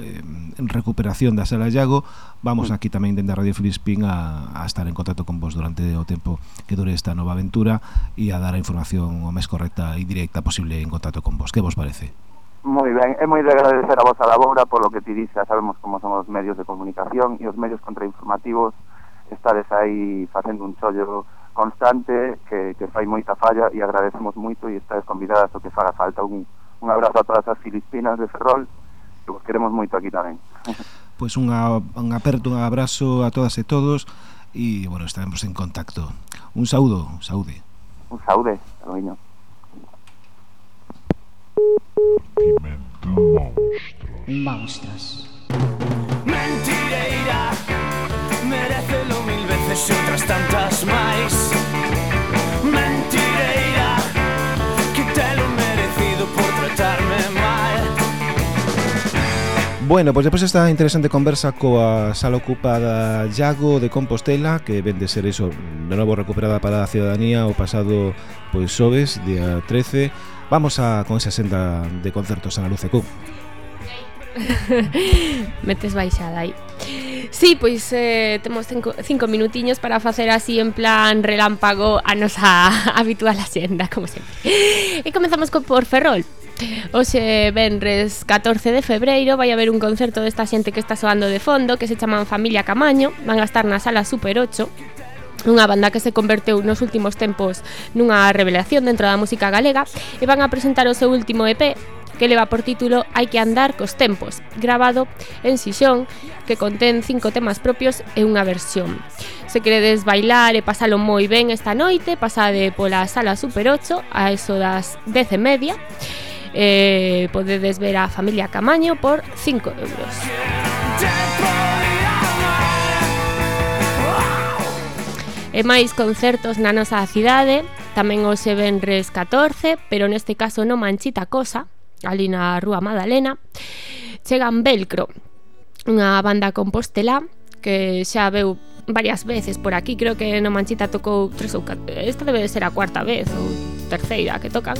recuperación da Sala Iago. Vamos mm. aquí tamén dende a Radio Filispín a, a estar en contacto con vos durante o tempo que dure esta nova aventura e a dar a información o máis correcta e directa posible en contacto con vos. Que vos parece? Moi ben, é moi de agradecer a vosa labora polo que ti dis, sabemos como son os medios de comunicación e os medios contrainformativos. Estades aí facendo un chollo constante que, que fai moita falla e agradecemos moito e estáis convidadas o que faga falta. Un, un abrazo a todas as filipinas de Ferrol que vos queremos moito aquí tamén. <laughs> Pois unha, un aperto, un abrazo a todas e todos e, bueno, estaremos en contacto. Un saúdo, un saúde. Un saúde, cariño Pimentón Monstros Monstros Mentireira Merecelo mil veces e outras tantas máis Mentireira, que te lo merecido por tratarme mal. Bueno, pois pues, depois esta interesante conversa coa sala ocupada Iago de Compostela Que vende ser iso, de novo recuperada para a ciudadanía o pasado pois pues, xoves, día 13 Vamos a con esa senda de concertos a la Luz <laughs> Metes baixada aí. Sí, pois eh, temos cinco, cinco minutiños para facer así en plan relámpago a nosa <laughs> habitual agenda, como sempre. E comezamos co por Ferrol. Oxe, venres 14 de febreiro vai haber un concerto desta xente que está soando de fondo que se chaman Familia Camaño van a estar na sala Super 8 unha banda que se converteu nos últimos tempos nunha revelación dentro da música galega e van a presentar o seu último EP que leva por título Hai que andar cos tempos, grabado en Sixón, que contén cinco temas propios e unha versión. Se queredes bailar e pasalo moi ben esta noite, pasade pola sala Super 8 a eso das 10 e media. Eh, podedes ver a familia Camaño por 5 euros. e máis concertos na nosa cidade, tamén hoxe venres 14, pero neste caso no manchita cosa, ali na Rúa Madalena, chegan Velcro, unha banda compostelá que xa veu varias veces por aquí, creo que no Manchita tocou tres ou esta debe de ser a cuarta vez ou terceira que tocan.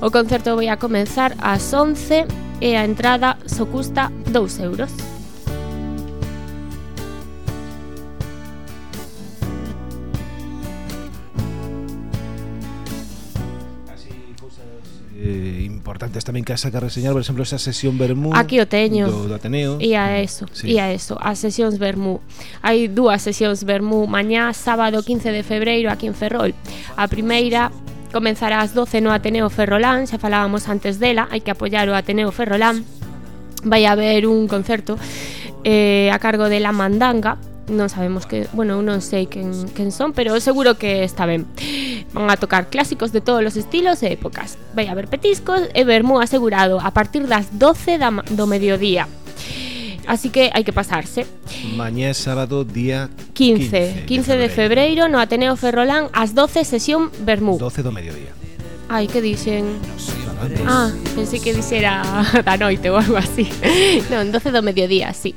O concerto vai a comenzar ás 11 e a entrada só custa 2 euros. eh, importantes tamén que asa que reseñar, por exemplo, esa sesión Bermú Aquí o teño do, do Ateneo. E a eso, sí. e a eso, as sesións Bermú. Hai dúas sesións Bermú mañá, sábado 15 de febreiro aquí en Ferrol. A primeira comenzará ás 12 no Ateneo Ferrolán, xa falábamos antes dela, hai que apoiar o Ateneo Ferrolán. Vai haber un concerto eh, a cargo de La Mandanga non sabemos que, bueno, eu non sei quen, quen son, pero seguro que está ben. Van a tocar clásicos de todos os estilos e épocas. Vai a haber petiscos e vermú asegurado a partir das 12 da, do mediodía. Así que hai que pasarse. Mañé sábado día 15, 15, 15 de febreiro, no Ateneo Ferrolán ás 12 sesión vermú. 12 do mediodía. Ai, que dixen? Ah, pensei que dixera <laughs> da noite ou algo así. Non, 12 do mediodía, sí.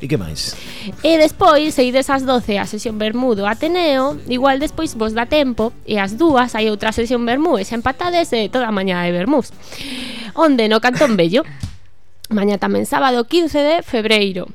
E que máis? E despois, se ides ás 12 a sesión Bermudo Ateneo, igual despois vos dá tempo e ás dúas hai outra sesión Bermú e se empatades e toda a mañá de Bermús. Onde no Cantón Bello. Mañá tamén sábado 15 de febreiro.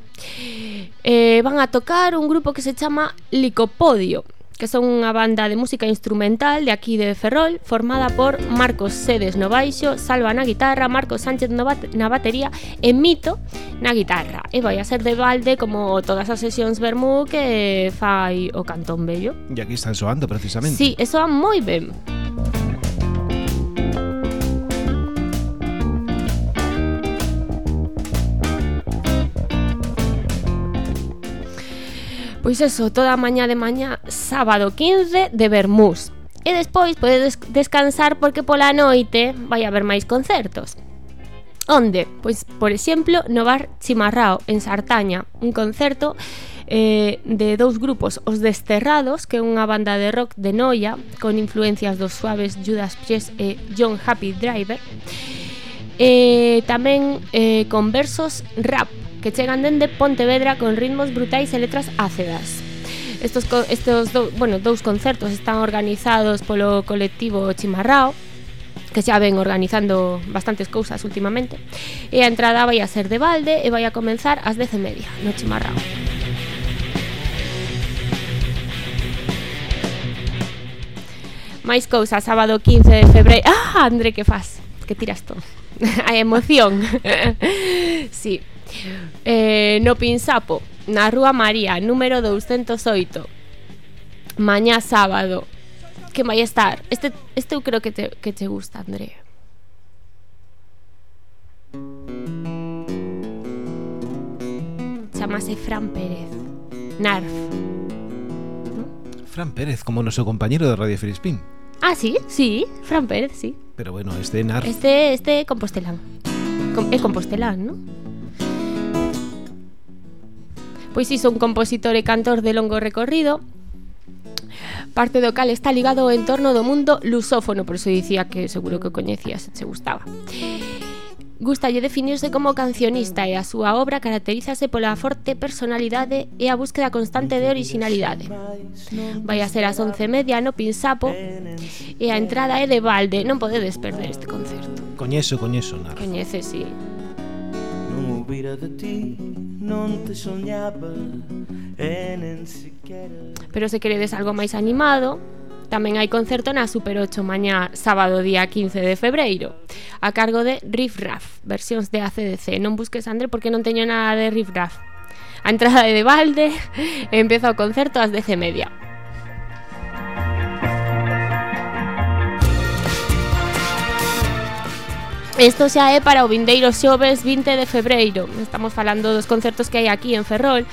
Eh, van a tocar un grupo que se chama Licopodio que son unha banda de música instrumental de aquí de Ferrol, formada por Marcos Sedes no baixo, Salva na guitarra, Marcos Sánchez no bat na batería e Mito na guitarra. E vai a ser de balde como todas as sesións Bermú que fai o Cantón Bello. E aquí están soando precisamente. Sí, e soan moi ben. Música Pois eso, toda a mañá de mañá, sábado 15 de Bermús. E despois podedes descansar porque pola noite vai haber máis concertos. Onde? Pois, por exemplo, no bar Chimarrao, en Sartaña, un concerto eh, de dous grupos, os Desterrados, que é unha banda de rock de Noia, con influencias dos suaves Judas Priest e John Happy Driver, e eh, tamén eh, con versos rap, que chegan dende Pontevedra con ritmos brutais e letras ácedas. Estos, estos do, bueno, dous concertos están organizados polo colectivo Chimarrao, que xa ven organizando bastantes cousas últimamente. E a entrada vai a ser de balde e vai a comenzar ás 10:30 no Chimarrao. Máis cousas, sábado 15 de febreiro. Ah, André, que fas? Que tiras todo. <laughs> a emoción. <laughs> sí eh, no Pinsapo, na Rúa María, número 208. Mañá sábado. Que vai estar. Este, este eu creo que te, que te gusta, André. Chamase Fran Pérez. Narf. Fran Pérez, como noso compañero de Radio Filispín. Ah, sí, sí, Fran Pérez, sí. Pero bueno, este Narf. Este, este Compostelán. Com é Compostelán, ¿no? pois iso un compositor e cantor de longo recorrido, parte do cal está ligado ao entorno do mundo lusófono, por iso dicía que seguro que o coñecías, se gustaba. Gustalle definirse como cancionista e a súa obra caracterízase pola forte personalidade e a búsqueda constante de originalidade. Vai a ser as 11:30 no Pinsapo e a entrada é de balde, non podedes perder este concerto. Coñeso, coñeso, nada. Coñece, si. Sí. Non hubiera de ti non te soñaba e nen sequera Pero se queredes algo máis animado, tamén hai concerto na Super 8 mañá sábado día 15 de febreiro a cargo de Riff Raff, versións de ACDC. Non busques, André, porque non teño nada de Riff Raff. A entrada é de balde, <laughs> empeza o concerto ás 10 e media. Isto xa é para o vindeiro xoves 20 de febreiro. Estamos falando dos concertos que hai aquí en Ferrol.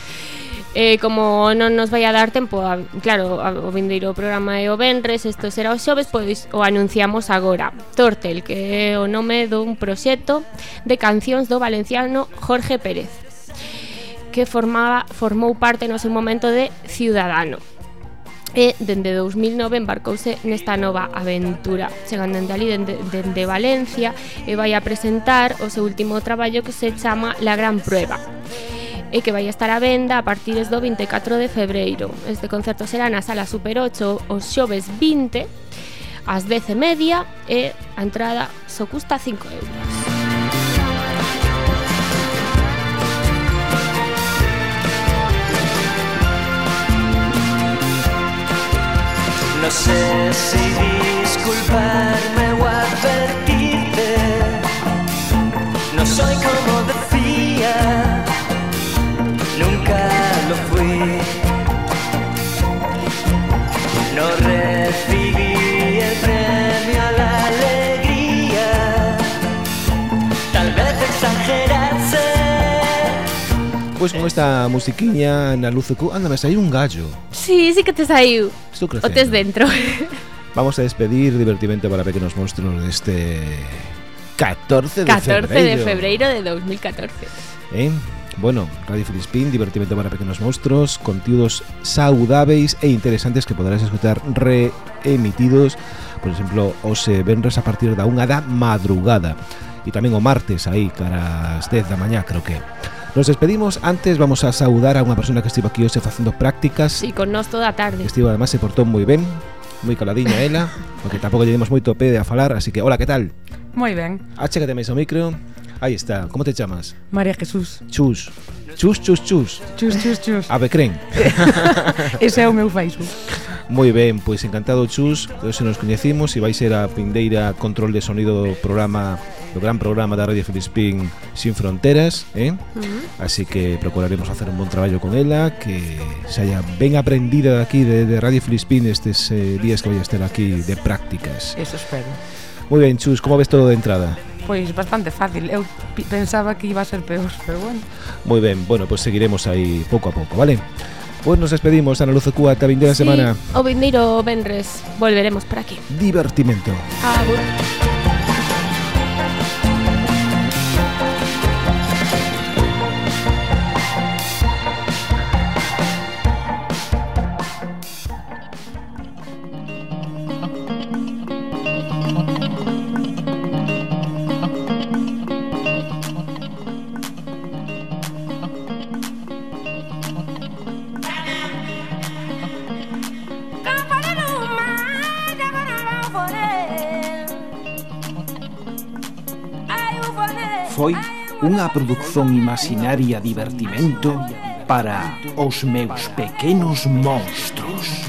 Eh, como non nos vai a dar tempo a, claro, a, o vindeiro programa é o Benres, isto será o xoves pois o anunciamos agora. Tortel, que é o nome dun proxecto de cancións do valenciano Jorge Pérez que formaba, formou parte no seu momento de Ciudadano. E dende 2009 embarcouse nesta nova aventura, chegando dende ali dende, dende Valencia e vai a presentar o seu último traballo que se chama La Gran Prueba e que vai estar a venda a partir do 24 de febreiro. Este concerto será na Sala Super 8 os xoves 20 ás 10 e media e a entrada só custa 5 euros. No sé si disculparme o advertirte. Pois con esta musiquiña na luz cu, ándame, saiu un gallo. Sí, sí que te saiu. Estou. O tes dentro. Vamos a despedir divertimento para pequenos monstruos deste 14 de 14 febreiro. 14 de febreiro de 2014. Eh? Bueno, Radio Filispín, divertimento para pequenos monstruos, contidos saudáveis e interesantes que poderás escutar reemitidos, por exemplo, os eh, venres a partir da unha da madrugada e tamén o martes aí, cara as 10 da mañá, creo que. Nos despedimos, antes vamos a saudar a unha persona que estivo aquí hoxe facendo prácticas. Si, sí, con nós toda a tarde. Estivo, además, se portou moi ben, moi caladiña ela, porque tampouco lle demos moito pé a falar, así que, hola, que tal? Moi ben. Achégate máis ao micro. Aí está, como te chamas? María Jesús. Chus. Chus, chus, chus. Chus, chus, chus. A Becren. <laughs> Ese é o meu Facebook. Moi ben, pois encantado, Chus, Todos se nos coñecimos e vai ser a pindeira control de sonido do programa do gran programa da Radio Filispín Sin Fronteras, eh? Uh -huh. Así que procuraremos hacer un bon traballo con ela, que se haya ben aprendida aquí de, de Radio Filispín estes eh, días que vai a estar aquí de prácticas. Eso espero. Moi ben, Chus, como ves todo de entrada? Pois bastante fácil, eu pensaba que iba a ser peor, pero bueno. Moi ben, bueno, pois seguiremos aí pouco a pouco, vale? Pois nos despedimos, Ana Luz Ocua, ata vindeira sí, semana. o vindeiro vendres, volveremos por aquí. Divertimento. Agur. unha produción imaginaria divertimento para os meus pequenos monstros.